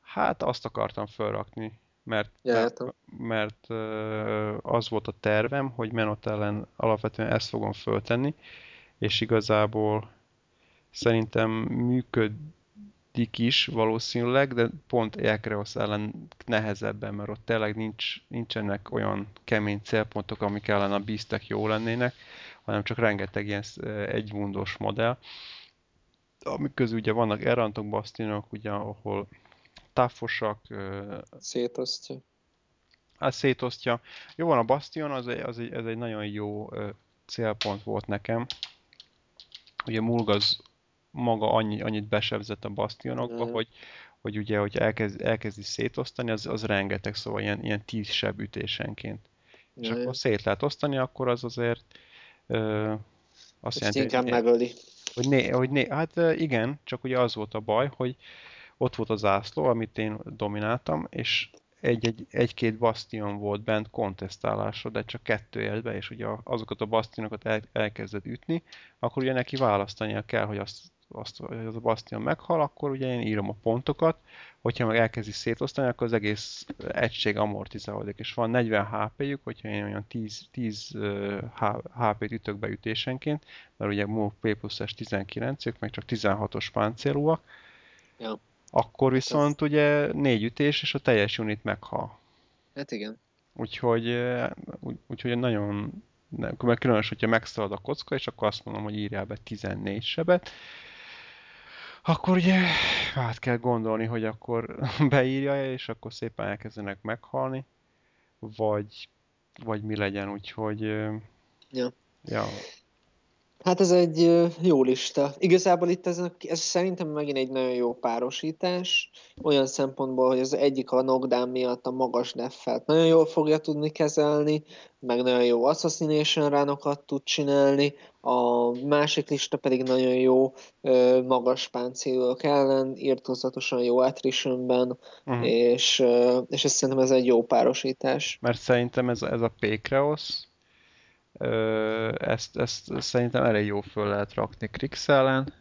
Hát azt akartam felrakni, mert, ja, mert, mert az volt a tervem, hogy Menot ellen alapvetően ezt fogom föltenni, és igazából szerintem működ, dik is valószínűleg, de pont Ekreos ellen nehezebben, mert ott tényleg nincs, nincsenek olyan kemény célpontok, amik ellen a bíztek jó lennének, hanem csak rengeteg ilyen egymundos modell. Amik közül ugye vannak errantok, bastionok, ugye, ahol táfosak.
Szétosztja.
Hát szétosztja. Jó van, a bastion az egy, az egy, ez egy nagyon jó célpont volt nekem. Ugye Mulgaz maga annyi, annyit besebzett a bastionokba, mm. hogy, hogy ugye, hogy elkezd, elkezdi szétosztani, az, az rengeteg, szóval ilyen, ilyen tíz seb ütésenként. Mm. És akkor szét lehet osztani, akkor az azért ö,
azt jelenti, inkább hogy, megöli.
Hogy, né, hogy né, hát igen, csak ugye az volt a baj, hogy ott volt az ászló, amit én domináltam, és egy-két bastion volt bent kontesztálásra, de csak kettő élt be, és ugye azokat a bastionokat el, elkezdett ütni, akkor ugye neki választania kell, hogy azt azt, hogy az a bastion meghal, akkor ugye én írom a pontokat, hogyha meg elkezdi szétosztani, akkor az egész egység amortizálódik, és van 40 HP-juk, hogyha én olyan 10, 10 HP-t ütök be ütésenként, mert ugye MOV P plusz 19 ők meg csak 16-os páncélúak, ja. akkor viszont Ez... ugye négy ütés, és a teljes unit meghal.
Hát igen.
Úgyhogy, úgy, úgyhogy nagyon mert különös, hogyha megszalad a kocka, és akkor azt mondom, hogy írjál be 14 sebet, akkor ugye át kell gondolni, hogy akkor beírja és akkor szépen elkezdenek meghalni, vagy, vagy mi legyen, úgyhogy...
Ja.
ja.
Hát ez egy jó lista. Igazából itt ez, ez szerintem megint egy nagyon jó párosítás, olyan szempontból, hogy az egyik a knockdown miatt a magas neffelt nagyon jól fogja tudni kezelni, meg nagyon jó assassination ránokat tud csinálni, a másik lista pedig nagyon jó magas páncélok ellen, írtózatosan jó attritionben, uh-huh. és, és ez szerintem ez egy jó párosítás.
Mert szerintem ez, ez a Pékreosz, ezt, ezt szerintem elég jó föl lehet rakni Krix ellen.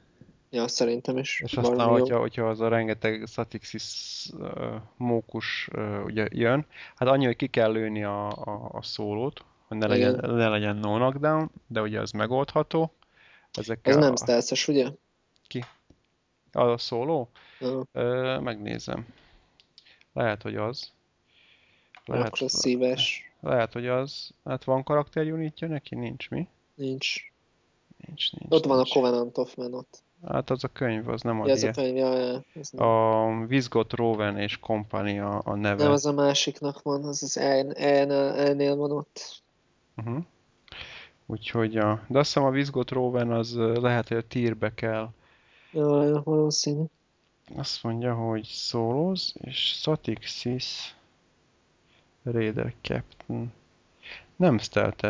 Ja, szerintem is.
És aztán, hogyha, hogyha az a rengeteg Satixis uh, mókus uh, ugye jön, hát annyi, hogy ki kell lőni a, a, a szólót, hogy ne legyen, ne legyen no knockdown, de ugye az megoldható.
Ezekkel Ez nem stealth ugye?
Ki? Az a szóló? Uh-huh. Uh, megnézem. Lehet, hogy az.
Lehet, az szíves.
Lehet, hogy az... Hát van karakterunitja neki? Nincs, mi?
Nincs.
Nincs, nincs.
Ott nincs. van a Covenant of ott.
Hát az a könyv, az nem
a ja, ez a könyv, ja, ja, ez
nem. A Vizgot Rowan és Company a, neve.
Nem, az a másiknak van, az az E-nél van ott.
Uh-huh. Úgyhogy a... De azt hiszem a Vizgot Rowan az lehet, hogy a tírbe kell.
Ja, valószínű.
Azt mondja, hogy Solos és Satixis Raider Captain. Nem stealth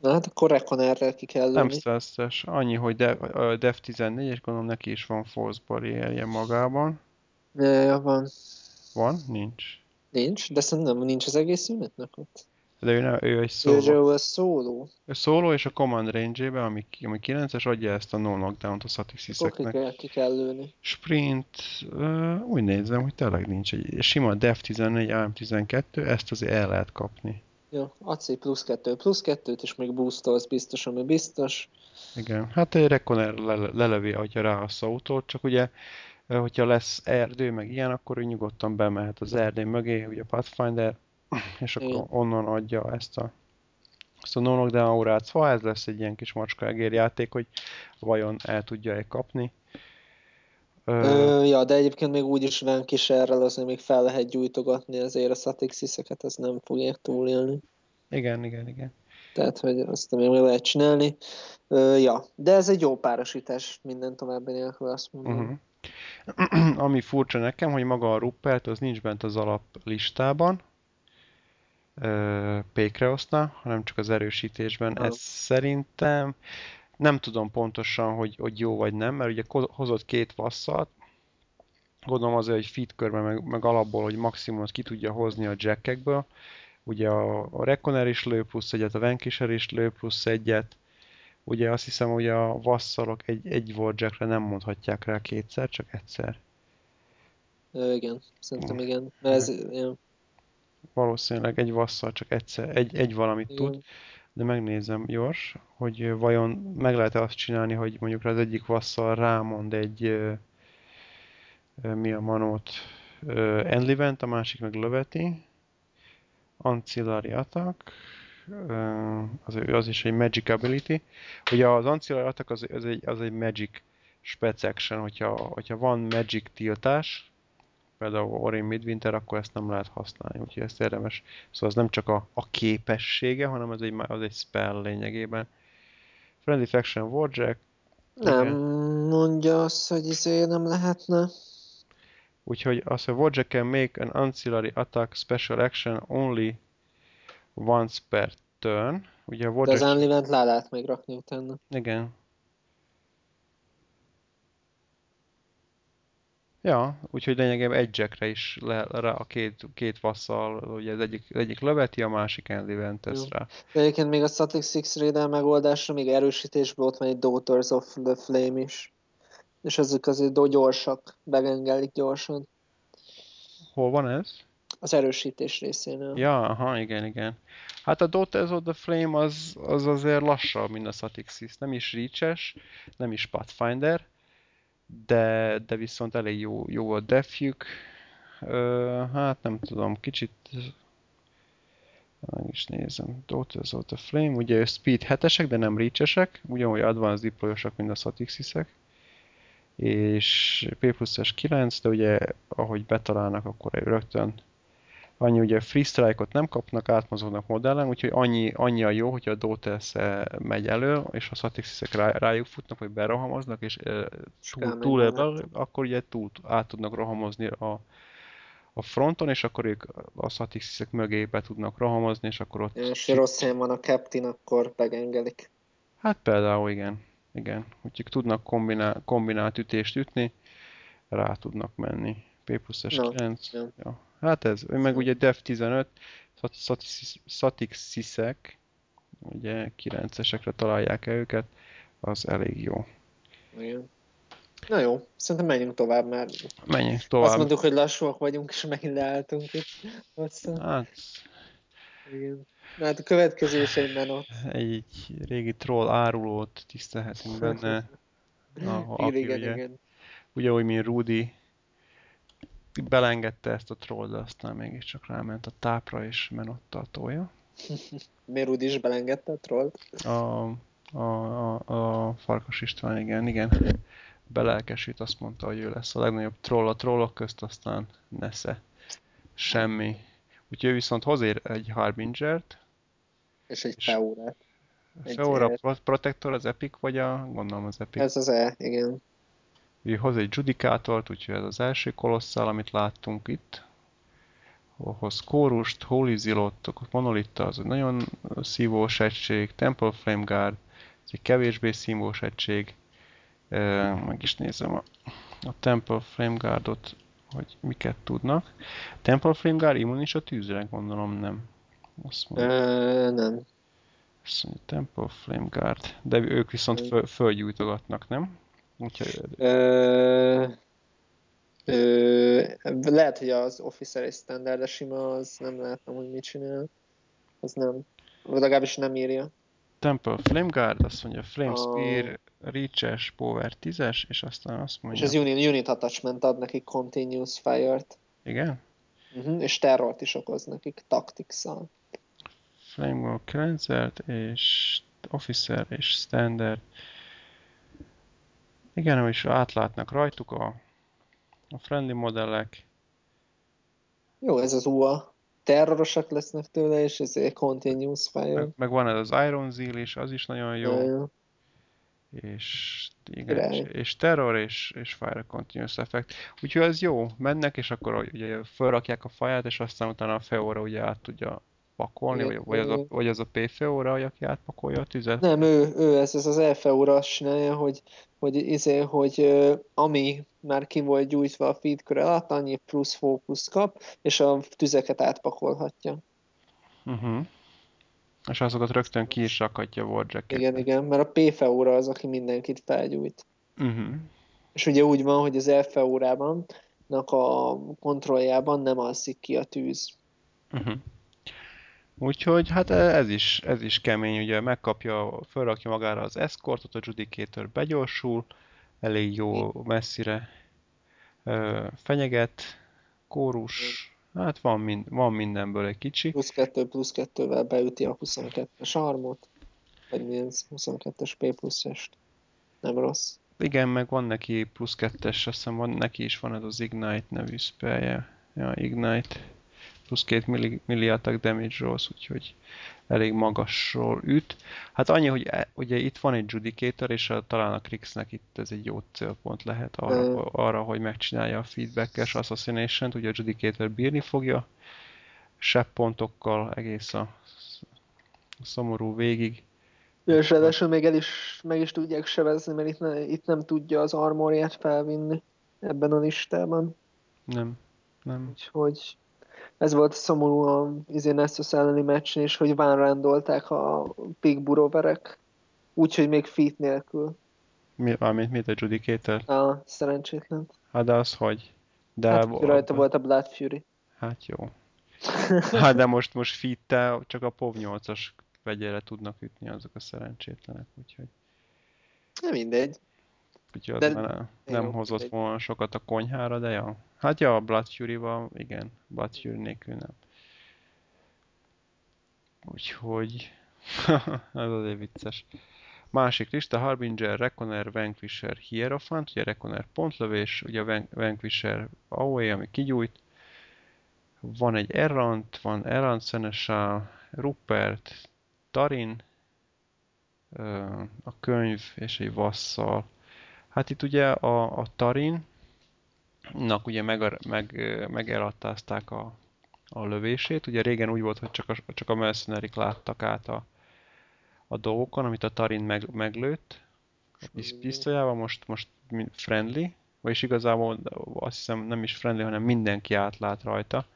Na hát akkor Reconerrel ki kell
lőni. Nem stealth Annyi, hogy de, uh, Def 14, és gondolom neki is van Force barrierje magában.
Ja, van.
Van? Nincs.
Nincs, de szerintem nincs az egész unitnek ott.
De ő, ne, ő egy szóló.
A szóló.
Ő szóló, és a command range-ébe, ami, ami 9-es, adja ezt a no knockdown-t a Satixis-eknek.
Akkor ki kell, lőni.
Sprint, uh, úgy nézem, hogy tényleg nincs egy sima Def 14, AM12, ezt azért el lehet kapni.
Jó, AC plusz 2, plusz 2-t, és még boostolsz biztos, ami biztos.
Igen, hát egy Reconer le, lelevi, hogyha rá a autót, csak ugye hogyha lesz erdő, meg ilyen, akkor ő nyugodtan bemehet az erdő mögé, ugye a Pathfinder, és akkor Igen. onnan adja ezt a ezt a no de aurát. Szóval ez lesz egy ilyen kis macska játék, hogy vajon el tudja-e kapni.
Ö, ja, de egyébként még úgy is van kísérrel azért még fel lehet gyújtogatni azért a Satixiseket, ez nem fogják túlélni.
Igen, igen, igen.
Tehát, hogy azt még lehet csinálni. Ö, ja, de ez egy jó párosítás minden további nélkül, azt mondom.
Uh-huh. Ami furcsa nekem, hogy maga a Ruppert az nincs bent az alaplistában, ö, pékre oszna, hanem csak az erősítésben. Ez szerintem nem tudom pontosan, hogy, hogy jó vagy nem, mert ugye hozott két vasszat, gondolom azért, hogy fit körben, meg, meg alapból, hogy maximum azt ki tudja hozni a jackekből. Ugye a, a Reconer is lő plusz egyet, a Vanquisher is lő plusz egyet. Ugye azt hiszem, hogy a vasszalok egy, egy jackre nem mondhatják rá kétszer, csak egyszer.
Ö, igen, szerintem igen. Mert ez, ilyen,
Valószínűleg egy vasszal csak egyszer, egy, egy valamit tud.
igen.
De megnézem gyors, hogy vajon meg lehet-e azt csinálni, hogy mondjuk az egyik vasszal rámond egy mi a manót Enlivent, a másik meg löveti. Ancillary attack. Az, az is egy magic ability. Ugye az ancillary attack az, az, egy, az egy magic spec action, hogyha, hogyha van magic tiltás, például Orin Midwinter, akkor ezt nem lehet használni, úgyhogy ezt érdemes. Szóval ez nem csak a, a képessége, hanem ez egy, az egy spell lényegében. Friendly Faction Warjack,
Nem
Igen.
mondja azt, hogy izé nem lehetne.
úgyhogy az, hogy Warjack can make an ancillary attack special action only once per turn. Ugye a
De az
Warjack...
Unlivent le lehet még rakni utána.
Igen. Ja, úgyhogy lényegében egy jackre is le, rá a két, két vasszal, ugye az egyik, az egyik löveti, a másik Enlivent tesz rá.
De egyébként még a Static Six Raider megoldásra még erősítésből ott van egy Daughters of the Flame is. És ezek azért gyorsak, begengelik gyorsan.
Hol van ez?
Az erősítés részénél.
Ja, aha, igen, igen. Hát a Daughters of the Flame az, az azért lassabb, mint a Satixis. Nem is reaches, nem is Pathfinder, de, de viszont elég jó, jó a defjük. Hát nem tudom, kicsit meg is nézem. Daughters of the Flame, ugye speed 7-esek, de nem reachesek, ugyanúgy advanced deployosak, mint a Satixisek. És P plusz 9, de ugye ahogy betalálnak, akkor rögtön annyi ugye free strike-ot nem kapnak, átmozognak modellen, úgyhogy annyi, annyi a jó, hogyha a Daughters megy elő, és a Satixisek rá, rájuk futnak, vagy berohamoznak, és e, túl, túl ebben, akkor ugye túl át tudnak rohamozni a, a fronton, és akkor ők a Satixisek mögé be tudnak rohamozni, és akkor ott...
És rossz helyen van a Captain, akkor begengelik.
Hát például igen, igen. Úgyhogy tudnak kombinál, kombinált ütést ütni, rá tudnak menni. P plusz
Na,
9.
jó.
Ja. Hát ez, meg ugye Dev 15, Satixisek, ugye 9-esekre találják el őket, az elég jó.
Igen. Na jó, szerintem menjünk tovább, mert
Menjünk
azt
tovább.
mondtuk, hogy lassúak vagyunk, és megint leálltunk itt. Hosszú.
Hát
Igen. Na hát a következő is egy menot.
egy régi troll árulót tisztelhetünk benne. Ahol,
Igen,
aki
igen,
ugye,
igen.
ugye úgy, mint Rudy, belengedte ezt a troll, de aztán mégiscsak ráment a tápra, és menotta a tója.
Mérud is belengedte a trollt.
A, a, a, a Farkas István, igen, igen. Belelkesült, azt mondta, hogy ő lesz a legnagyobb troll a trollok közt, aztán nesze. Semmi. Úgyhogy ő viszont hoz ér egy Harbingert.
És egy feórát.
Pro- Protector, az Epic, vagy a, gondolom az Epic.
Ez az E, igen.
Ő hoz egy Judicátort, úgyhogy ez az első kolosszál, amit láttunk itt. Hoz Kórust, Holy Zilot, Monolitta, az egy nagyon szívós egység, Temple Flame Guard, ez egy kevésbé szívós egység. Ö, Meg is nézem a, a Temple Flame Guardot, hogy miket tudnak. Temple Flame Guard immunis a tűzre, gondolom nem. Azt mondja,
Ö, nem.
azt mondja Temple Flame Guard, de ők viszont föl, fölgyújtogatnak, nem? Úgyhogy
Ö, ö, lehet, hogy az Officer és Standard, de sima, az nem látom, hogy mit csinál. Az nem. Vagy legalábbis nem írja.
Temple Flame Guard, azt mondja Flame
A-
Spear, Reaches, Power 10-es, és aztán azt
És
mondja...
az unit, unit attachment ad nekik Continuous Fire-t.
Igen?
Uh-huh. És terrort is okoz nekik Tactics-szal.
Flame Wall Cleanser és Officer és Standard. Igen, is átlátnak rajtuk a, a friendly modellek.
Jó, ez az UA. Terrorosak lesznek tőle, és ezért Continuous Fire.
Meg, meg van ez az Iron Zeal is, az is nagyon jó.
Jó.
És igen, és, és Terror és, és Fire Continuous Effect. Úgyhogy ez jó, mennek, és akkor ugye felrakják a faját, és aztán utána a Feora ugye át tudja pakolni, vagy, vagy, az a, vagy az a PFO-ra, aki átpakolja a tüzet?
Nem, ő, ő ez, ez az EFO-ra azt csinálja, hogy, hogy, izé, hogy ami már ki volt gyújtva a feed kör alatt, annyi plusz fókusz kap, és a tüzeket átpakolhatja.
Uh-huh. És azokat rögtön ki is rakhatja Warjack.
Igen, igen, mert a PFO-ra az, aki mindenkit felgyújt.
Uh-huh.
És ugye úgy van, hogy az FO-rában a kontrolljában nem alszik ki a tűz.
Uh-huh. Úgyhogy hát ez is, ez is kemény, ugye megkapja, felrakja magára az escortot, a Judicator begyorsul, elég jó messzire ö, fenyeget, kórus, hát van, mind, van mindenből egy kicsi.
Plusz kettő, plusz kettővel beüti a 22-es armot, vagy milyen 22-es P plusz Nem rossz.
Igen, meg van neki plusz kettes, azt hiszem van, neki is van ez az Ignite nevű spellje. Ja, Ignite. Plusz két milli, milli attack damage rolls, úgyhogy elég magasról üt. Hát annyi, hogy e, ugye itt van egy Judicator, és a, talán a Krixnek itt ez egy jó célpont lehet arra, arra hogy megcsinálja a feedback-es Assassination-t. Ugye a Judicator bírni fogja, sebb pontokkal egész a, szomorú végig.
És ráadásul még el is, meg is tudják sevezni, mert itt, ne, itt nem tudja az armorját felvinni ebben a listában.
Nem, nem.
Úgyhogy ez volt szomorú a izé Nessus elleni meccsen is, hogy vánrándolták a Big Buroverek, úgyhogy még feat nélkül.
Mi, amit mit a Judicator?
Ah, szerencsétlen.
Hát de az hogy? De
hát, rajta volt a Blood Fury.
Hát jó. Hát de most, most fit csak a POV 8-as vegyére tudnak ütni azok a szerencsétlenek, úgyhogy...
Nem mindegy.
Úgyhogy de... nem, nem hozott mindegy. volna sokat a konyhára, de ja. Hát ja, a Blood Fury-val, igen, Blood Fury nélkül nem. Úgyhogy... ez azért vicces. Másik lista, Harbinger, Reconer, Vanquisher, Hierophant, ugye Reconer pontlövés, ugye Vanquisher AOE, ami kigyújt. Van egy Errant, van Errant Seneschal, Rupert, Tarin, a könyv és egy vasszal. Hát itt ugye a, a Tarin, nak ugye meg, meg, megelattázták a, a lövését. Ugye régen úgy volt, hogy csak a, csak a mercenary láttak át a, a dolgokon, amit a Tarin meg, meglőtt. A pisztolyával most, most friendly, vagyis igazából azt hiszem nem is friendly, hanem mindenki átlát rajta.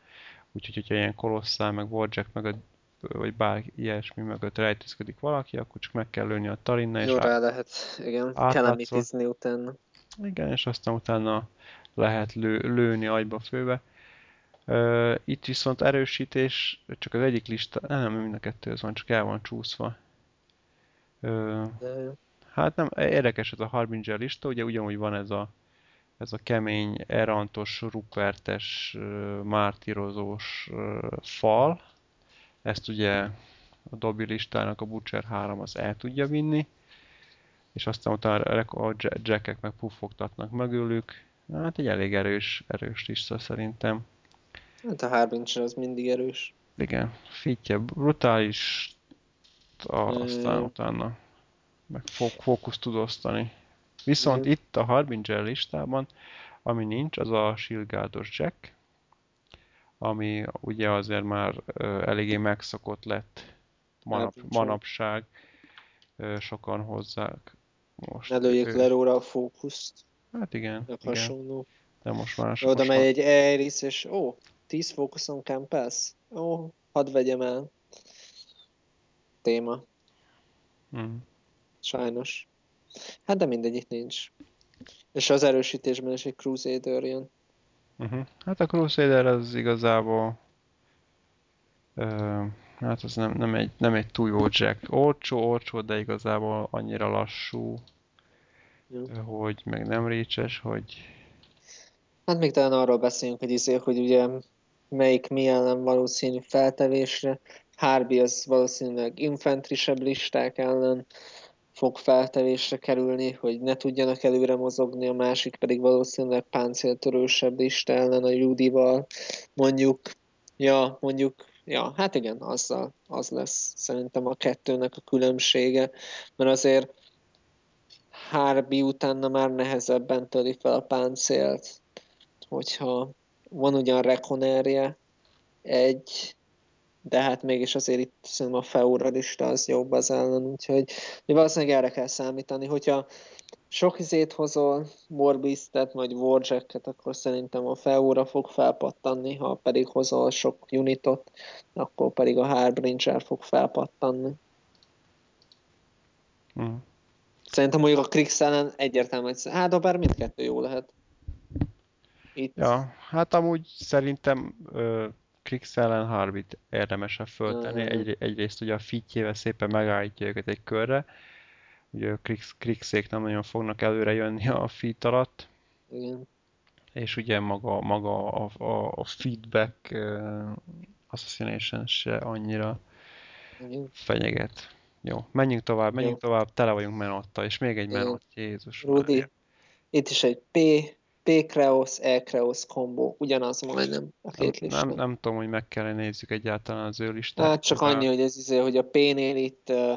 Úgyhogy, hogyha ilyen kolosszál, meg Warjack, meg a vagy bár ilyesmi mögött rejtőzködik valaki, akkor csak meg kell lőni a tarinnal.
Jó, rá lehet, igen, kelemitizni utána.
Igen, és aztán utána lehet lő, lőni agyba főbe. Uh, itt viszont erősítés, csak az egyik lista, nem, nem mind a kettő az van, csak el van csúszva. Uh, hát nem, érdekes ez a Harbinger lista, ugye ugyanúgy van ez a, ez a kemény, erantos, rupertes, mártírozós fal, ezt ugye a Dobby listának a Butcher 3 az el tudja vinni, és aztán utána a jackek meg puffogtatnak mögülük. Hát egy elég erős, erős lista szerintem.
Hát a Harbinger az mindig erős.
Igen, fitje brutális, aztán mm. utána meg fókusz tud osztani. Viszont mm. itt a Harbinger listában, ami nincs, az a Shieldguardos Jack, ami ugye azért már eléggé megszokott lett manap, manapság. Sokan hozzák
most. Ne lőjék le róla a fókuszt.
Hát igen. igen.
Hasonló.
De most már
Oda megy egy Eris, és ó, 10 fókuszon campelsz? Ó, hadd vegyem el. Téma. Mm. Sajnos. Hát de mindegy, itt nincs. És az erősítésben is egy Crusader jön.
Uh-huh. Hát a Crusader az igazából uh, hát az nem, nem, egy, nem egy túl jó jack. Olcsó, olcsó, de igazából annyira lassú, uh, hogy meg nem récses, hogy...
Hát még talán arról beszélünk, hogy izé, hogy ugye melyik mi ellen valószínű feltevésre. Harbi az valószínűleg infantrisebb listák ellen, fog feltevésre kerülni, hogy ne tudjanak előre mozogni, a másik pedig valószínűleg páncéltörősebb lista ellen a Judival. Mondjuk, ja, mondjuk, ja, hát igen, azzal, az lesz szerintem a kettőnek a különbsége, mert azért Harbi utána már nehezebben töri fel a páncélt, hogyha van ugyan rekonerje, egy de hát mégis azért itt szerintem a Feura lista az jobb az ellen, úgyhogy valószínűleg erre kell számítani, hogyha sok izét hozol, Warbeast-et, vagy Warjack-et, akkor szerintem a Feura fog felpattanni, ha pedig hozol sok unitot, akkor pedig a Harbinger fog felpattanni. Mm. Szerintem mondjuk a Krix ellen egyértelműen, hát ha bár mindkettő jó lehet.
Itt. Ja, hát amúgy szerintem uh, Krix ellen Harbit érdemesebb föltenni. Mm. Egy, egyrészt ugye a fitjével szépen megállítja őket egy körre, ugye a Krixék nem nagyon fognak előre jönni a fit alatt.
Igen.
És ugye maga, maga a, a, a feedback uh, Assassination se annyira Igen. fenyeget. Jó, menjünk tovább, menjünk Jó. tovább, tele vagyunk menottal, és még egy menott, Jézus.
Rudi, itt is egy P, P-Kreos, E-Kreos kombó, ugyanaz majdnem a két
lista. Nem, nem tudom, hogy meg kell nézzük egyáltalán az ő listát.
Hát csak annyi, hogy ez izé, hogy a P-nél itt uh,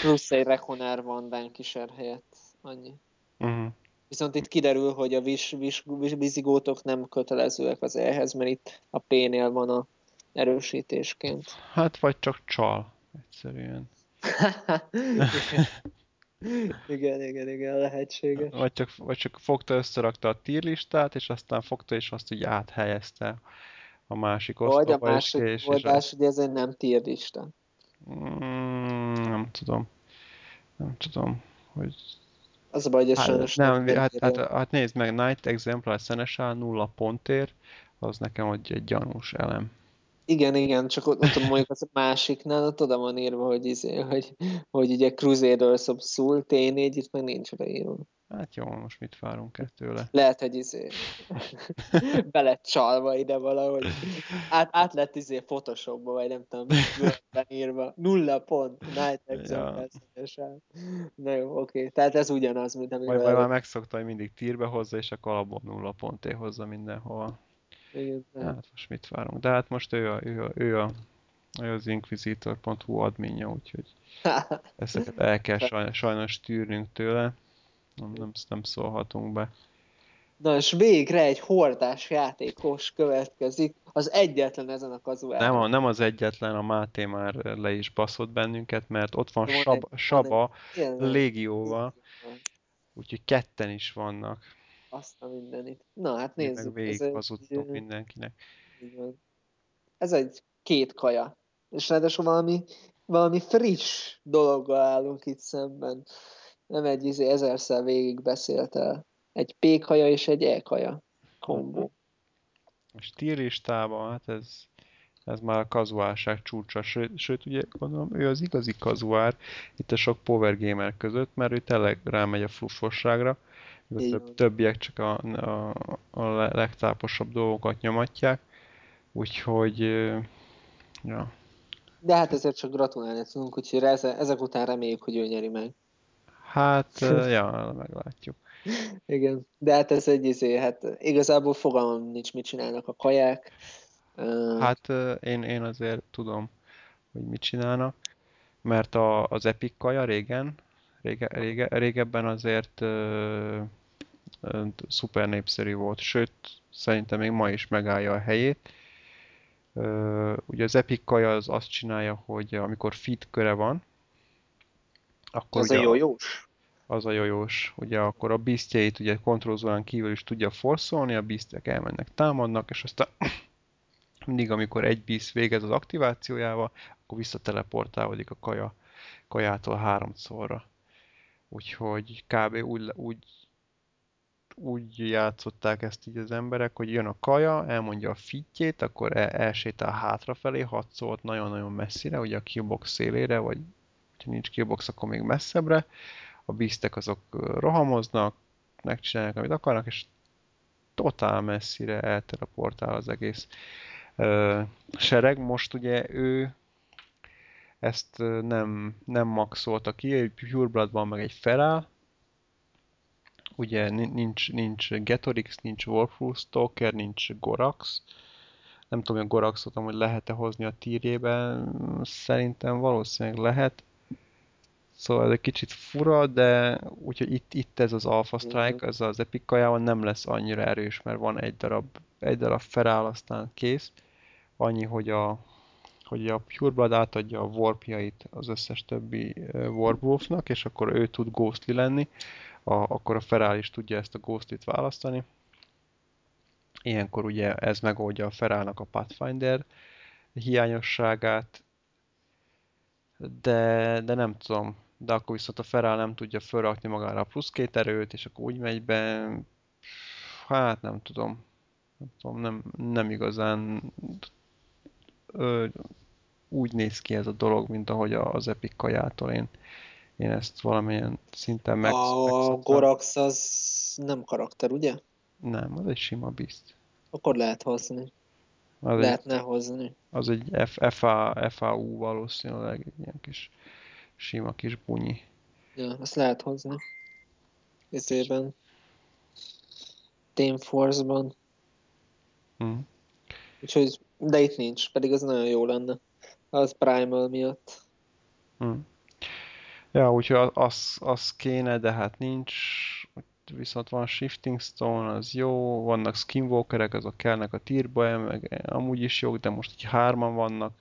plusz egy Rekoner van Bankisher helyett, annyi. Uh-huh. Viszont itt kiderül, hogy a vis, vis, vis, vizigótok nem kötelezőek az ehhez, mert itt a P-nél van a erősítésként.
Hát vagy csak csal, egyszerűen.
igen, igen, igen, lehetséges.
Vagy csak, vagy csak fogta, összerakta a tírlistát, és aztán fogta, és azt így áthelyezte a másik osztóba.
Vagy a másik és, oldás, és hogy ez egy nem tírlista.
Mm, nem tudom. Nem tudom, hogy...
Az a baj, hogy
hát, nem, nem hát, hát, hát, nézd meg, Night Exemplar Seneschal nulla pontért, az nekem hogy egy gyanús elem.
Igen, igen, csak ott, ott mondjuk az a másiknál, ott oda van írva, hogy, izé, hogy, hogy ugye Crusaders of Soul T4, itt meg nincs odaírva.
Hát jó, most mit várunk ettőle?
Lehet, hogy izé be csalva ide valahogy. Át, át lett izé Photoshopba, vagy nem tudom, írva. Nulla pont, Night Example ja. Na jó, oké. Tehát ez ugyanaz, mint amivel...
Majd, majd már megszokta, hogy mindig tírbe hozza, és akkor alapból nulla ponté hozza mindenhol.
Igen,
hát most mit várunk? De hát most ő, a, ő, a, ő, a, ő az Inquisitor.hu adminja, úgyhogy ezeket el kell sajnos, sajnos tűrnünk tőle. Nem, nem, nem szólhatunk be.
Na és végre egy hordás játékos következik, az egyetlen ezen a kazuáron.
Nem, nem az egyetlen, a Máté már le is baszott bennünket, mert ott van, van egy, Saba van egy, Légióval, úgyhogy ketten is vannak.
Azt a mindenit. Na hát nézzük.
Végig ez egy, mindenkinek.
Ez egy két kaja. És ráadásul valami, valami friss dologgal állunk itt szemben. Nem egy izé ezerszer végig beszéltel. Egy P-kaja és egy E-kaja kombó.
A tírlistában, hát ez, ez már a kazuálság csúcsa, sőt, sőt, ugye gondolom, ő az igazi kazuár itt a sok power gamer között, mert ő tényleg rámegy a fluffosságra, a több, többiek csak a, a, a legtáposabb dolgokat nyomatják, úgyhogy ja.
De hát ezért csak gratulálni tudunk, úgyhogy ezek után reméljük, hogy ő nyeri meg.
Hát, ja, meglátjuk.
Igen, de hát ez egy izé, hát igazából fogalmam nincs, mit csinálnak a kaják.
Hát én, én azért tudom, hogy mit csinálnak, mert a, az Epic kaja régen, rége, rége, régebben azért szuper népszerű volt, sőt, szerintem még ma is megállja a helyét. Ugye az Epic kaja az azt csinálja, hogy amikor fit köre van, akkor
az ugye a jójós?
Az a jójós. Ugye akkor a bisztjeit ugye kontrollzónán kívül is tudja forszolni, a bisztek elmennek, támadnak, és aztán mindig, amikor egy bíz végez az aktivációjával, akkor visszateleportálódik a kaja, kajától háromszorra. Úgyhogy kb. úgy, úgy úgy játszották ezt így az emberek, hogy jön a kaja, elmondja a fitjét, akkor el, elsétál hátrafelé, szólt nagyon-nagyon messzire, ugye a killbox szélére, vagy ha nincs killbox, akkor még messzebbre. A bíztek azok rohamoznak, megcsinálják, amit akarnak, és totál messzire elteleportál az egész sereg. Most ugye ő ezt nem, nem maxolta ki, egy Pure Bloodban meg egy feláll, ugye nincs, nincs Getorix, nincs Warfru Stalker, nincs Gorax. Nem tudom, hogy a Goraxot hogy lehet-e hozni a tírjébe, szerintem valószínűleg lehet. Szóval ez egy kicsit fura, de úgyhogy itt, itt ez az Alpha Strike, ez az Epic kajával nem lesz annyira erős, mert van egy darab, egy darab feláll, aztán kész. Annyi, hogy a hogy a Pureblood átadja a warpjait az összes többi Warwolfnak, és akkor ő tud ghostly lenni, a, akkor a Feral is tudja ezt a ghostlit választani. Ilyenkor ugye ez megoldja a Feralnak a Pathfinder hiányosságát, de, de nem tudom, de akkor viszont a Feral nem tudja felrakni magára a plusz két erőt, és akkor úgy megy be, hát nem tudom, nem, tudom, nem, nem igazán ö, úgy néz ki ez a dolog, mint ahogy az Epic kajától én, én ezt valamilyen szinten meg...
A Gorax az nem karakter, ugye?
Nem, az egy sima bizt.
Akkor lehet hozni. Az Lehetne egy, hozni.
Az egy FA, FAU valószínűleg egy ilyen kis sima kis bunyi.
Ja, azt lehet hozni. Ezében. Team Force-ban. Hmm. Úgyhogy, de itt nincs, pedig az nagyon jó lenne. Az Primal miatt.
Hmm. Ja, úgyhogy az, az kéne, de hát nincs. Viszont van Shifting Stone, az jó, vannak Skinwalkerek, azok kellnek a tírba, meg amúgy is jók, de most így hárman vannak.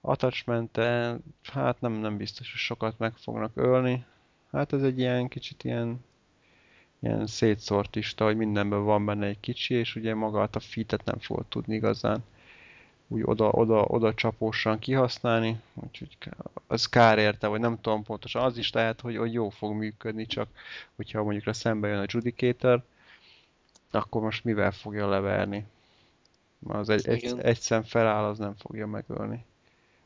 attachment hát nem, nem biztos, hogy sokat meg fognak ölni. Hát ez egy ilyen kicsit ilyen ilyen szétszortista, hogy mindenben van benne egy kicsi, és ugye magát a fitet nem fogod tudni igazán úgy oda, oda, oda csapósan kihasználni, úgyhogy az kár érte, vagy nem tudom pontosan, az is lehet, hogy, hogy jó fog működni, csak hogyha mondjuk szembe jön a Judicator, akkor most mivel fogja leverni? Az egy, egy, egy szem feláll, az nem fogja megölni.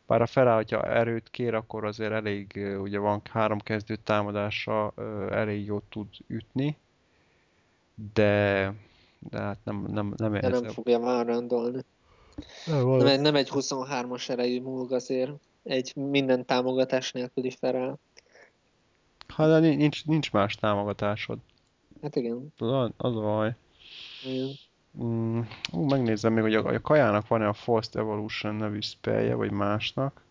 Bár a feláll, hogyha erőt kér, akkor azért elég, ugye van három kezdő támadása, elég jót tud ütni, de, de hát nem, nem, nem,
de nem fogja már randolni. Nem, egy, nem egy 23-as erejű múlg azért, egy minden támogatás nélküli felel.
Hát de nincs, nincs más támogatásod.
Hát igen.
Az, az a baj. Igen. Mm, ú, megnézem még, hogy a, a kajának van-e a Forced Evolution nevű spellje, vagy másnak.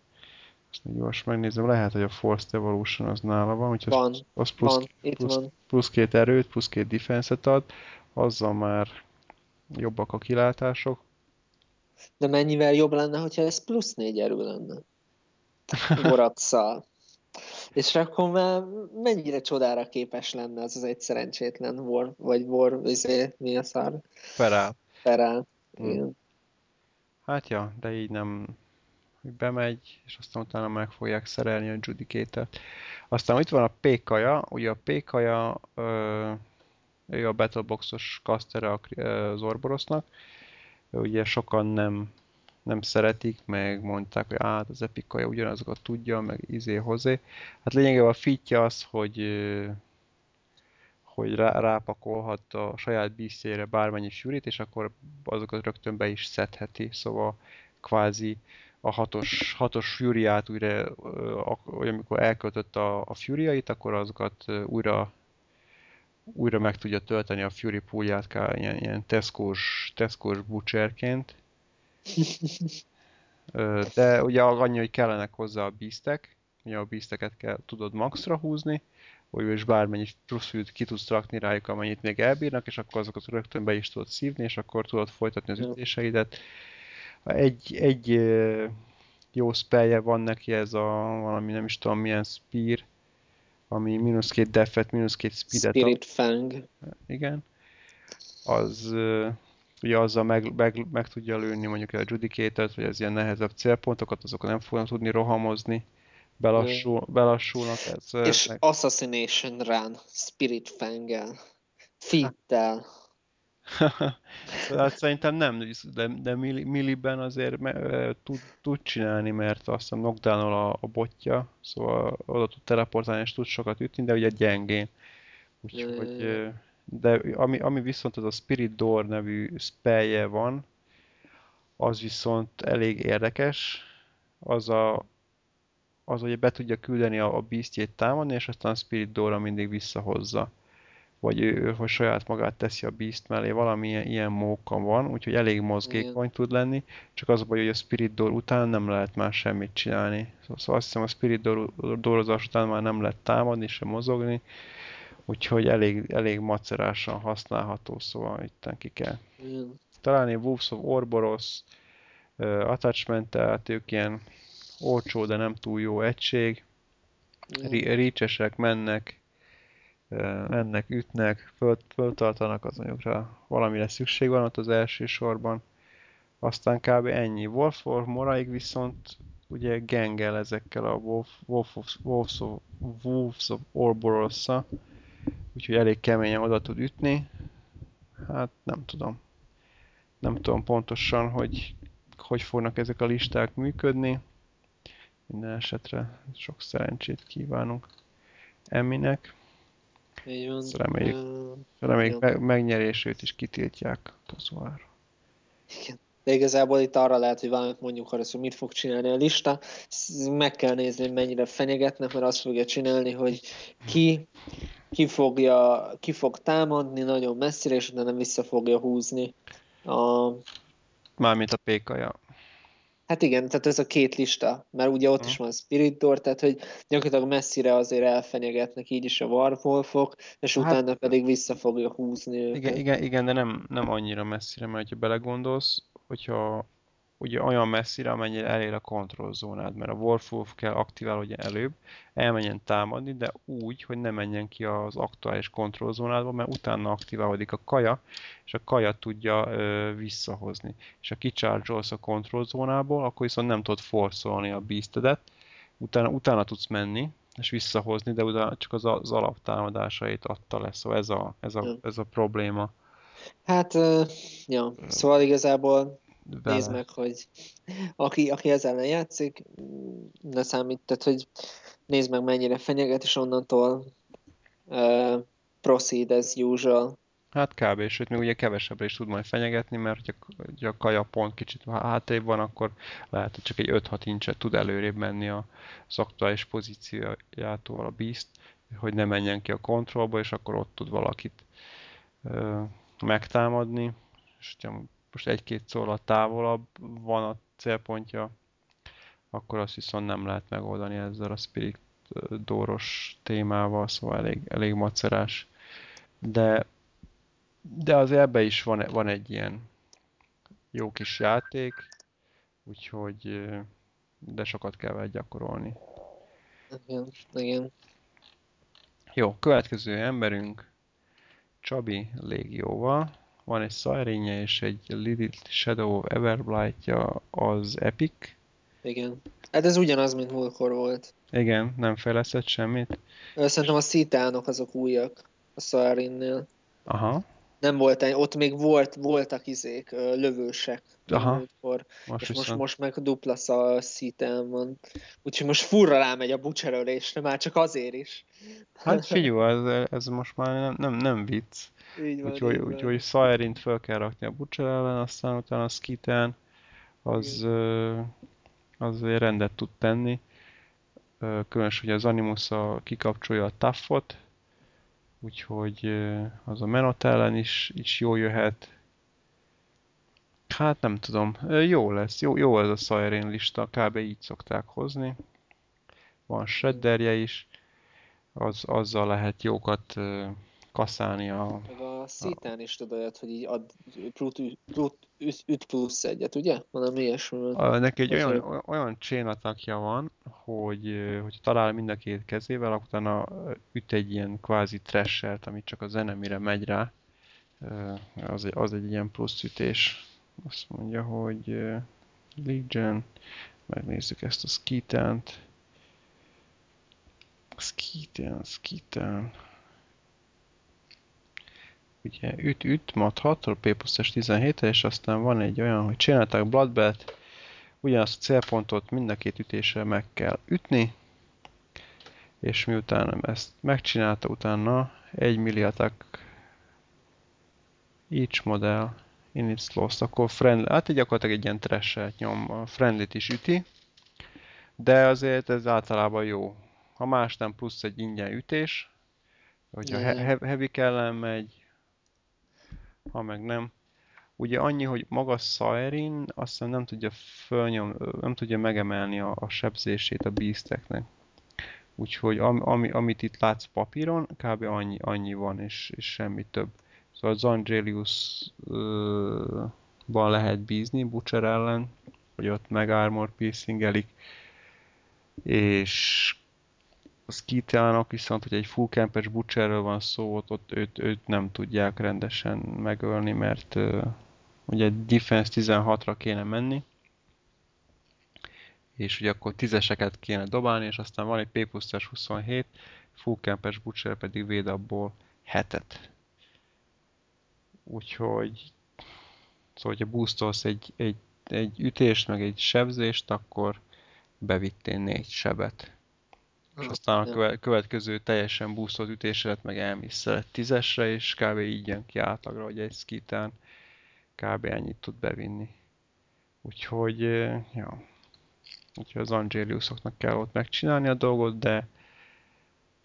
Ezt még most megnézem, lehet, hogy a Forced Evolution az nála van, úgyhogy
van,
az, az plusz,
van, itt
plusz,
van.
plusz két erőt, plusz két defense-et ad, azzal már jobbak a kilátások.
De mennyivel jobb lenne, hogyha ez plusz négy erő lenne? Gorakszal. És akkor már mennyire csodára képes lenne az az egy szerencsétlen War, vagy War, izé, mi a szar?
Ferál.
Ferál. Hmm.
Hát ja, de így nem hogy bemegy, és aztán utána meg fogják szerelni a Judicator-t. Aztán itt van a Pékaja, ugye a Pékaja ő a Battleboxos kasztere az Orborosznak, ugye sokan nem, nem szeretik, meg mondták, hogy át az epikaja ugyanazokat tudja, meg izé hozé. Hát lényegében a fitja az, hogy hogy rá, rápakolhat a saját bíztjére bármennyi sűrít, és akkor azokat rögtön be is szedheti, szóval kvázi a hatos, hatos fúriát újra, amikor elköltött a, a fúriait, akkor azokat újra újra meg tudja tölteni a Fury poolját ilyen, ilyen Tesco-s, Tesco-s butcherként. De ugye annyi, hogy kellenek hozzá a bíztek, ugye a bízteket kell tudod maxra húzni, hogy is bármennyi plusz ki tudsz rakni rájuk, amennyit még elbírnak, és akkor azokat rögtön be is tudod szívni, és akkor tudod folytatni az ütéseidet. Egy, egy jó spellje van neki, ez a valami nem is tudom milyen spear, ami mínusz két defet, mínusz két speedet
Spirit ad. Fang.
Igen. Az ugye azzal meg, meg, meg tudja lőni mondjuk a Judicator-t, vagy az ilyen nehezebb célpontokat, azokat nem fognak tudni rohamozni, belassul, belassulnak. Ez,
És meg... Assassination Run, Spirit Fang-el, Fit-tel.
hát szerintem nem, de, de milliben azért me, tud, tud csinálni, mert azt hiszem knockdown a, a botja, szóval oda tud teleportálni és tud sokat ütni, de ugye gyengén. Úgyhogy, de ami, ami viszont az a Spirit Door nevű spellje van, az viszont elég érdekes. Az a, az, hogy be tudja küldeni a, a beastjét támadni, és aztán a Spirit Door-ra mindig visszahozza vagy ő, hogy saját magát teszi a Beast mellé, valami ilyen, móka van, úgyhogy elég mozgékony tud lenni, csak az a baj, hogy a Spirit Door után nem lehet már semmit csinálni. Szóval, szóval azt hiszem a Spirit Door, után már nem lehet támadni, sem mozogni, úgyhogy elég, elég macerásan használható, szóval itt ki kell. Igen. Találni Wolves of Orboros, attachment, tehát ők ilyen olcsó, de nem túl jó egység. Reachesek mennek, mennek, ütnek, föl, föltartanak az anyagra, valamire szükség van ott az első sorban. Aztán kb. ennyi. Wolf of Moraig viszont ugye gengel ezekkel a Wolf, Wolf of, Wolves of, Wolves of úgyhogy elég keményen oda tud ütni. Hát nem tudom. Nem tudom pontosan, hogy hogy fognak ezek a listák működni. Minden esetre sok szerencsét kívánunk Eminek.
Így van.
Reméljük, reméljük meg, megnyerését is kitiltják Tozuára.
Igen. De igazából itt arra lehet, hogy valamit mondjuk arra, hogy mit fog csinálni a lista. Meg kell nézni, hogy mennyire fenyegetnek, mert azt fogja csinálni, hogy ki, ki, fogja, ki fog támadni nagyon messzire, és utána vissza fogja húzni a...
Mármint a pékaja.
Hát igen, tehát ez a két lista, mert ugye ott hmm. is van Spirit Door, tehát hogy gyakorlatilag messzire azért elfenyegetnek így is a Warwolfok, és hát, utána pedig vissza fogja húzni őket.
Igen, igen, igen de nem, nem annyira messzire, mert ha belegondolsz, hogyha ugye olyan messzire, amennyire elér a kontrollzónád, mert a Warwolf kell aktiválni előbb, elmenjen támadni, de úgy, hogy ne menjen ki az aktuális kontrollzónádba, mert utána aktiválódik a kaja, és a kaja tudja ö, visszahozni. És ha kichargolsz a kontrollzónából, akkor viszont nem tudod forszolni a beastedet, utána, utána tudsz menni, és visszahozni, de utána csak az, az alaptámadásait adta lesz, szóval ez a, ez a, ez a probléma.
Hát, ja, szóval igazából vele. Nézd meg, hogy aki, aki ezzel ellen játszik, ne számít, tehát, hogy nézd meg mennyire fenyeget, és onnantól uh, proceed as usual.
Hát kb. Sőt, még ugye kevesebbre is tud majd fenyegetni, mert hogyha a kaja pont kicsit hátrébb van, akkor lehet, hogy csak egy 5-6 incset tud előrébb menni az aktuális pozíciójától a Beast, hogy ne menjen ki a kontrollba, és akkor ott tud valakit ö, megtámadni. És hogyha most egy-két szóla távolabb van a célpontja, akkor azt viszont nem lehet megoldani ezzel a Spirit dóros témával, szóval elég, elég macerás. De, de az ebbe is van, van egy ilyen jó kis játék, úgyhogy de sokat kell vele gyakorolni.
Igen, igen.
Jó, következő emberünk Csabi légióval van egy Sirenje és egy Lilith Shadow Everblight-ja az Epic.
Igen. Hát ez ugyanaz, mint múltkor volt.
Igen, nem fejlesztett semmit.
Szerintem a szitánok azok újak a Sirennél.
Aha.
Nem volt egy, ott még volt, voltak izék, lövősek.
Aha. Múltkor,
most és most, most meg dupla szitán van. Úgyhogy most furra rámegy a bucserölésre, már csak azért is.
Hát figyelj, ez, ez most már nem, nem, nem vicc.
Így van,
úgyhogy, úgyhogy Saerint fel kell rakni a Butcher ellen, aztán utána a Skiten az, az rendet tud tenni. Különös, hogy az Animus a, kikapcsolja a Taffot, úgyhogy az a Menot ellen is, is jó jöhet. Hát nem tudom, jó lesz, jó, jó ez a Saerin lista, kb. így szokták hozni. Van Shredderje is, az, azzal lehet jókat kaszálni a...
Meg a szítán is tudod olyat, hogy így ad plut, plut, üt plusz egyet, ugye? Valami ilyesmi.
Neki egy olyan, olyan csénatakja van, hogy, hogy talál mind a két kezével, akkor utána üt egy ilyen kvázi trashert, amit csak a zenemire megy rá. Az, egy, az egy ilyen plusz ütés. Azt mondja, hogy Legion, megnézzük ezt a Skitent. Skiten, Skiten ugye üt, üt, mat 6 p plusz 17 és aztán van egy olyan, hogy csinálták Bloodbath, ugyanazt a célpontot mind a két ütésre meg kell ütni, és miután ezt megcsinálta, utána egy milliatak each model in its lost, akkor friendly, hát gyakorlatilag egy ilyen trash nyom, a friendly is üti, de azért ez általában jó. Ha más nem plusz egy ingyen ütés, hogyha he heavy ellen megy, ha meg nem. Ugye annyi, hogy maga Saerin aztán nem tudja fölnyom, nem tudja megemelni a, a sebzését a beasteknek. Úgyhogy am, ami, amit itt látsz papíron, kb. annyi, annyi van, és, és semmi több. Szóval az Angelius-ban lehet bízni Butcher ellen, hogy ott meg armor piercingelik, és a skitánok viszont, hogy egy full campes butcherről van szó, ott, ott őt, őt nem tudják rendesen megölni, mert uh, ugye defense 16-ra kéne menni, és ugye akkor tízeseket kéne dobálni, és aztán van egy P plusz 27, full campes butcher pedig véd abból hetet. Úgyhogy szóval, hogyha boostolsz egy, egy, egy ütést, meg egy sebzést, akkor bevittél négy sebet. És aztán a következő teljesen boostolt ütésedet meg elmész tízesre, és kb. így jön ki átlagra, hogy egy skitán kb. ennyit tud bevinni. Úgyhogy, ja, úgyhogy az Angeliusoknak kell ott megcsinálni a dolgot, de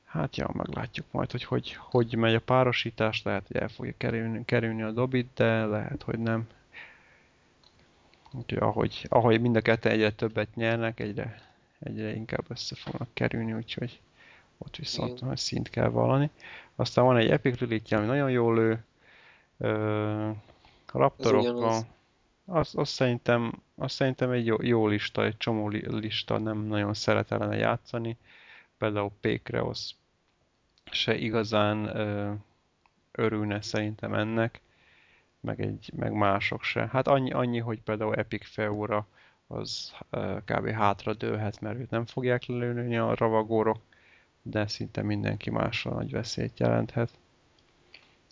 hát ja, meglátjuk majd, hogy hogy, hogy megy a párosítás, lehet, hogy el fogja kerülni, kerülni a dobit, de lehet, hogy nem. Úgyhogy ahogy, ahogy mind a ketten egyre többet nyernek, egyre, egyre inkább össze fognak kerülni, úgyhogy ott viszont Igen. szint kell valani. Aztán van egy Epic Relitje, ami nagyon jól lő. Ö, Raptorokkal. Azt, azt, szerintem, azt szerintem egy jó, jó lista, egy csomó lista nem nagyon szeret ellene játszani. Például Pékreosz se igazán ö, örülne szerintem ennek, meg, egy, meg mások se. Hát annyi, annyi hogy például Epic Feura az kb. hátra dőlhet, mert őt nem fogják lelőni a ravagórok, de szinte mindenki másra nagy veszélyt jelenthet.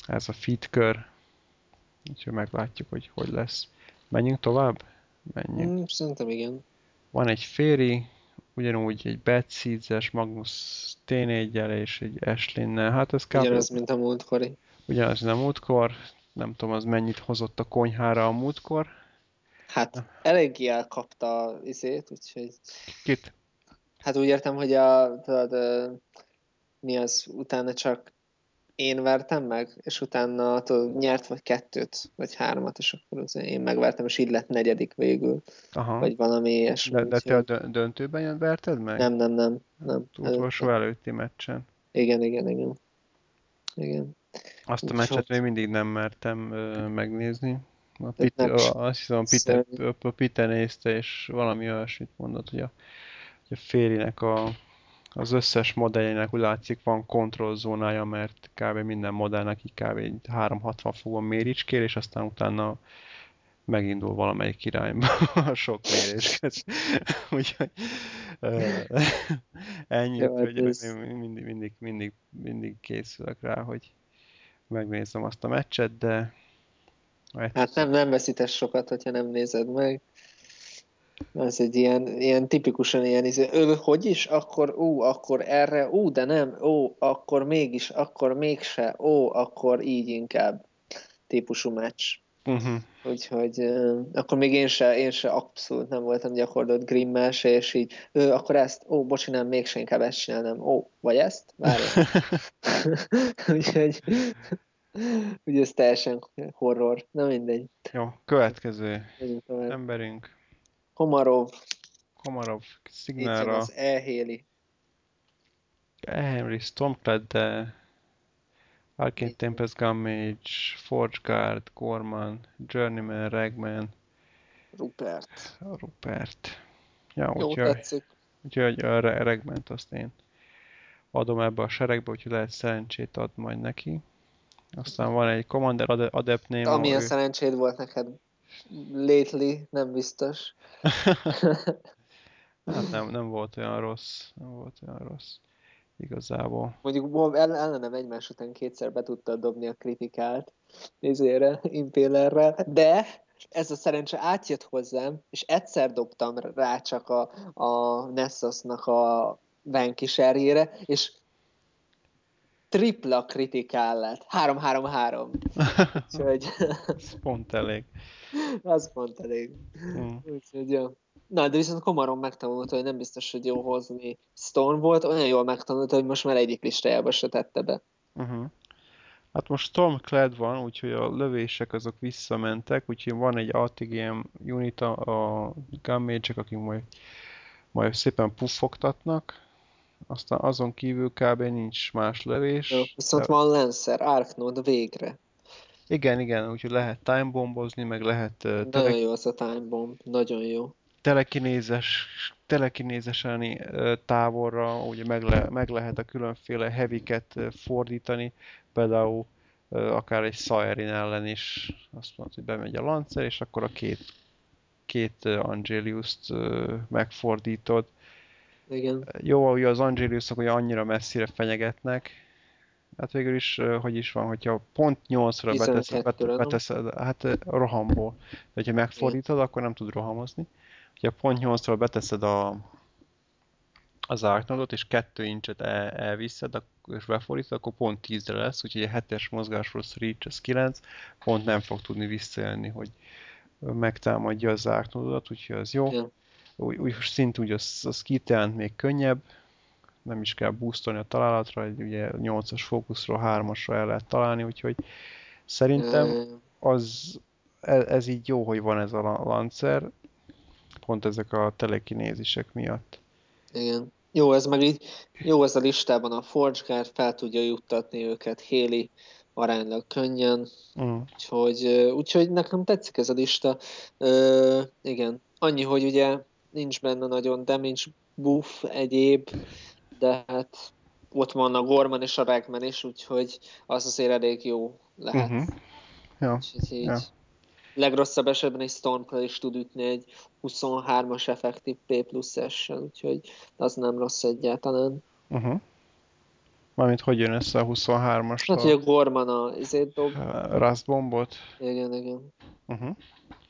Ez a fit kör, úgyhogy meglátjuk, hogy hogy lesz. Menjünk tovább? Menjünk.
Mm, szerintem igen.
Van egy Féri, ugyanúgy egy Bad Seeds-es Magnus t és egy Ashley-nel. Hát ez
kb. Ugyanaz, mint a múltkori.
Ugyanaz, mint a múltkor. Nem tudom, az mennyit hozott a konyhára a múltkor.
Hát eléggé elkapta izét, úgyhogy...
Kit?
Hát úgy értem, hogy a, tudod, mi az, utána csak én vertem meg, és utána tudod, nyert vagy kettőt, vagy hármat, és akkor az én megvertem, és így lett negyedik végül. Aha. Vagy valami ilyesmi.
De, de te a döntőben verted meg?
Nem, nem, nem. nem.
Utolsó előtti meccsen.
Igen, igen, igen. Igen.
Azt a meccset még mindig nem mertem ö, megnézni. A Peter, azt hiszem, a Peter, a Peter nézte, és valami olyasmit mondott, hogy a, hogy a Férinek a az összes modelljének úgy látszik van kontrollzónája, mert kb. minden modellnek így kb. 360 fokon méricskér, és aztán utána megindul valamelyik irányba a sok mérés Úgyhogy ennyi, Jó, hogy ez... mindig, mindig, mindig, mindig készülök rá, hogy megnézem azt a meccset, de...
Hát nem, nem veszítesz sokat, hogyha nem nézed meg. Ez egy ilyen, ilyen tipikusan ilyen, izé, ő, hogy is, akkor ú, akkor erre, ú, de nem, ó, akkor mégis, akkor mégse, ó, akkor így inkább típusú meccs. Uh-huh. Úgyhogy uh, akkor még én se, én se abszolút nem voltam gyakorlott Grimmel se, és így, ő, akkor ezt, ó, bocsi, nem, mégse inkább ezt csinálnám, ó, vagy ezt? Várjál. Úgyhogy ugye ez teljesen horror, na mindegy.
Jó, következő emberünk.
Komarov.
Komarov szignálra.
Itt az Elhéli.
Henry Stormclad, de Arcane Tempest Gummage, Forge Guard, Gorman, Journeyman, Ragman.
Rupert.
Rupert. Ja,
Jó, úgyhogy, tetszik.
Úgyhogy a Ragment azt én adom ebbe a seregbe, úgyhogy lehet szerencsét ad majd neki. Aztán van egy Commander Adept name.
Amilyen ő... szerencséd volt neked lately, nem biztos.
hát nem, nem volt olyan rossz, nem volt olyan rossz. Igazából.
Mondjuk ellenem egymás után kétszer be tudta dobni a kritikát nézére, Impalerrel, de ez a szerencse átjött hozzám, és egyszer dobtam rá csak a, a Nessosnak a Vanquisherjére, és tripla kritikál lett. 3-3-3. Úgyhogy...
Ez pont elég.
Az pont elég. Mm. Úgyhogy jó. Na, de viszont komaron megtanulta, hogy nem biztos, hogy jó hozni Stone volt, olyan jól megtanulta, hogy most már egyik listájába se tette be.
Uh-huh. Hát most Stormclad van, úgyhogy a lövések azok visszamentek, úgyhogy van egy ATGM unit a, a gummage akik majd, majd szépen puffogtatnak, aztán azon kívül kb. nincs más lövés. Jó,
viszont de... van Lancer, Arknode végre.
Igen, igen, úgyhogy lehet time bombozni, meg lehet... Uh,
nagyon jó az a time bomb, nagyon jó.
telekinézes, telekinézesen távolra ugye meg, le, meg lehet a különféle heviket fordítani, például akár egy Saerin ellen is azt mondod, hogy bemegy a Lancer, és akkor a két, két Angelius-t megfordítod.
Igen.
Jó, hogy az Angeliusok hogy annyira messzire fenyegetnek, hát végül is, hogy is van, hogyha pont 8-ra beteszed, beteszed, hát rohamból. De hogyha megfordítod, Igen. akkor nem tud rohamozni. Ha pont 8-ról beteszed a, az árknodot, és 2 incset el, elviszed, és befordítod, akkor pont 10-re lesz, úgyhogy a 7-es mozgásról reach az 9, pont nem fog tudni visszajönni, hogy megtámadja az árknododat, úgyhogy az jó. Ja. Úgy, úgy szint úgy az, az kitelent még könnyebb, nem is kell boostolni a találatra, egy ugye 8-as fókuszról 3-asra el lehet találni, úgyhogy szerintem az, ez, ez így jó, hogy van ez a lancer, pont ezek a telekinézisek miatt.
Igen. Jó, ez meg így, jó ez a listában a Forge Guard fel tudja juttatni őket Héli aránylag könnyen, mm. úgyhogy, úgyhogy nekem tetszik ez a lista. Ö, igen, annyi, hogy ugye nincs benne nagyon damage buff egyéb, de hát ott van a Gorman és a Ragman is, úgyhogy az azért elég jó lehet. Mm-hmm.
Ja. Úgyhogy így, ja
legrosszabb esetben egy Stormclaw is tud ütni egy 23-as effektív P plusz s úgyhogy az nem rossz egyáltalán.
Uh-huh. Mármint hogy jön össze a 23-as?
Hát, hogy a Gorman a izét dob.
Rust bombot?
Igen, igen. Uh-huh.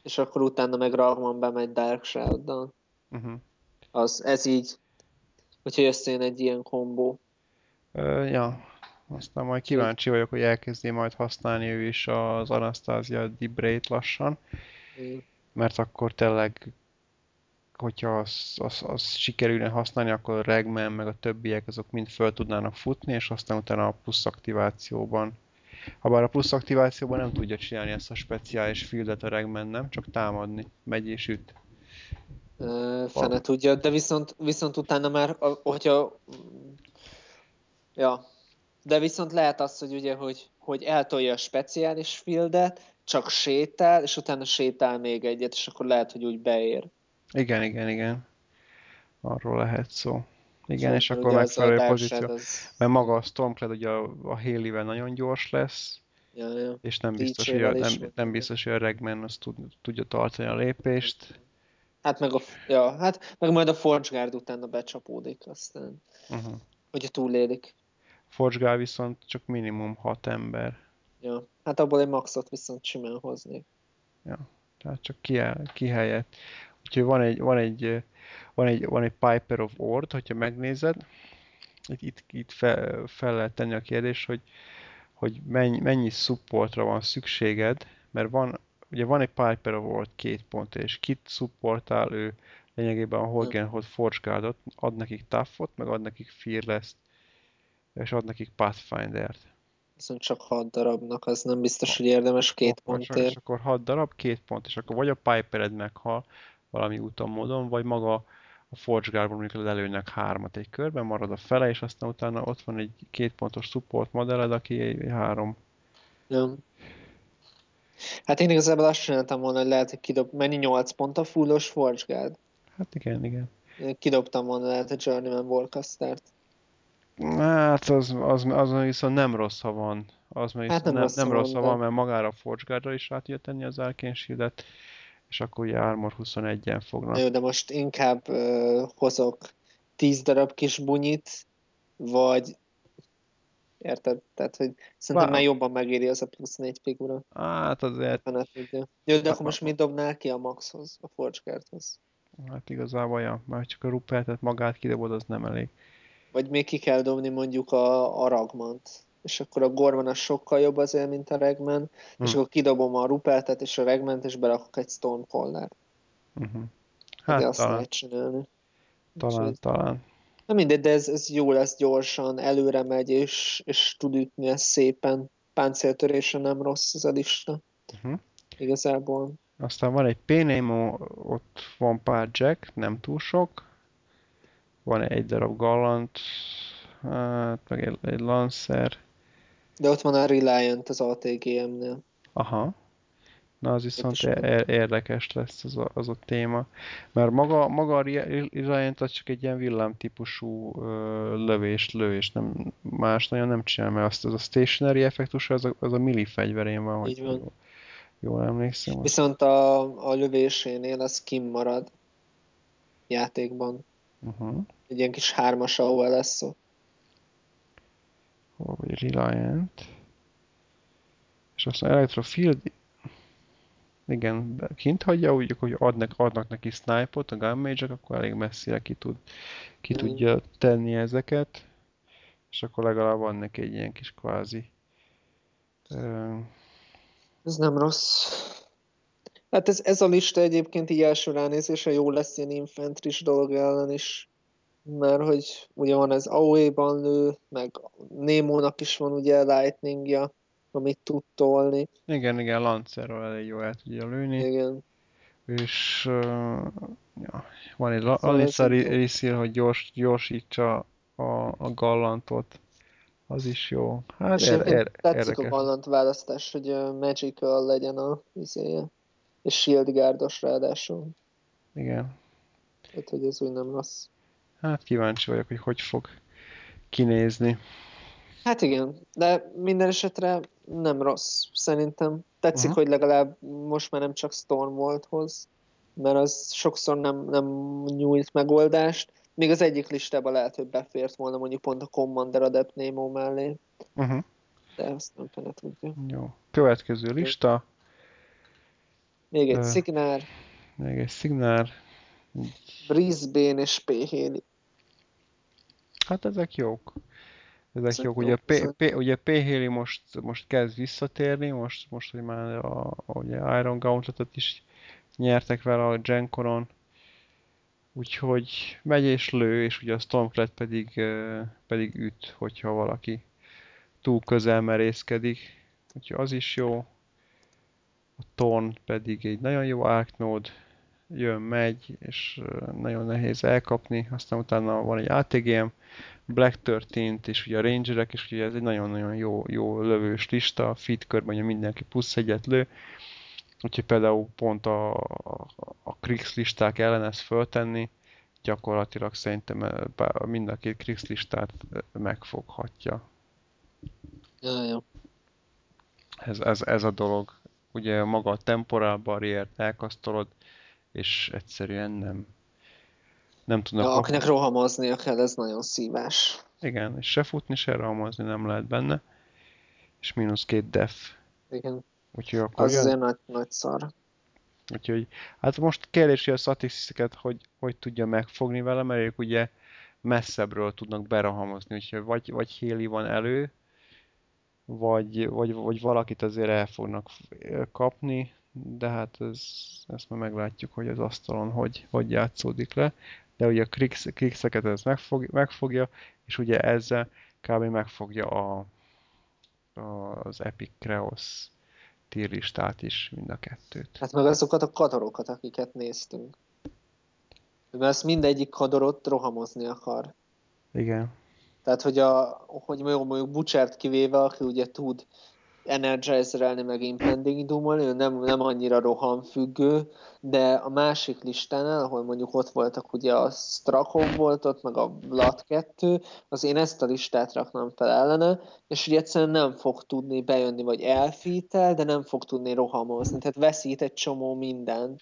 És akkor utána meg Ragman bemegy Dark Shroud-dal. Uh-huh. Az, ez így, hogyha összejön egy ilyen kombó.
Uh, ja, aztán majd kíváncsi vagyok, hogy elkezdi majd használni ő is az Anastasia Dibrate lassan. Mert akkor tényleg, hogyha az, az, az sikerülne használni, akkor a Regman meg a többiek azok mind föl tudnának futni, és aztán utána a plusz aktivációban Habár a plusz aktivációban nem tudja csinálni ezt a speciális fieldet a Regman, nem? Csak támadni. Megy és üt.
Fene tudja, de viszont, viszont utána már, hogyha ja, de viszont lehet az, hogy ugye, hogy, hogy eltolja a speciális fieldet, csak sétál, és utána sétál még egyet, és akkor lehet, hogy úgy beér.
Igen, igen, igen. Arról lehet szó. Igen, szóval és akkor megfelelő pozíció. Az... Mert maga a Stormclad ugye a, a Haley-vel nagyon gyors lesz,
ja, ja.
és nem biztos, hogy a, nem, nem biztos, hogy a Regman az tud, tudja tartani a lépést.
Hát meg, a, ja, hát meg majd a Forge Guard utána becsapódik aztán, uh-huh. hogy túlélik.
Forge viszont csak minimum 6 ember.
Ja, hát abból egy maxot viszont simán hoznék.
Ja, tehát csak ki, ki helyett. Úgyhogy van egy, van egy, van egy, van egy Piper of Ord, hogyha megnézed, itt, itt, itt fel, fel lehet tenni a kérdés, hogy, hogy mennyi, mennyi supportra van szükséged, mert van, ugye van egy Piper Ord két pont, és kit supportál ő lényegében a Holgenhold Forge Guardot, ad nekik Tuffot, meg ad nekik Fearless-t, és ad nekik Pathfinder-t.
Viszont csak 6 darabnak, az nem biztos, hogy érdemes két pontért.
És akkor 6 darab, két pont, és akkor vagy a Pipered meghal valami úton, módon, vagy maga a Forge Guardból mondjuk lelőnek hármat egy körben, marad a fele, és aztán utána ott van egy két pontos support modelled, aki egy, három.
Ja. Hát én igazából azt csináltam volna, hogy lehet, hogy kidob, mennyi 8 pont a fullos Forge Guard?
Hát igen, igen.
Kidobtam volna lehet a Journeyman Warcastert.
Hát az, az, az viszont nem rossz, ha van. Az hát nem, nem, rossz, nem rossz, ha van, mert magára a Forge is rá tudja tenni az Shield-et, és akkor ugye Armor 21-en fognak.
Jó, de most inkább uh, hozok 10 darab kis bunyit, vagy Érted? Tehát, hogy szerintem már jobban megéri az a plusz négy figura.
Hát azért...
Jó, de akkor most mit dobnál ki a Maxhoz, a Forge Cardhoz?
Hát igazából, ja, már csak a Rupertet magát kidobod, az nem elég.
Vagy még ki kell dobni mondjuk a, a ragmant. És akkor a Gorman az sokkal jobb azért, mint a Regman. Hmm. És akkor kidobom a Rupeltet és a Regment, és berakok egy Stormcaller. Uh-huh. Hát azt talán. lehet csinálni.
Talán, Úgyhogy... talán.
Na mindegy, de ez, ez jó lesz gyorsan, előre megy, és, és tud ütni ez szépen. Páncéltörése nem rossz ez a lista. Uh-huh. Igazából.
Aztán van egy Pénémo, ott van pár Jack, nem túl sok van egy darab Gallant, hát meg egy, egy Lancer.
De ott van a Reliant az ATGM-nél.
Aha. Na az viszont érdekes lesz az a, az a téma. Mert maga, maga a Reliant az csak egy ilyen villámtípusú lövés, lövés, nem, más nagyon nem csinál, mert azt az a stationary effektus, az a, az a milli fegyverén van. Így van. Jól, jól emlékszem.
Viszont a, a lövésénél az marad játékban. Uh-huh. Egy ilyen kis hármas, ahol lesz szó.
Hol vagy Reliant? És aztán Electrofield igen, kint hagyja, úgy, hogy adnak, adnak neki snipe-ot a gunmage akkor elég messzire ki, tud, ki mm. tudja tenni ezeket, és akkor legalább van neki egy ilyen kis kvázi...
Uh... Ez nem rossz. Hát ez, ez a lista egyébként így első ránézése jó lesz ilyen infantris dolog ellen is, mert hogy ugye van ez AOE-ban lő, meg Némónak is van ugye Lightningja, amit tud tolni.
Igen, igen, Lancerról elég jó el tudja lőni.
Igen.
És uh, ja, van egy Lancer részér, hogy gyors, gyorsítsa a, a gallantot. Az is jó.
Hát és er, er, tetszik érdekes. a gallant választás, hogy Magical legyen a izéje. És Shield Guardos ráadásul.
Igen.
Tehát, hogy ez úgy nem rossz.
Hát kíváncsi vagyok, hogy hogy fog kinézni.
Hát igen, de minden esetre nem rossz, szerintem. Tetszik, uh-huh. hogy legalább most már nem csak Storm volt hoz, mert az sokszor nem, nem nyújt megoldást. Még az egyik listában lehet, hogy befért volna mondjuk pont a Commander Adept Nemo mellé. Uh-huh. De azt nem fene tudja.
Jó. Következő lista.
Még egy uh, szignár.
Még egy szignár.
Brisbane és P.
Hát ezek jók. Ezek jók. Ugye, P, P, ugye P. Haley most, most kezd visszatérni, most, most hogy már a, ugye Iron Gauntletet is nyertek vele a Genkoron. Úgyhogy megy és lő, és ugye a Stormclad pedig, pedig üt, hogyha valaki túl közel merészkedik. Úgyhogy az is jó. A Torn pedig egy nagyon jó Arknode, jön, megy, és nagyon nehéz elkapni. Aztán utána van egy ATGM, Black 13 és ugye a Rangerek, és ugye ez egy nagyon-nagyon jó, jó lövős lista, fit körben ugye mindenki plusz egyet lő, úgyhogy például pont a, a, a Krix listák ellen ezt föltenni, gyakorlatilag szerintem mind a két Krix listát megfoghatja.
Ja, jó.
Ez, ez, ez a dolog. Ugye maga a temporal barriert elkasztolod, és egyszerűen nem, nem tudnak...
Ja, akinek rohamoznia kell, ez nagyon szívás.
Igen, és se futni, se rohamozni nem lehet benne. És mínusz két def.
Igen.
Úgyhogy akkor
az jön... azért nagy, nagy szar.
Úgyhogy, hát most kérdés, hogy a statisztiket hogy, hogy tudja megfogni vele, mert ők ugye messzebbről tudnak berahamozni, úgyhogy vagy, vagy Héli van elő, vagy, vagy, vagy valakit azért el fognak kapni, de hát ez, ezt már meglátjuk, hogy az asztalon hogy, hogy játszódik le de ugye a krikszeket ez megfog, megfogja, és ugye ezzel kb. megfogja a, a, az Epic Kreos tírlistát is, mind a kettőt.
Hát meg azokat a kadorokat, akiket néztünk. Mert ezt mindegyik kadorot rohamozni akar.
Igen.
Tehát, hogy, a, hogy mondjuk Bucsert kivéve, aki ugye tud energizer meg Impending Doom-olni, ő nem, nem annyira rohamfüggő, de a másik listánál, ahol mondjuk ott voltak ugye a Strakon volt ott, meg a Blood 2, az én ezt a listát raknám fel ellene, és ugye egyszerűen nem fog tudni bejönni, vagy elfítel, de nem fog tudni rohamozni, tehát veszít egy csomó mindent.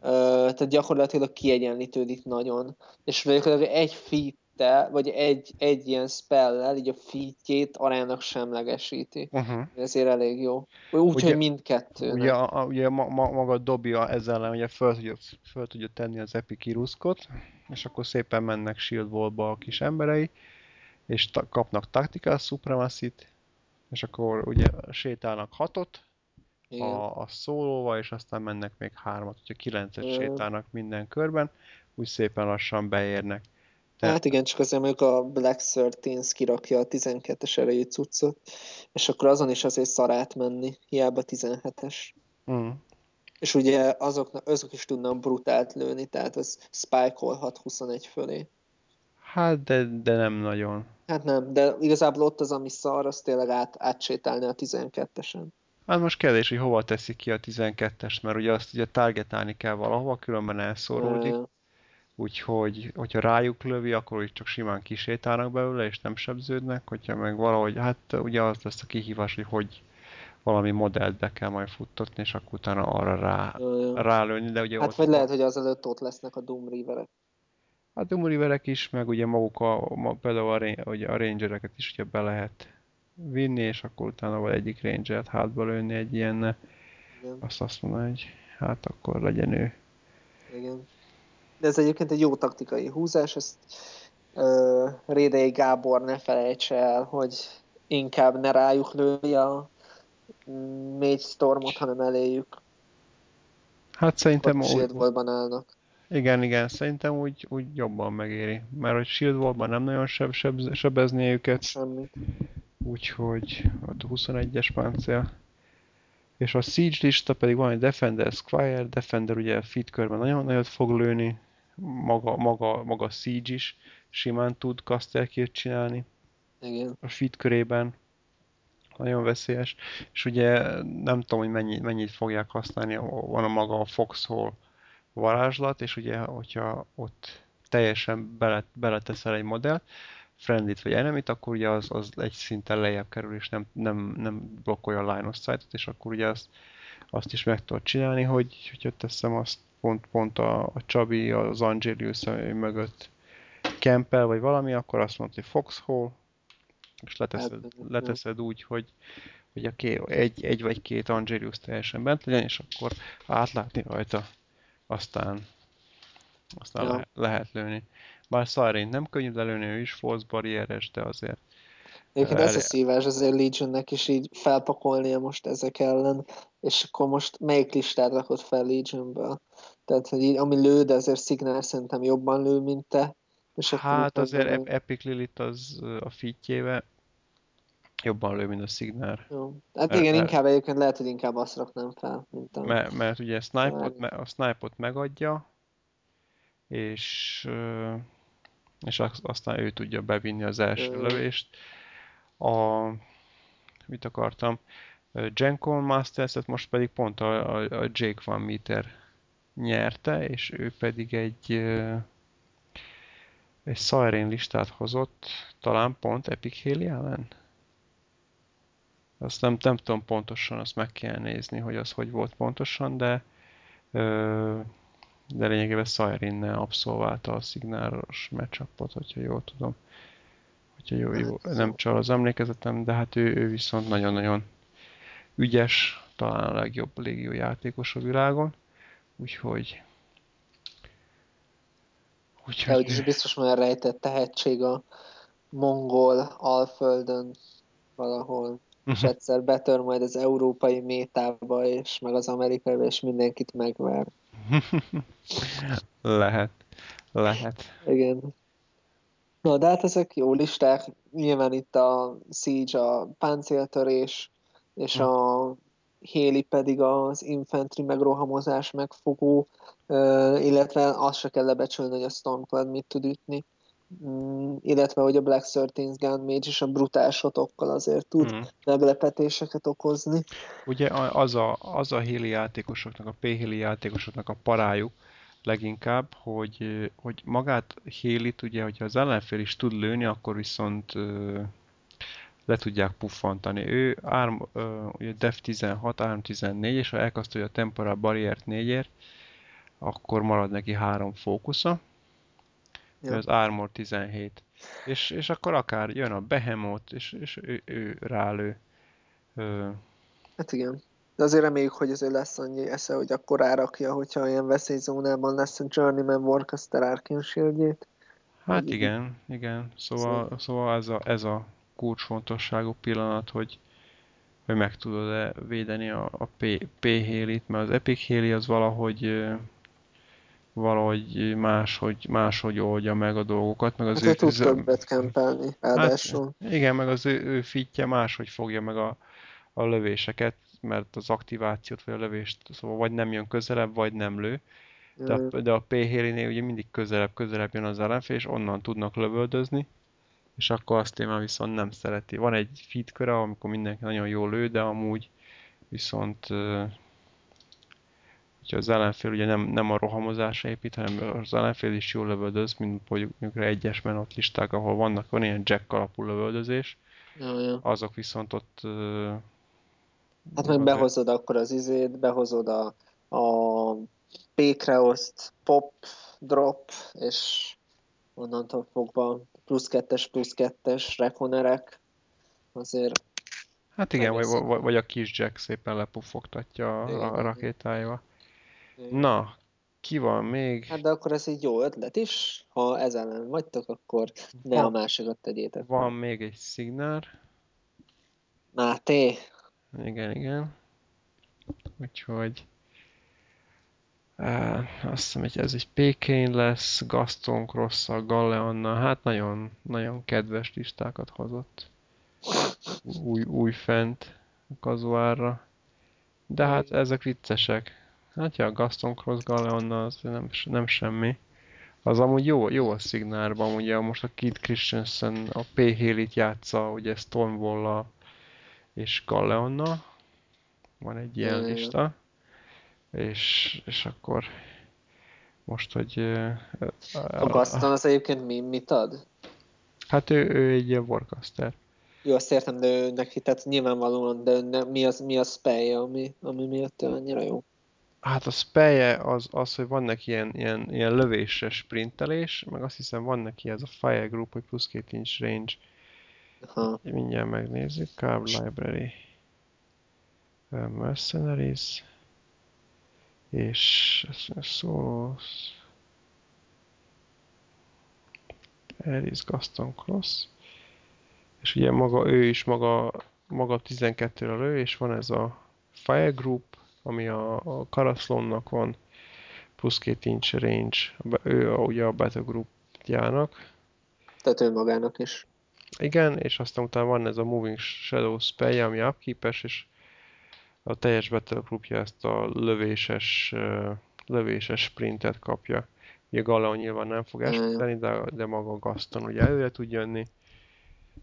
Ö, tehát gyakorlatilag kiegyenlítődik nagyon. És végül egy feat feat vagy egy, egy ilyen spellel, így a featjét arának semlegesíti. Uh-huh. Ezért elég jó. Úgy, hogy mindkettő.
Ugye, a, ugye ma, ma, maga dobja ezzel ellen, ugye föl tudja, föl tudja tenni az Epikiruszkot, és akkor szépen mennek Shield a kis emberei, és ta, kapnak Tactical supremacy és akkor ugye sétálnak hatot, a, a szólóval, és aztán mennek még hármat, hogyha kilencet sétálnak minden körben, úgy szépen lassan beérnek.
Hát igen, csak azért mondjuk a Black 13 kirakja a 12-es erejű cuccot, és akkor azon is azért szarát menni, hiába 17-es. Mm. És ugye azoknak, azok is tudnak brutált lőni, tehát az spike 21 fölé.
Hát, de, de nem nagyon.
Hát nem, de igazából ott az, ami szar, az tényleg át, átsétálni a 12-esen.
Hát most kérdés, hogy hova teszik ki a 12-est, mert ugye azt ugye targetálni kell valahova, különben elszóródik.
Ö,
Úgyhogy, hogyha rájuk lövi, akkor úgy csak simán kisétálnak belőle, és nem sebződnek. Hogyha meg valahogy, hát ugye az lesz a kihívás, hogy hogy valami modellt be kell majd futtatni, és akkor utána arra rá,
ö.
rálőni, de ugye
Hát
ott
vagy lehet, hogy azelőtt ott lesznek a Doom Riverek.
a Doom Riverek is, meg ugye maguk a, ma, például a, ugye a rangereket is ugye be lehet vinni, és akkor utána vagy egyik rangert hátba lőni egy ilyenne.
Igen,
Azt azt mondani, hogy hát akkor legyen ő.
igen. De ez egyébként egy jó taktikai húzás, ezt ö, Rédei Gábor ne felejtse el, hogy inkább ne rájuk lőj a Mage Stormot, hanem eléjük.
Hát
Ott
szerintem
Shield
úgy,
állnak.
Igen, igen, szerintem úgy, úgy jobban megéri. Mert hogy Shield Wallban nem nagyon seb, seb, sebezni őket,
Semmit.
úgyhogy ott a 21-es páncél. És a Siege lista pedig van egy Defender Squire, Defender ugye fit körben nagyon nagyot fog lőni, maga, maga, maga Siege is simán tud caster csinálni
Igen.
a fit körében. Nagyon veszélyes. És ugye nem tudom, hogy mennyi, mennyit fogják használni, van a maga a Foxhole varázslat, és ugye, hogyha ott teljesen bele, beleteszel egy modellt, friendlit vagy enemit, akkor ugye az, az egy szinten lejjebb kerül, és nem, nem, nem blokkolja a line of sight-ot, és akkor ugye azt, azt is meg tudod csinálni, hogy hogyha teszem azt pont, pont a, a Csabi, az Angelius mögött kempel, vagy valami, akkor azt mondod, hogy Foxhole, és leteszed,
Hát,
leteszed úgy, hogy, hogy a ké, egy, egy vagy két Angelius teljesen bent legyen, és akkor átlátni rajta, aztán, aztán
Ja.
le, lehet lőni. Bár Siren nem könnyű lelőni, ő is force barrieres, de azért
Egyébként ez a szívás azért Legionnek is így felpakolnia most ezek ellen, és akkor most melyik listát rakod fel Legionből? Tehát, hogy így, ami lő, de azért Signal szerintem jobban lő, mint te. És
Hát azért Ep- Epic Lilith az a fitjével jobban lő, mint a Signal.
Jó. Hát igen,
er-
inkább egyébként lehet, hogy inkább azt raknám fel, mint a...
Mert, mert ugye a snipe-ot, a snipe-ot megadja, és, és az- aztán ő tudja bevinni az első lövést. A, mit akartam? Gencon Masters-et most pedig pont a, a, a Jake Van Meter nyerte, és ő pedig egy egy Siren listát hozott, talán pont Epic Haley ellen? Azt nem, nem tudom pontosan, azt meg kell nézni, hogy az hogy volt pontosan, de de lényegében Siren-nel abszolválta a szignálos matchupot, hogyha jól tudom. Hogyha jó, jó,
Hát,
nem csal az emlékezetem, de hát ő, ő viszont nagyon-nagyon ügyes, talán a legjobb légió játékos a világon. Úgyhogy...
De hogy is
Úgyhogy...
biztos olyan rejtett tehetség a mongol alföldön valahol, és egyszer betör majd az európai métába, és meg az amerikai, és mindenkit megver.
lehet. Lehet.
Igen. Na, de hát ezek jó listák. Nyilván itt a Siege a páncéltörés, és a Héli pedig az infantry megrohamozás megfogó, illetve azt se kell lebecsülni, hogy a Stormcloud mit tud ütni. Mm, illetve, hogy a Black 13 Gun Mage is a brutál shotokkal azért tud
Mm.
meglepetéseket okozni.
Ugye az a, az a héli játékosoknak, a P-héli játékosoknak a parájuk leginkább, hogy, hogy magát hélit, ugye, hogyha az ellenfél is tud lőni, akkor viszont le tudják puffantani. Ő arm, ugye Def 16, Arm 14, és ha elkasztolja a Temporal Barriert 4-ért, akkor marad neki három fókusza,
Ja.
az Armor 17. És, és akkor akár jön a Behemoth, és, és ő, ő rálő. Ö,
Hát igen. De azért reméljük, hogy azért lesz annyi esze, hogy akkor rárakja, hogyha ilyen veszélyzónában lesz a Journeyman Warcaster Arcane Shieldjét.
Hát igen, igen. Szóval, szóval ez, a, ez a kulcsfontosságú pillanat, hogy, hogy meg tudod-e védeni a, a P, P hélit, mert az Epic héli az valahogy valahogy máshogy, máshogy oldja meg a dolgokat, meg az
Hát ő tud
zö-
többet kempelni, ráadásul.
Hát, igen, meg az ő, ő fitje máshogy fogja meg a, a lövéseket, mert az aktivációt vagy a lövést, szóval vagy nem jön közelebb, vagy nem lő. De a, de a P-hélinél ugye mindig közelebb, közelebb jön az ellenfél, és onnan tudnak lövöldözni, és akkor azt én már viszont nem szereti. Van egy feed köre, amikor mindenki nagyon jól lő, de amúgy viszont hogyha az ellenfél ugye nem, nem a rohamozásra épít, hanem az ellenfél is jól lövöldöz, mint mondjuk egyes menott listák, ahol vannak, van ilyen jack alapú lövöldözés,
Ja, ja.
azok viszont ott...
Hát meg behozod akkor az izét, behozod a, a pékreoszt, pop, drop, és onnantól fogva plusz kettes, plusz kettes rekonerek, azért...
Hát igen, vagy, vagy, vagy a kis Jack szépen lepufogtatja a,
Igen,
a rakétáival. Na, ki van még?
Hát de akkor ez egy jó ötlet is, ha ez ellen vagytok, akkor ne
van,
a másikat tegyétek.
Van még egy szignár.
Máté.
Igen, igen. Úgyhogy... Uh, azt hiszem, hogy ez egy Pékén lesz, Gaston cross a Galleonna, hát nagyon, nagyon kedves listákat hozott. Új, új fent kazuárra. De hát ezek viccesek. Hát ja, Gaston Cross Galleonna az nem, nem semmi. Az amúgy jó, jó a szignárban, ugye most a Kid Christensen a P. Haley-t játsza, ugye Stonewall és Galleonna. Van egy ilyen lista. És, és akkor most, hogy...
A Gaston az egyébként mi, mit ad?
Hát ő, ő egy ilyen warcaster.
Jó, azt értem, de ő neki, tehát nyilvánvalóan, de ne, mi, az, mi a spell ami, ami miatt ő annyira jó?
Hát a spellje az, az, hogy van neki ilyen, ilyen, ilyen lövéses sprintelés, meg azt hiszem van neki ez a Fire Group, hogy plusz két inch range. Aha. Mindjárt megnézzük. Carb Library. Mercenaries. És Solos. Eris Gaston Cross. És ugye maga ő is maga, maga 12-re lő, és van ez a Fire Group, ami a, a Karaszlonnak van, plusz két inch range, ő a, ugye a Battle Groupjának.
Tehát ő magának is.
Igen, és aztán utána van ez a Moving Shadow spell ami upkeepes, és a teljes Battle Groupja ezt a lövéses, lövéses sprintet kapja. Ugye Galeon nyilván nem fog esíteni, de, de maga Gaston ugye előre tud jönni.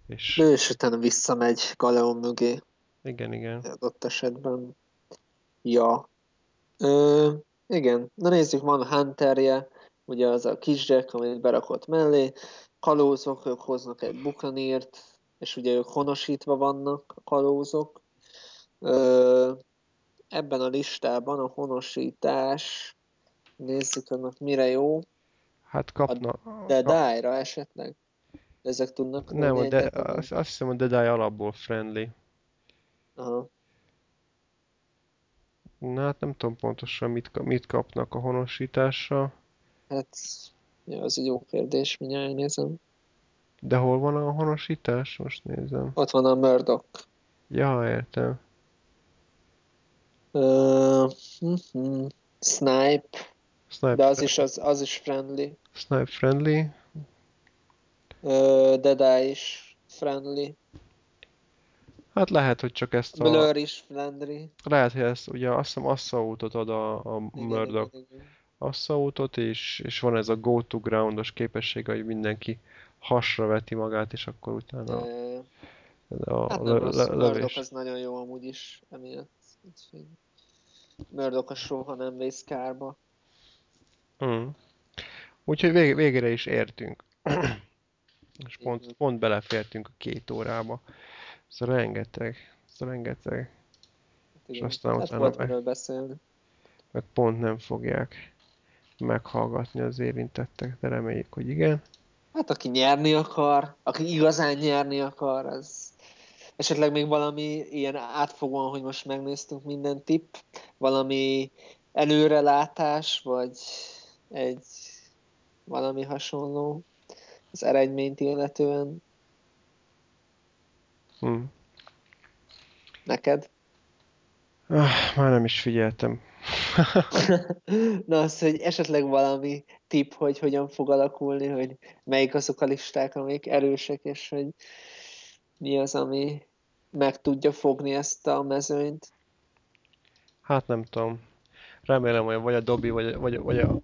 És... Ő is utána visszamegy Galeon mögé.
Igen, igen.
Adott esetben. Ja. Ö, igen, na nézzük, van Hunterje, ugye az a kisgyek, amit berakott mellé, kalózok, ők hoznak egy bukanírt, és ugye ők honosítva vannak, a kalózok. Ebben a listában a honosítás, nézzük annak mire jó.
Hát kapna...
A Deadeye-ra esetleg? Ezek tudnak
Nem, a de, azt, azt hiszem a Deadeye alapból friendly.
Aha.
Na hát nem tudom pontosan mit, mit kapnak a honosításra.
Hát, ja, az egy jó kérdés, mindjárt nézem.
De hol van a honosítás? Most nézem.
Ott van a Murdoch.
Ja, értem.
Uh, uh-huh. Snipe. Snipe. De az is, az, az is friendly.
Snipe friendly.
Uh, Deadeye is friendly.
Hát lehet, hogy csak ezt
a... Blur is friendly.
Lehet, hogy ezt, ugye azt hiszem Assaultot ad a, a Murdoch. Assaultot, és, és van ez a go to groundos képessége, hogy mindenki hasra veti magát, és akkor utána...
E... A, hát le, le, Murdoch az nagyon jó amúgy is, emiatt. Murdoch a soha nem vész kárba.
Mm. Úgyhogy vég, végére is értünk. és pont, pont belefértünk a két órába. Ez rengeteg, ez rengeteg. Hát
és aztán hát utána meg, beszélni.
meg pont nem fogják meghallgatni az érintettek, de reméljük, hogy igen.
Hát aki nyerni akar, aki igazán nyerni akar, az esetleg még valami ilyen átfogóan, hogy most megnéztünk minden tipp, valami előrelátás, vagy egy valami hasonló az eredményt illetően.
Hmm.
Neked?
Ah, már nem is figyeltem.
Na az, hogy esetleg valami tip, hogy hogyan fog alakulni, hogy melyik azok a listák, amik erősek, és hogy mi az, ami meg tudja fogni ezt a mezőnyt?
Hát nem tudom. Remélem, hogy vagy a Dobby, vagy, vagy, vagy, a,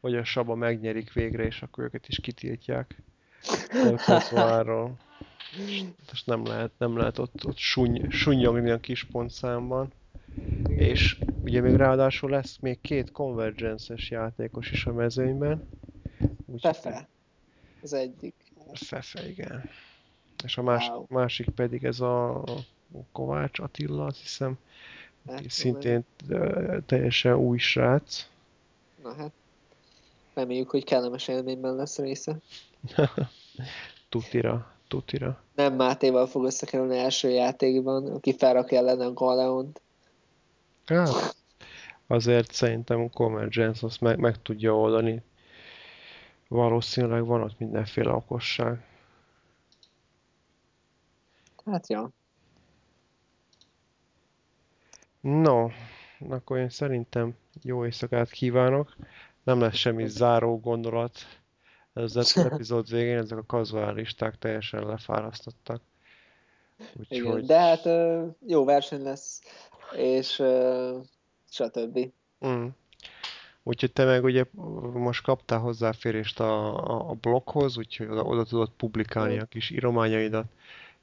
vagy a Saba megnyerik végre, és akkor őket is kitiltják. most nem lehet, nem lehet ott, ott suny, sunyogni a kis pontszámban. És ugye még ráadásul lesz még két Convergence-es játékos is a mezőnyben.
Úgy Fefe. Az egyik.
Fefe, igen. És a más, wow. másik pedig ez a Kovács Attila, azt hiszem. Hát, szintén teljesen új srác.
Na hát, reméljük, hogy kellemes élményben lesz része.
tutira, tutira.
Nem Mátéval fog összekerülni első játékban, aki felrakja ellen a Galeont.
Hát, azért szerintem a Convergence azt meg, meg tudja oldani. Valószínűleg van ott mindenféle okosság.
Hát, ja.
No, akkor én szerintem jó éjszakát kívánok. Nem lesz semmi záró gondolat ez az epizód végén, ezek a kazuálisták teljesen lefárasztottak.
Úgyhogy... Igen, de hát jó verseny lesz, és stb. Mm.
Úgyhogy te meg ugye most kaptál hozzáférést a, a, a bloghoz, úgyhogy oda, oda tudod publikálni a kis írományaidat,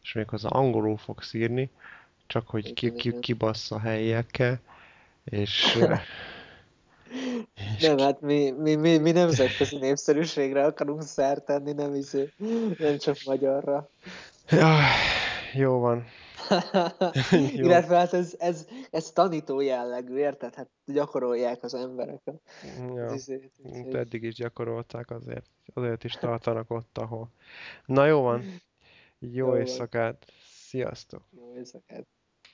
és még az angolul fogsz írni, csak hogy ki, ki, kibassza helyekkel, és...
és nem, hát mi, mi, mi, mi nemzetközi népszerűségre akarunk szert tenni, nem, izé, nem csak magyarra.
Ja, jó van.
jó. Illetve hát ez, ez, ez tanító jellegű, érted? Hát gyakorolják az emberek.
Ja. Izét, Eddig is gyakorolták, azért, azért is tartanak ott, ahol. Na jó van. Jó, jó éjszakát. Sziasztok.
Jó éjszakát.